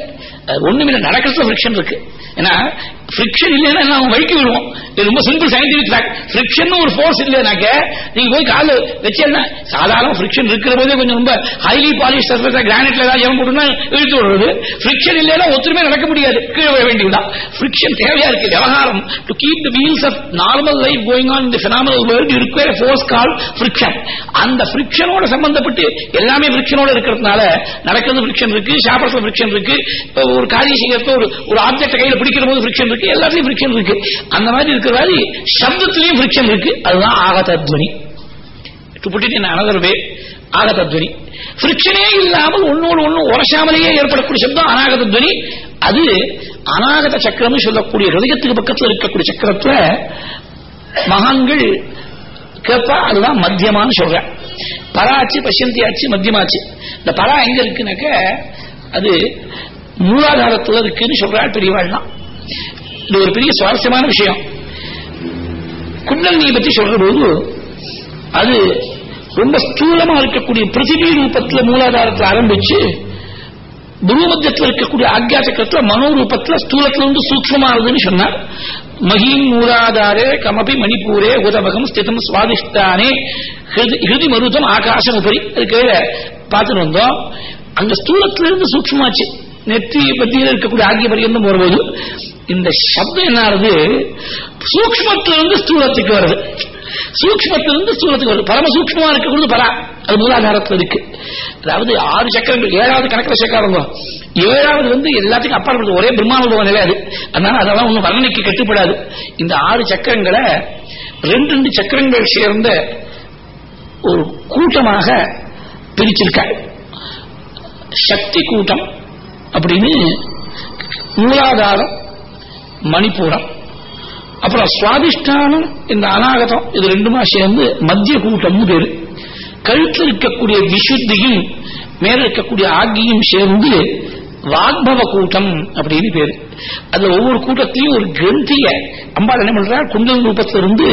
ஒண்ணுமில்ல நடக்கிறதுல ஃபிரிக்ஷன் இருக்கு. ஏன்னா ஃபிரிக்ஷன் இல்லைன்னா நம்ம வழிக்கு விடுவோம் இது ரொம்ப சிம்பிள் சயின்டிபிக் ஃபேக்ட் ஃபிரிக்ஷன் ஒரு ஃபோர்ஸ் இல்லைனாக்க நீங்க போய் கால வச்சேன்னா சாதாரண ஃபிரிக்ஷன் இருக்கிற போதே கொஞ்சம் ரொம்ப ஹைலி பாலிஷ் சர்ஃபேஸ் கிரானைட்ல ஏதாவது ஜெயம் போட்டுனா இழுத்து விடுறது. ஃபிரிக்ஷன் இல்லைன்னா ஒத்துமே நடக்க முடியாது. கீழே விழ வேண்டியதுதான். ஃபிரிக்ஷன் தேவையா இருக்கு. விவகாரம். To keep the wheels of normal life going on இந்த பினாமல் வேர்ல்ட் இருக்கிற ஃபோர்ஸ் கால் ஃபிரிக்ஷன் அந்த ஃபிரிக்ஷனோட சம்பந்தப்பட்டு எல்லாமே ஃபிரிக்ஷனோட இருக்கிறதுனால நடக்கிறது ஃபிரிக்ஷன் இருக்கு சாப்பிடத்துல ஃபிரிக்ஷன் இருக்கு. ஒரு காரியம் ஒரு ஒரு ஆப்ஜெக்ட் கையில பிடிக்கிற போது பிரிக்ஷன் இருக்கு எல்லாத்துலயும் பிரிக்ஷன் இருக்கு. அந்த மாதிரி இருக்கிற மாதிரி சப்தத்திலையும் பிரிக்ஷன் இருக்கு. அதுதான் ஆகதத்வனி. To put in another way ஆகதத்வனி இல்லாமல் ஒன்னோடு உரசாமலேயே ஏற்படக்கூடிய சப்தம் அது அநாகத சக்கரம் சொல்லக்கூடிய ஹிருதயத்துக்கு பக்கத்துல இருக்கக்கூடிய சக்கரத்துல மகான்கள் கேட்பா அதுதான் சொல்றேன் பராச்சு ஆச்சு மத்தியமாச்சு. இந்த பரா எங்க இருக்குனாக்க அது மூலாதாரத்துல இருக்குன்னு சொல்றாள் பெரியவாள்லாம் இது ஒரு பெரிய சுவாரஸ்யமான விஷயம். குண்டலினியை பத்தி சொல்ற போது அது ரொம்ப ஸ்தூலமா இருக்கக்கூடிய பிருத்திவி ரூபத்துல மூலாதாரத்தில் ஆரம்பிச்சு பூமத்தியத்தில் இருக்கக்கூடிய ஆக்யா சக்கரத்தில் மனோரூபத்துல ஸ்தூலத்துல வந்து சூக்மமானதுன்னு சொன்னார். மகிம் மூலாதாரே கமபி மணிப்பூரே உதவகம் ஸ்திதம் சுவாதிஷ்டானே. ஹிருதி மருதம் ஆகாசம் உபரி. அது கீழே பார்த்துட்டு வந்தோம். அந்த ஸ்தூலத்துல இருந்து நெற்றியை நெற்றி இருக்கக்கூடிய ஆகிய பரியந்தம் வரும்போது இந்த சப்தம் என்ன ஆகுது சூக்மத்திலிருந்து ஸ்தூலத்துக்கு வருது. சூக்மத்திலிருந்து ஸ்தூலத்துக்கு வருது. பரம சூக்மமா இருக்கக்கூடியது பரா. அது மூலாதாரத்தில் இருக்கு. அதாவது ஆறு சக்கரங்கள் ஏழாவது கணக்கில் சேர்க்காதுங்க ஏழாவது வந்து எல்லாத்துக்கும் அப்பாற்பட்டது ஒரே பிரம்மானந்த நிலை அது. அதனால அதெல்லாம் ஒன்றும் வர்ணனைக்கு கட்டுப்படாது. இந்த ஆறு சக்கரங்களை ரெண்டு ரெண்டு சக்கரங்கள் சேர்ந்த ஒரு கூட்டமாக பிரிச்சிருக்காங்க சக்தி கூட்டம் அப்படின்னு மூலாதாரம் மணிப்பூரம் அப்புறம் சுவாதிஷ்டானம் இந்த அநாகதம் இது ரெண்டுமா சேர்ந்து மத்திய கூட்டம்னு பேரு. கழுத்தில் இருக்கக்கூடிய விசுத்தியும் மேல இருக்கக்கூடிய ஆகியும் சேர்ந்து வாக்பவ கூட்டம் அப்படின்னு பேரு. அதுல ஒவ்வொரு கூட்டத்திலையும் ஒரு கிரந்திய அம்பாள் என்ன பண்றா? குண்டல் ரூபத்திலிருந்து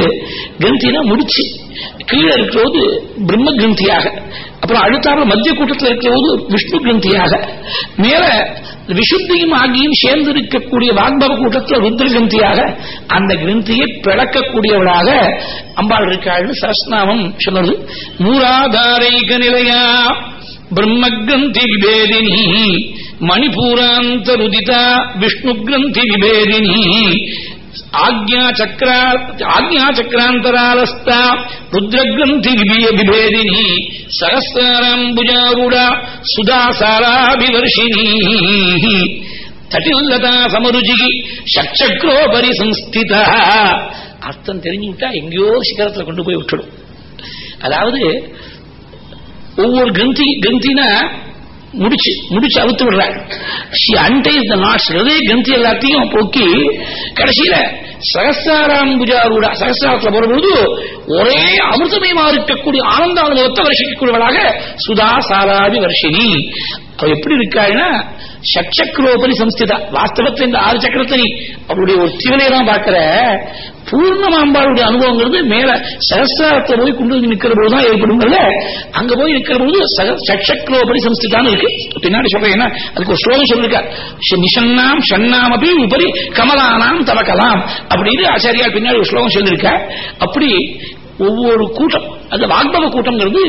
கிரந்தினா முடிச்சு கீழே இருக்கிறது பிரம்ம கிரந்தியாக அப்புறம் அடுத்தாப்புல மத்திய கூட்டத்தில் இருக்கிறது விஷ்ணு கிரந்தியாக மேல விசுத்தியும் ஆகியும் சேர்ந்து இருக்கக்கூடிய வாக்பவ கூட்டத்தில் ருத்ர கிரந்தியாக அந்த கிரந்தியை பிளக்கக்கூடியவளாக அம்பாள் இருக்காள்னு சரஸ்நாமம் சொல்றது மூலாதாரைக நிலையா பிரம்ம கிரந்தி விபேதினி மணிபூராந்தருதிதா விஷ்ணு கிரந்தி விபேதினி ஆக்ஞாச்சக்ராந்தராலஸ்தா ருத்ரகிரந்தி விபேதினி சகசிராம்புஜாருட சுதாசாராபிவர்ஷினி தட்டில்லதா சமருஜிகி சச்சக்ரோபரி சம்ஸ்தித அர்த்தம் தெரிஞ்சு விட்டா எங்கேயோ சிகரத்துல கொண்டு போய் விட்டுடும் அதாவது ஒவ்வொரு கிரந்தி கிரந்தினா முடிச்சு முடிச்சு அவுத்து விடுறாள் ஷி அன்டைஸ் த நாட்ஸ் ஹிருதய கிரந்தி எல்லாத்தையும் போக்கி கடைசியில சகசாராம்புஜாரூட சகசாரத்தில் போறபோது ஒரே அமிர்தமயமா இருக்கக்கூடிய ஆனந்த அனுபவத்தை வருஷிக்கக்கூடியவளாக சுதா சாராதி வர்ஷினி. அவ எப்படி இருக்காள்னா சச்சக்ரோபரி சம்ஸ்திதா. வாஸ்தவத்தில் இந்த ஆறு சக்கரத்தை அவருடைய ஒரு சிவனை தான் பார்க்கிற. பூர்ணமாம்பாளுடைய அனுபவங்கிறது மேல சகசிரத்தை போய் கொண்டு வந்து நிற்கிற போதுதான் ஏற்படுங்கிறத அங்க போய் நிற்கிற போது சச்சக்ரோபரி சம்ஸ்திதான்னு இருக்கு. பின்னாடி சொல்றேன் அதுக்கு ஒரு ஸ்லோகம் சொல்லிருக்கார். நிஷன்னாம் அப்படி உபரி கமலானாம் தவக்கலாம் அப்படின்னு ஆச்சாரியால் பின்னாடி ஒரு ஸ்லோகம் சொல்லியிருக்கார் அப்படி ஒவ்வொரு கூட்டம் அந்த வாக்பவ கூட்டம்ங்கிறது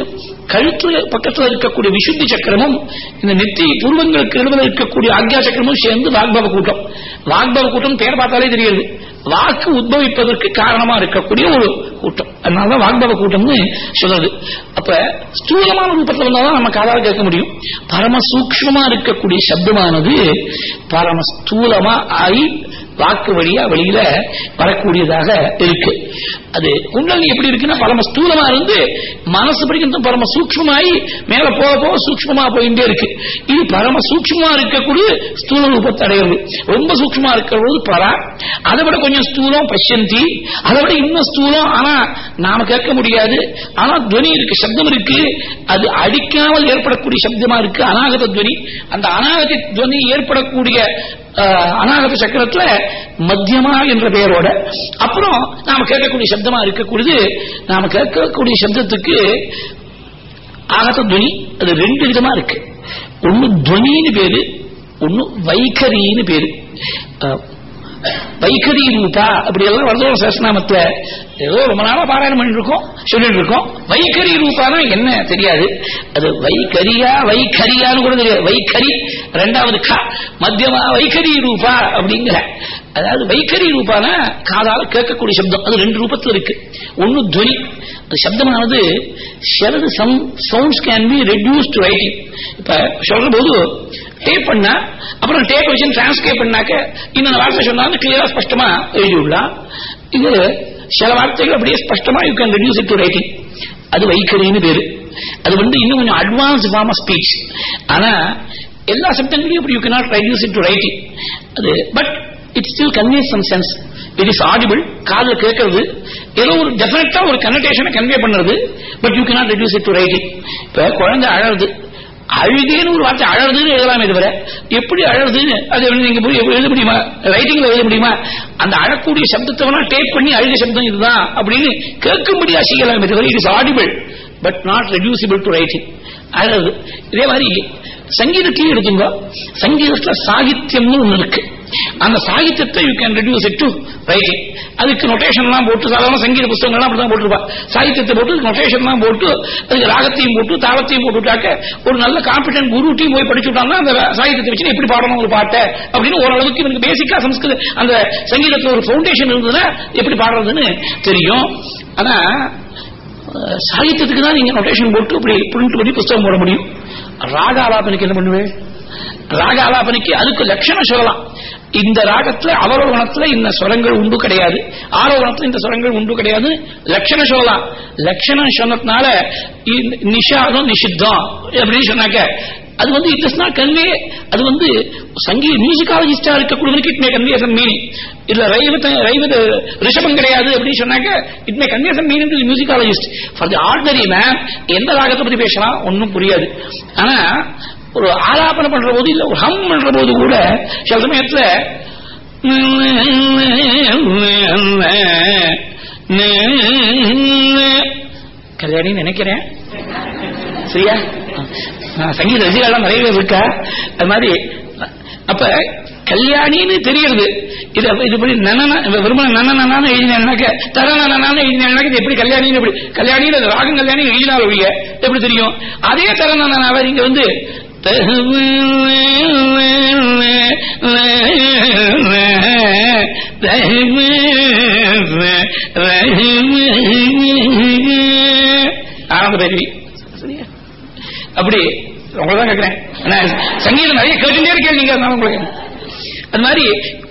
கழுத்துல பக்கத்துல இருக்கக்கூடிய விசுத்தி சக்கரமும் இந்த நெத்தி பூர்வங்களுக்கு நடுவில் இருக்கக்கூடிய ஆக்யா சக்கரமும் சேர்ந்து வாக்பவ கூட்டம். வாக்பவ கூட்டம் பேர் பார்த்தாலே தெரியுது. வாக்கு உத்பவிப்பதற்கு காரணமா இருக்கக்கூடிய ஒரு கூட்டம். அதனாலதான் வாக்பவ கூட்டம்னு சொல்றது. அப்ப ஸ்தூலமான ரூபத்தில் இருந்தால்தான் நம்ம காதால் கேட்க முடியும். பரம சூக்மமா இருக்கக்கூடிய சப்தமானது பரம ஸ்தூலமா ஆகி வாக்கு வழியா வெளியில வரக்கூடியதாக இருக்கு. அது குண்டலி எப்படி இருக்குன்னா பரம ஸ்தூலமா இருந்து மனசு படிக்கிறது பரம சூக்மமாயி மேல போக போக சூக்மமா போயிட்டே இருக்கு. இது பரம சூக்மமா இருக்கக்கூடிய ஸ்தூல ரூபத்தை அடையிறது ரொம்ப சூக்மமா இருக்கிறது பரா அதை விட கொஞ்சம் ஸ்தூலம் பஷ்யந்தி அதை விட இன்னும் ஸ்தூலம் ஆனா நாம கேட்க முடியாது. ஆனா துவனி இருக்கு சப்தம் இருக்கு. அது அடிக்காமல் ஏற்படக்கூடிய சப்தமா இருக்கு அநாகத துவனி. அந்த அநாகத துவனி ஏற்படக்கூடிய அநாகத சக்கரத்துல மத்தியமா என்ற பெயரோட அப்புறம் நாம கேட்கக்கூடிய சப்தமா இருக்கக்கூடியது நாம கேட்கக்கூடிய சப்தத்துக்கு ஆகத்த துவனி அது ரெண்டு விதமா இருக்கு. ஒன்னு துவனின்னு பேரு ஒன்னு வைகரின்னு பேரு. வைகரி ரூபா அப்படி எல்லாம் வருதோ சஸ்நாமத்துல ஏதோ ரொம்ப நாளா பாராயணம் பண்ணிட்டு இருக்கோம் சொல்லிட்டு இருக்கோம் வைகரி ரூபானா என்ன தெரியாது. அது வைகரியா வைகரியான்னு கூட தெரியாது. வைகரி ரெண்டாவது கா மத்தியமா வைகரி ரூபா அப்படிங்கிற. அதாவது வைகரி ரூபானா காதால் கேட்கக்கூடிய சப்தம். அது ரெண்டு ரூபத்தில் இருக்கு. ஒன்னு துவனி அது சப்தமானது சிலது some sounds can be reduce to writing இப்ப சொல்ற போது டேப் பண்ணா அப்புறம் டேப் வச்சு டிரான்ஸ்கிரைப் பண்ணாக்க இன்னொரு வார்த்தை சொன்னாலும் கிளியரா ஸ்பஷ்டமா எழுதிவிடலாம் இது சில வார்த்தைகள் அப்படியே ஸ்பஷ்டமா you can reduce it to writing அது வைக்கரின்னு பேரு. அது வந்து இன்னும் கொஞ்சம் அட்வான்ஸ் ஃபார்ம் ஆஃப் ஸ்பீச் ஆனா எல்லா சப்தங்களையும் அப்படி you cannot reduce it to writing அது but it still conveys some sense it is audible காதில் கேட்கறது. ஏதோ ஒரு டெஃபினட்டா ஒரு கனெக்டேஷனை கன்வே பண்றது but you cannot reduce it to writing இப்ப குழந்தை அழகுது அழுகேன்னு ஒரு வார்த்தை அழகுதுன்னு எழுதலாமே தவிர எப்படி அழகுதுன்னு அது நீங்க போய் எழுத முடியுமா? ரைட்டிங்ல எழுத முடியுமா? அந்த அழக்கூடிய சப்தத்தை வேணா டேப் பண்ணி அழுக சப்தம் இதுதான் அப்படின்னு கேட்கும்படியா செய்யலாமே தவிர it is audible but not reducible to writing அழகு இதே மாதிரி சங்கீதத்திலையும் எடுத்துங்க சங்கீதத்துல சாகித்யம்னு ஒண்ணு இருக்கு. அந்த சாகித்யத்தை you can reduce it to writing அதுக்கு நொட்டேஷன்லாம் போட்டு சாதாரண சங்கீத புஸ்தகங்கள்லாம் அப்படிதான் போட்டுருப்பா. சாகித்யத்தை போட்டு நொட்டேஷன்லாம் போட்டு அதுக்கு ராகத்தையும் போட்டு தாளத்தையும் போட்டுட்டாக்க ஒரு நல்ல காம்பிடன்ட் குருட்டையும் போய் படிச்சு விட்டாங்கன்னா அந்த சாகித்யத்தை வச்சு எப்படி பாடணும் ஒரு பாட்டை? அப்படின்னு ஓரளவுக்கு இவனுக்கு பேசிக்கா சம்ஸ்கிருத அந்த சங்கீதத்துல ஒரு ஃபவுண்டேஷன் இருந்ததுன்னா எப்படி பாடுறதுன்னு தெரியும். ஆனா சாகித்யத்துக்கு தான் நீங்க நொட்டேஷன் போட்டு இப்படி பிரிண்ட் பண்ணி புஸ்தகம் போட முடியும். ராக ஆலாபனைக்கு என்ன பண்ணுவேன் ராக ஆலாபனைக்கு அதுக்கு லட்சணம் சொல்லலாம். இந்த ராகத்துல அவரோகணத்துல இந்த சுரங்கள் உண்டு கிடையாது. ஆரோகணத்துல இந்த சுரங்கள் உண்டு கிடையாது. லட்சண சொல்லலாம் லட்சணம் சொன்னதுனால நிஷாதம் நிஷித்தம் அப்படின்னு சொன்னாக்க அது வந்து இட் இஸ் நாட் கன்வே அது வந்து சங்கீத மியூசிக்காலஜிஸ்டா இருக்கக்கூடியவனுக்கு it may convey some meaning இல்ல ரைவத ரைவத ரிஷபம் கிடையாது அப்படின்னு சொன்னாக்க it may convey some meaning to musicologist for the ordinary man எந்த ராகத்தை பத்தி பேசலாம்? ஒன்றும் புரியாது. ஆனா ஒரு ஆலாபனை பண்ற போது இல்ல ஒரு ஹம் பண்ற போது கூட சில சமயத்துல கல்யாணி நினைக்கிறேன். சரியா? சங்கீத ரசிகெல்லாம் நிறைய பேர் இருக்கா? அது மாதிரி அப்ப கல்யாணின்னு தெரியுது இது இது இப்படி நனன விரும்ப நனனான எழுதினாக்க தரனான எழுதினாக்க இது எப்படி கல்யாணின்னு எப்படி கல்யாணின்னு ராகம் கல்யாணி எழுதினால் ஒழிய எப்படி தெரியும்? அதே தரனான இங்க வந்து ஆனந்த பேரவி அப்படி உங்களை தான் கேட்கிறேன். சங்கீதம் நிறைய கேட்டுட்டே இருக்கேன் நீங்க உங்களுக்கு அது மாதிரி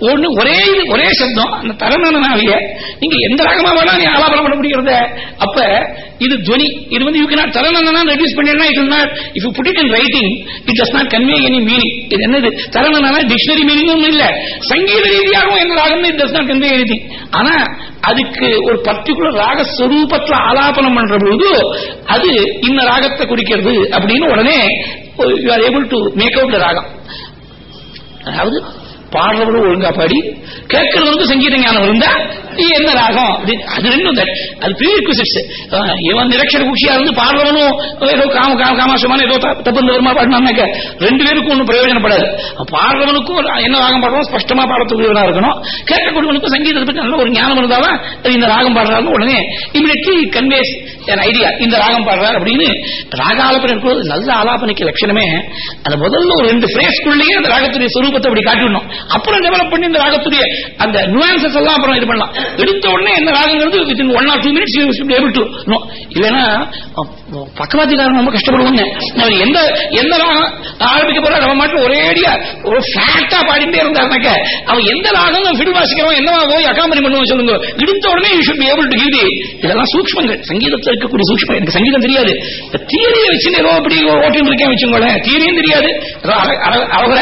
ஒண்ணு ஒரே இது ஒரே சப்தம் அந்த தரநானாவிய நீங்க எந்த ரகமா வேணா நீ ஆலாபனம் பண்ண முடியறத அப்ப இது துவனி. இது வந்து யூ கேனாட் தரநந்தனா ரெடியூஸ் பண்ணினா it not if you put it in writing it does not convey any meaning இது என்னது? தரநானா டிக்ஷனரி மீனிங்கும் இல்ல. சங்கீத ரீதியாகவும் எந்த ராகம் it does not convey any ஆனா அதுக்கு ஒரு பர்டிகுலர் ராகஸ்வரூபத்துல ஆலாபனம் பண்ற போது அது இந்த ராகத்தை குறிக்கிறது அப்படின்னு உடனே you are able to make out ராகம். அதாவது பாடுறவரும் ஒழுங்கா பாடி கேட்கறவருக்கு சங்கீத ஞானம் இருந்தா நீ என்ன ராகம்? அப்படின்னு அது ரெண்டும் அது ப்ரீரிக்விசிட்ஸ் இவன் நிரக்ஷர குஷியா இருந்து பாடுறவனும் ஏதோ காம காம காமாசமான ஏதோ தப்பு வருமா பாடினாக்க ரெண்டு பேருக்கும் ஒன்றும் பிரயோஜனப்படாது பாடுறவனுக்கும் என்ன ராகம் பாடுறோம்? ஸ்பஷ்டமா பாடத்துக்குரியவனா இருக்கணும். கேட்கக்கூடியவனுக்கும் சங்கீதத்தை பற்றி நல்ல ஒரு ஞானம் இருந்தாதான் அது இந்த ராகம் பாடுறாங்க உடனே இமிடியட்லி கன்வேஸ் an ஐடியா இந்த ராகம் பாடுறாரு அப்படின்னு ராக ஆலாபனை இருக்கிறது நல்ல ஆலாபனைக்கு லட்சணமே. அந்த முதல்ல ஒரு ரெண்டு பிரேஸ்குள்ளேயே அந்த ராகத்துடைய சுரூபத்தை அப்படி காட்டிடணும் அப்புறம் டெவலப் பண்ணி இந்த ராகத்துடைய அந்த நுவான்சஸ் எல்லாம் அப்புறம் இது பண்ணலாம். எடுத்த உடனே என்ன ராகங்கிறது within one or two minutes able to know இல்லைன்னா பக்கவாத்திக்காரன் ரொம்ப கஷ்டப்படுவாங்க அவர் எந்த எந்த ராகம் ஆரம்பிக்க போறா நம்ம மட்டும் ஒரேடியா ஒரு ஃபேட்டா பாடிட்டே இருந்தாருனாக்க அவன் எந்த ராகம் ஃபில் வாசிக்கிறோம் என்னவா போய் அகாமரி பண்ணுவோம் சொல்லுங்க. எடுத்த உடனே you should able to give இதெல்லாம் சூக்ஷ்மங்கள். சங்கீதத்தில் இருக்கக்கூடிய சூக்ஷ்மம். எனக்கு சங்கீதம் தெரியாது. தியரியை வச்சு ஏதோ அப்படி ஓட்டின்னு இருக்கேன் வச்சுக்கோங்களேன். தியரியும் தெரியாது. ஏதோ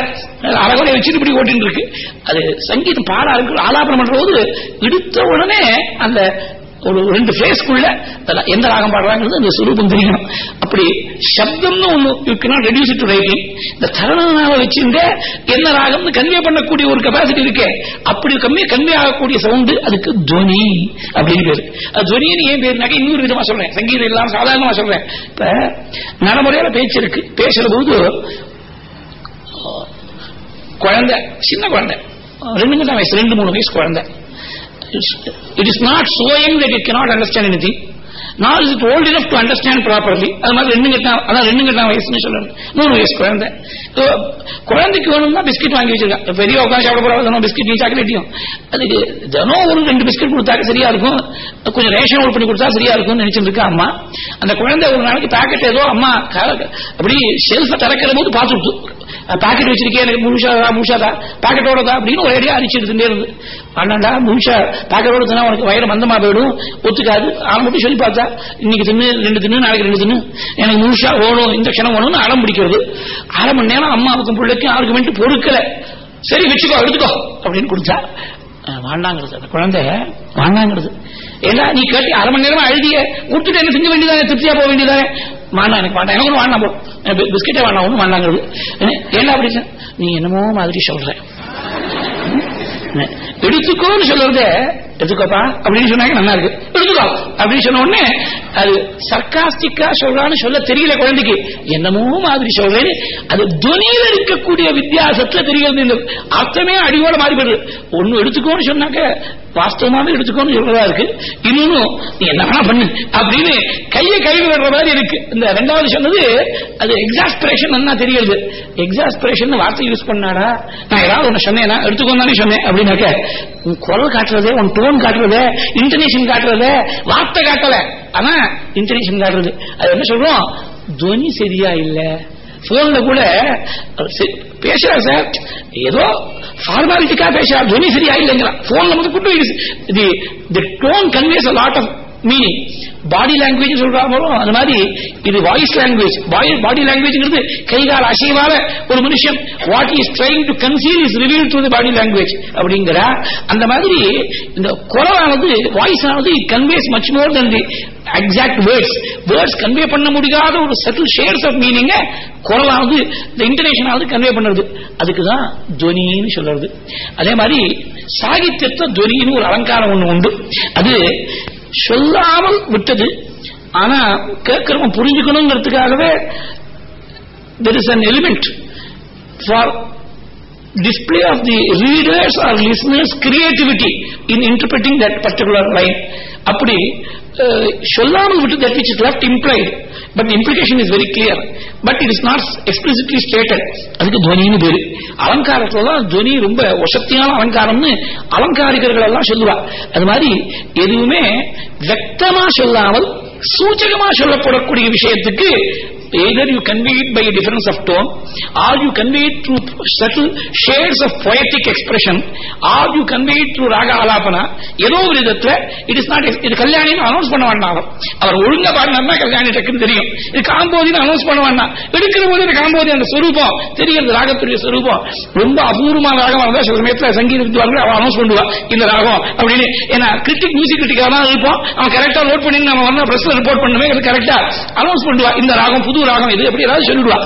அர- வச்சுட்டு இப்படி ஓட்டின்னு இருக்கு. அது சங்கீதம் பாட ஆரம்பிக்கிற ஆலாபனம் பண்ற போது எடுத்த உடனே அந்த ஒரு ரெண்டு ஃபேஸ்க்குள்ள எந்த ராகம் பாடுறாங்கிறது அந்த சுரூபம் தெரியணும் அப்படி சப்தம்னு ஒண்ணு you not reduce to writing இந்த தரணனால வச்சிருந்த என்ன ராகம்னு கன்வே பண்ணக்கூடிய ஒரு கெபாசிட்டி இருக்கே அப்படி கம்மி கன்வே ஆகக்கூடிய சவுண்டு அதுக்கு துவனி அப்படின்னு பேரு. அது துவனின்னு ஏன் பேருனாக்க இன்னொரு விதமா சொல்றேன். சங்கீதம் இல்லாம சாதாரணமா சொல்றேன். இப்ப நடைமுறையில பேச்சு இருக்கு. பேசுற போது குழந்தை சின்ன குழந்தை. ரெண்டு மூணு வயசு ரெண்டு மூணு வயசு குழந்தை. It is not showing that it cannot understand anything not is it old enough to understand properly அது மாதிரி ரெண்டு கட்டாம் அதான் ரெண்டு கட்டாம் வயசுன்னு சொல்லணும் மூணு வயசு குழந்தை. குழந்தைக்கு வேணும்னா பிஸ்கட் வாங்கி வச்சிருக்காங்க பெரிய உட்காந்து சாப்பிட போறாங்க பிஸ்கட்டையும் சாக்லேட்டையும் அதுக்கு தினம் ஒரு ரெண்டு பிஸ்கட் கொடுத்தாக்க சரியா இருக்கும். கொஞ்சம் ரேஷன் ஓட் பண்ணி கொடுத்தா சரியா இருக்கும்னு நினைச்சிட்டு இருக்கா அம்மா? அந்த குழந்தை ஒரு நாளைக்கு பாக்கெட் ஏதோ அம்மா அப்படி ஷெல்ஃபை திறக்கிற போது பார்த்து பாக்கெட் வச்சிருக்கேன் எனக்கு முழுசாதா முழுசாதா பாக்கெட்டோடதா அப்படின்னு ஒரே ஐடியா அரிச்சு இருந்து அண்ணாண்டா முழுசா பாக்கெட்டோட தினா உனக்கு வயிறு மந்தமா போயிடும் ஒத்துக்காது. அவன் மட்டும் சொல்லி பார்த்தா இன்னைக்கு தின்னு ரெண்டு தின்னு நாளைக்கு ரெண்டு தின்னு எனக்கு முழுசா ஓடும் இந்த க்ஷணம் வேணும்னு அடம் பிடிக்கிறது. அரை மணி நேரம் அம்மாவுக்கும் பிள்ளைக்கும் ஆர்குமெண்ட் பொறுக்கல. சரி வச்சுக்கோ எடுத்துக்கோ அப்படின்னு கொடுத்தா வாண்டாங்கிறது அந்த குழந்தை வாண்டாங்கிறது. ஏன்னா நீ கேட்டு அரை மணி நேரமா அழுதிய? கொடுத்துட்டு என்ன செஞ்ச வேண்டியதானே திருப்தியா போக வேண்டியதானே வேண்டாம் எனக்கு வாண்டா எனக்கு ஒன்றும் போ. பிஸ்கெட்டே வேண்டாம் ஒன்றும் வேண்டாங்கிறது. என்ன அப்படி நீ என்னமோ மாதிரி சொல்ற. எடுத்துக்கோன்னு சொல்றது எடுத்துக்கோப்பா அப்படின்னு சொன்னாங்க நல்லா இருக்கு. எடுத்துக்கோ. அப்படின்னு சொன்ன உடனே அது சர்க்காஸ்டிக்கா சொல்றான்னு சொல்ல தெரியல குழந்தைக்கு. என்னமோ மாதிரி சொல்றேன்னு அது துணியில இருக்கக்கூடிய வித்தியாசத்துல தெரிகிறது இந்த அர்த்தமே அடியோட மாறி போயிடுது ஒன்னு எடுத்துக்கோன்னு சொன்னாக்க வாஸ்தவமாவே எடுத்துக்கோன்னு சொல்றதா இருக்கு. இன்னொன்னும் நீ என்ன வேணா பண்ணு. அப்படின்னு கையை கையில் விடுற மாதிரி இருக்கு. இந்த ரெண்டாவது சொன்னது அது எக்ஸாஸ்பிரேஷன் என்ன தெரியுது. எக்ஸாஸ்பிரேஷன் வார்த்தை யூஸ் பண்ணாடா. நான் ஏதாவது ஒண்ணு சொன்னேன்னா எடுத்துக்கோன்னு சொன்னேன் அப்படின்னாக்க உன் குரல் காட்டுறதே உன் டோன் காட்டுறதே இன்டர்நேஷன் காட்டுறதே வார்த்தை காட்டல. ஆனா இன்டர்நேஷன் காட்டுறது. அது என்ன சொல்றோம்? துவனி சரியா இல்லை? போன்ல கூட பேசுறா சார். ஏதோ ஃபார்மாலிட்டிக்கா பேசுறா. துணி சரியா இல்லைங்களா போன்ல வந்து கூட்டு இது the tone conveys lot of meaning body language சொல்றாங்களோ அது மாதிரி இது வாய்ஸ் லாங்குவேஜ் பாடி லாங்குவேஜ்ங்கிறது கைகால அசைவால ஒரு மனுஷன் what is trying to conceal is reveal to body language அப்படிங்கிற அந்த மாதிரி இந்த குரலானது வாய்ஸ் ஆனது it conveys much more than the exact words words convey பண்ண முடியாத ஒரு சட்டில் ஷேர்ஸ் ஆஃப் மீனிங்க குரலானது இந்த இன்டர்நேஷன் ஆனது கன்வே பண்ணுறது. அதுக்கு தான் துவனின்னு சொல்றது. அதே மாதிரி சாகித்யத்தை துவனின்னு ஒரு அலங்காரம் ஒண்ணு உண்டு. அது சொல்லாமல் விட்டது ஆனா கேட்கிறவன் புரிஞ்சுக்கணுங்கிறதுக்காகவே there is an element for display of the readers or listeners creativity in interpreting that particular line அப்படி அஹ், Uh, சொல்லாமல் விட்டு that which is left implied but implication is very clear but it is not explicitly stated அதுக்கு துவனின்னு பேரு. அலங்காரத்துல தான் துவனி ரொம்ப வசத்தியான அலங்காரம்னு அலங்காரிகர்கள் எல்லாம் சொல்லுவா. அது மாதிரி எதுவுமே வெக்தமா சொல்லாமல் சூச்சகமா சொல்லப்படக்கூடிய விஷயத்துக்கு either you convey it by a difference of tone or you convey it through subtle shades of poetic expression or you convey it through raga alapana. ஏதோ ஒரு விதத்துல it is not இது கல்யாணின்னு அனௌன்ஸ் பண்ண வேண்டாம் அவர். ஒழுங்கா பாடினா கல்யாணி டக்குன்னு தெரியும். இது காம்போதின்னு அனௌன்ஸ் பண்ண வேண்டாம் எடுக்கிற போது இந்த காம்போதி அந்த சொரூபம் தெரிகிறது ராகத்துடைய சொரூபம். ரொம்ப அபூர்வமான ராகம் இருந்தா சில சமயத்துல சங்கீத வித்வான்கள் அவன் அனௌன்ஸ் பண்ணுவா இந்த ராகம் அப்படின்னு. ஏன்னா கிரிட்டிக் மியூசிக் கிரிட்டிக்கா தான் இருப்போம் அவன் கரெக்டா நோட் பண்ணி நம்ம வந்து பிரஸ்ல ரிப்போர்ட் பண்ணுமே கரெக்டா அனௌன்ஸ் பண்ணுவா இந்த ராகம் புது ராகம் இது எப்படி ஏதாவது சொல்லிடுவா.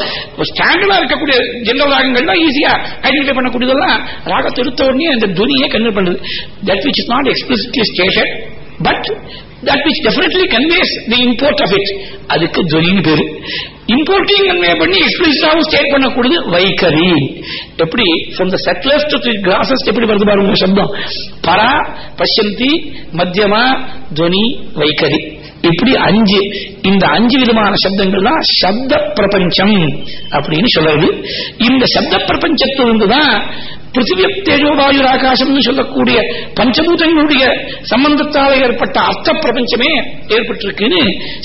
ஸ்டாண்டர்டா இருக்கக்கூடிய ஜென்ரல் ராகங்கள் தான் ஈஸியா ஐடென்டிஃபை பண்ணக்கூடியதெல்லாம் ராகத்தை எடுத்த உடனே அந்த துனியை கன்வே பண்ணுது. That which is not explicitly stated but that which definitely conveys the import of it அதுக்கு துனின்னு பேரு. இம்போர்ட்டிங் கன்வே பண்ணி எக்ஸ்பிளிசிட்டாவும் ஸ்டேட் பண்ணக்கூடியது வைகரி எப்படி? From the subtlest to grossest எப்படி வருது பாருங்க சப்தம். பரா பசந்தி மத்தியமா துவனி வைகரி இப்படி அஞ்சு இந்த அஞ்சு விதமான சப்தங்கள் தான் சப்த பிரபஞ்சம் அப்படின்னு சொல்றது. இந்த சப்த பிரபஞ்சத்திலிருந்து தான் பிருத்திவி தேஜோவாயு ஆகாசம்னு சொல்லக்கூடிய பஞ்சபூதங்களுடைய சம்பந்தத்தால் ஏற்பட்ட அர்த்த பிரபஞ்சமே ஏற்பட்டிருக்குன்னு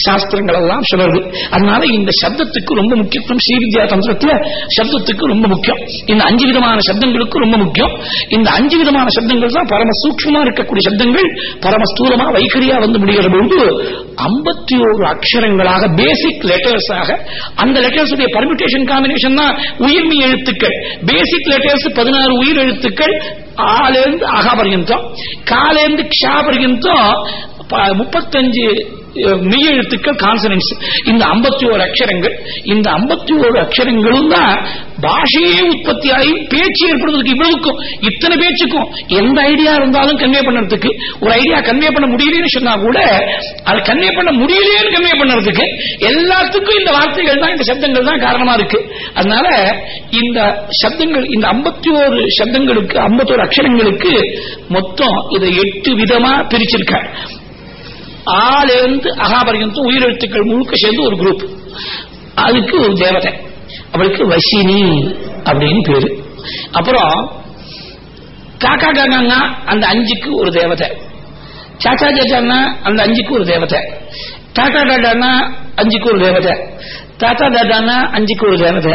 சாஸ்திரங்கள் எல்லாம் சொல்றது அதனால இந்த சப்தத்துக்கு ரொம்ப முக்கியத்துவம் ஸ்ரீவித்யா தந்திரத்துல சப்தத்துக்கு ரொம்ப முக்கியம் இந்த அஞ்சு விதமான சப்தங்களுக்கு ரொம்ப முக்கியம் இந்த அஞ்சு விதமான சப்தங்கள் தான் பரம சூக்மா இருக்கக்கூடிய சப்தங்கள் பரம ஸ்தூலமா வைகரியா வந்து முடிகிற பொழுது ஐம்பத்தி ஓரு அக்ஷரங்களாக பேசிக் லெட்டர்ஸ் ஆக அந்த லெட்டர்ஸ் பர்மிட்டேஷன் காம்பினேஷன் தான் உயிர்மி எழுத்துக்கள். பேசிக் லெட்டர்ஸ் பதினாறு உயிர் எழுத்துக்கள் ஆலேந்து அகா பர்யந்தம் காலேருந்து க்ஷா பர்யந்தம் முப்பத்தஞ்சு மெய் எழுத்துக்கள் கான்சனன்ஸ் இந்த ஐம்பத்தி ஓரு அக்ஷரங்கள் இந்த ஐம்பத்தி ஓரு அக்ஷரங்களும் தான் பாஷையே உற்பத்தியாகி பேச்சு ஏற்படுவதற்கு இவ்வளவுக்கும். இத்தனை பேச்சுக்கும் எந்த ஐடியா இருந்தாலும் கன்வே பண்ணுறதுக்கு ஒரு ஐடியா கன்வே பண்ண முடியலன்னு சொன்னா கூட அது கன்வே பண்ண முடியலையேன்னு கன்வே பண்ணுறதுக்கு எல்லாத்துக்கும் இந்த வார்த்தைகள் தான் இந்த சப்தங்கள் தான் காரணமா இருக்கு. அதனால இந்த சப்தங்கள் இந்த ஐம்பத்தி ஓரு சப்தங்களுக்கு ஐம்பத்தோரு அக்ஷரங்களுக்கு மொத்தம் இதை எட்டு விதமா பிரிச்சிருக்காங்க ஆலேருந்து அகாபரியந்தம் உயிரெழுத்துக்கள் முழுக்க சேர்ந்து ஒரு குரூப் அதுக்கு ஒரு தேவதை. அவளுக்கு வசினி அப்படின்னு பேரு. அப்புறம் காக்கா காக்காங்க அந்த அஞ்சுக்கு ஒரு தேவதை. சாச்சா சாச்சான்னா அந்த அஞ்சுக்கு ஒரு தேவதை. டாட்டா டாடானா அஞ்சுக்கு ஒரு தேவதை. தாத்தா தாதானா அஞ்சுக்கு ஒரு தேவதை.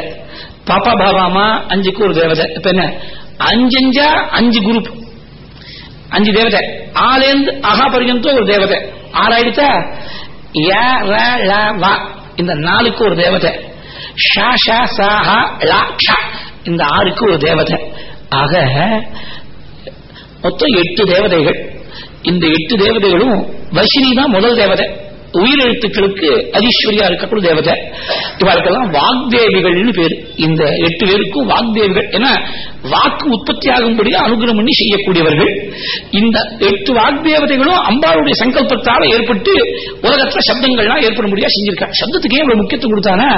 பாப்பா பாபாமா அஞ்சுக்கு ஒரு தேவதை. இப்ப என்ன? அஞ்சஞ்சா அஞ்சு குரூப் அஞ்சு தேவதை. ஆலேந்து அகா பர்யந்தம் ஒரு தேவதை. ஆறாயிடுச்சா ய, ர, ல, வ. இந்த நாலுக்கு ஒரு தேவதை. ஷா ஷா ச, ஹ, ஷ. இந்த ஆறுக்கு ஒரு தேவதை. ஆக மொத்தம் எட்டு தேவதைகள். இந்த எட்டு தேவதைகளும் வசினி தான் முதல் தேவதை. உயிரெழுத்துக்களுக்கு அதீஸ்வரியா இருக்கக்கூடிய தேவதை. இவளுக்கெல்லாம் வாக்தேவிகள்னு பேரு. இந்த எட்டு பேருக்கும் வாக்தேவிகள். ஏன்னா வாக்கு உற்பத்தி ஆகும்படி அனுகிரகம் பண்ணி செய்யக்கூடியவர்கள். இந்த எட்டு வாக்தேவதைகளும் அம்பாளுடைய சங்கல்பத்தால ஏற்பட்டு உலகத்துல சப்தங்கள்லாம் ஏற்பட முடியா செஞ்சிருக்காங்க சப்தத்துக்கு ஏன் இவ்வளவு முக்கியத்துவம் கொடுத்தானா?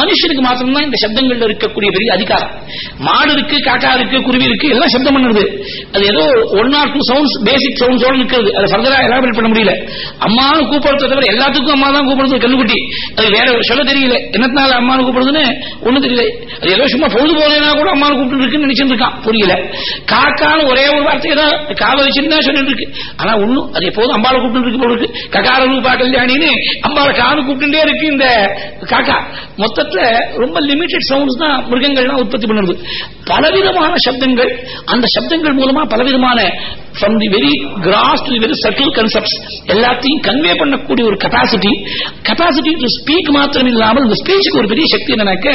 மனுஷனுக்கு மாத்திரம்தான் இந்த சப்தங்கள்ல இருக்கக்கூடிய பெரிய அதிகாரம். மாடு இருக்கு காக்கா இருக்கு குருவி இருக்கு எல்லாம் சப்தம் பண்ணுறது அது ஏதோ one or two sounds basic சவுண்ட்ஸோட நிற்கிறது அதை ஃபர்தரா எலாபரேட் பண்ண முடியல. அம்மானு கூப்பிடுறத தவிர எல்லாத்துக்கும் அம்மா தான் கூப்பிடுறது கண்ணுக்குட்டி. அது வேற சொல்ல தெரியல. என்னத்தினால அம்மானு கூப்பிடுறதுன்னு ஒண்ணு தெரியல. அது ஏதோ சும்மா பொழுது போலேனா கூட அம்மானு கூப்பிட்டு இருக்குன்னு நினைச்சிட்டு இருக்கான். புரியல. காக்கான்னு ஒரே ஒரு வார்த்தையை தான் காவ வச்சுன்னு தான் சொல்லிட்டு இருக்கு. ஆனா ஒண்ணும் அது எப்போதும் அம்பாவை கூப்பிட்டு இருக்கு போல இருக்கு. ககார ரூபா கல்யாணின்னு அம்பாவை காணு கூப்பிட்டுட்டே இருக்கு இந்த காக்கா. மொத்தத்துல ரொம்ப லிமிடெட் சவுண்ட்ஸ் தான் மிருகங்கள்லாம் உற்பத்தி பண்ணுறது. பலவிதமான சப்தங்கள் அந்த சப்தங்கள் மூலமா பலவிதமான from the very gross to very subtle concepts எல்லாத்தையும் கன்வே பண்ணக்கூடிய ஒரு கெப்பாசிட்டி கெப்பாசிட்டி டு ஸ்பீக் மாத்திரம் இல்லாமல் இந்த ஸ்பீச்சுக்கு ஒரு பெரிய சக்தி என்னன்னாக்க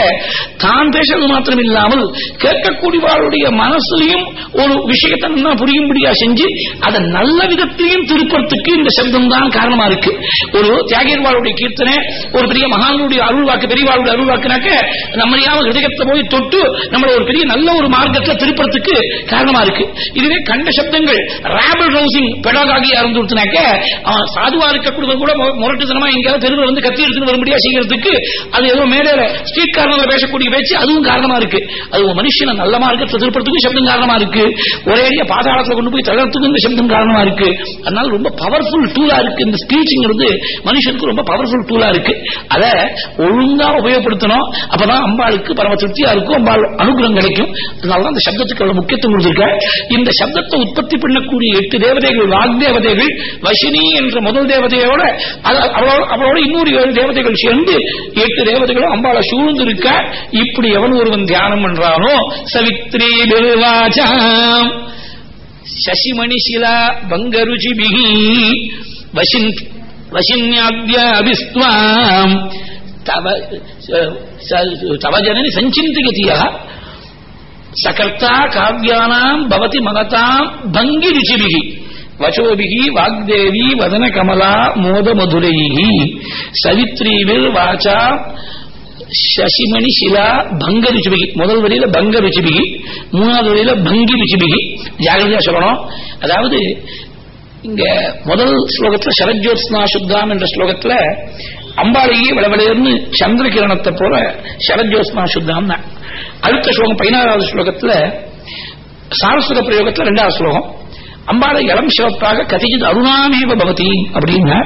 தான் பேசுறது மாத்திரம் இல்லாமல் கேட்கக்கூடியவர்களுடைய மனசுலையும் ஒரு விஷயத்தை நல்லா புரியும்படியா செஞ்சு அதை நல்ல விதத்திலையும் திருப்பறதுக்கு இந்த சப்தம் தான் காரணமா இருக்கு. ஒரு தியாகியர்வாளுடைய கீர்த்தனை ஒரு பெரிய மகானுடைய அருள் வாக்கு பெரியவாளுடைய அருள் வாக்குனாக்க நம்மளையாவது ஹிருதயத்தை போய் தொட்டு நம்மள ஒரு பெரிய நல்ல ஒரு மார்க்கத்துல திருப்பறதுக்கு காரணமா இருக்கு. இதுவே கண்ட சப்தங்கள். ரேபிள் ஹவுசிங் பெடாகாகியா இருந்துனாக்க அவன் சாதுவா இருக்கக்கூடிய கூட முரட்டுத்தனமா எங்கேயாவது தெருவில் வந்து கத்தி எடுத்துட்டு வரும்படியா செய்யறதுக்கு அது ஏதோ மேடையில ஸ்ட்ரீட் காரணம் பேசக்கூடிய பேச்சு அதுவும் காரணமா இருக்கு. அது ஒரு மனுஷனை நல்ல மார்க்கத்தை திருப்பறதுக்கும் சப்தம் காரணமா இருக்கு. ஒரே அடியா பாதாளத்துல கொண்டு போய் தளர்த்துக்கும் இந்த சப்தம் காரணமா இருக்கு. அதனால ரொம்ப பவர்ஃபுல் டூலா இருக்கு. இந்த ஸ்பீச்சுங்கிறது மனுஷனுக்கு ரொம்ப பவர்ஃபுல் டூலா இருக்கு. அதை ஒழுங்கா உபயோகப்படுத்தணும். அப்பதான் அம்பாளுக்கு பரம திருப்தியா இருக்கும். அம்பாள் அனுகிரகம் கிடைக்கும். அதனாலதான் அந்த சப்தத்துக்கு அவ்வளவு முக்கியத்துவம் கொடுத்துருக்க. இந்த சப்தத்தை உற்பத்தி பண்ண பண்ணக்கூடிய எட்டு தேவதைகள் வாக்தேவதைகள் வசினி என்ற முதல் தேவதையோட அவளோட இன்னொரு ஏழு தேவதைகள் சேர்ந்து எட்டு தேவதைகளும் அம்பாளை சூழ்ந்து இருக்க இப்படி எவன் ஒருவன் தியானம் பண்றானோ? சவித்ரி பெருவாச்சாம். சசிமணிशिला பங்கருச்சிபிகி வசின் வசின்யாத்யாபிஸ்வாம் தவ ச- ச- தவ ஜனனி சஞ்சிந்திகதியா. சகர்த்தா காவியானாம் பவதி மகதாம் பங்கி ருச்சிபிகி வசோபிகி வாக்தேவி வதன கமலா மோத மதுரைகி சவித்ரீவில் வாச்சா சசிமணி சிலா பங்க ருச்சிபிகி முதல் வரியில பங்க ருச்சிபிகி மூணாவது வரியில பங்கி ருச்சிபிகி ஜாகிரதையா சொல்லணும் அதாவது இங்க முதல் ஸ்லோகத்துல சரஜோத்ஸ்னா சுத்தாம் என்ற ஸ்லோகத்துல அம்பாளையே விளவிலேருந்து சந்திர கிரணத்தை போல சரஜோஸ்மா சுத்தாம் அடுத்த ஸ்லோகம் பதினாறாவது ஸ்லோகத்துல சாரஸ்வத பிரயோகத்துல ரெண்டாவது ஸ்லோகம். அம்பாளை இளம் சிவப்பாக கதிஜித் அருணாமேவ பவதி அப்படின்னா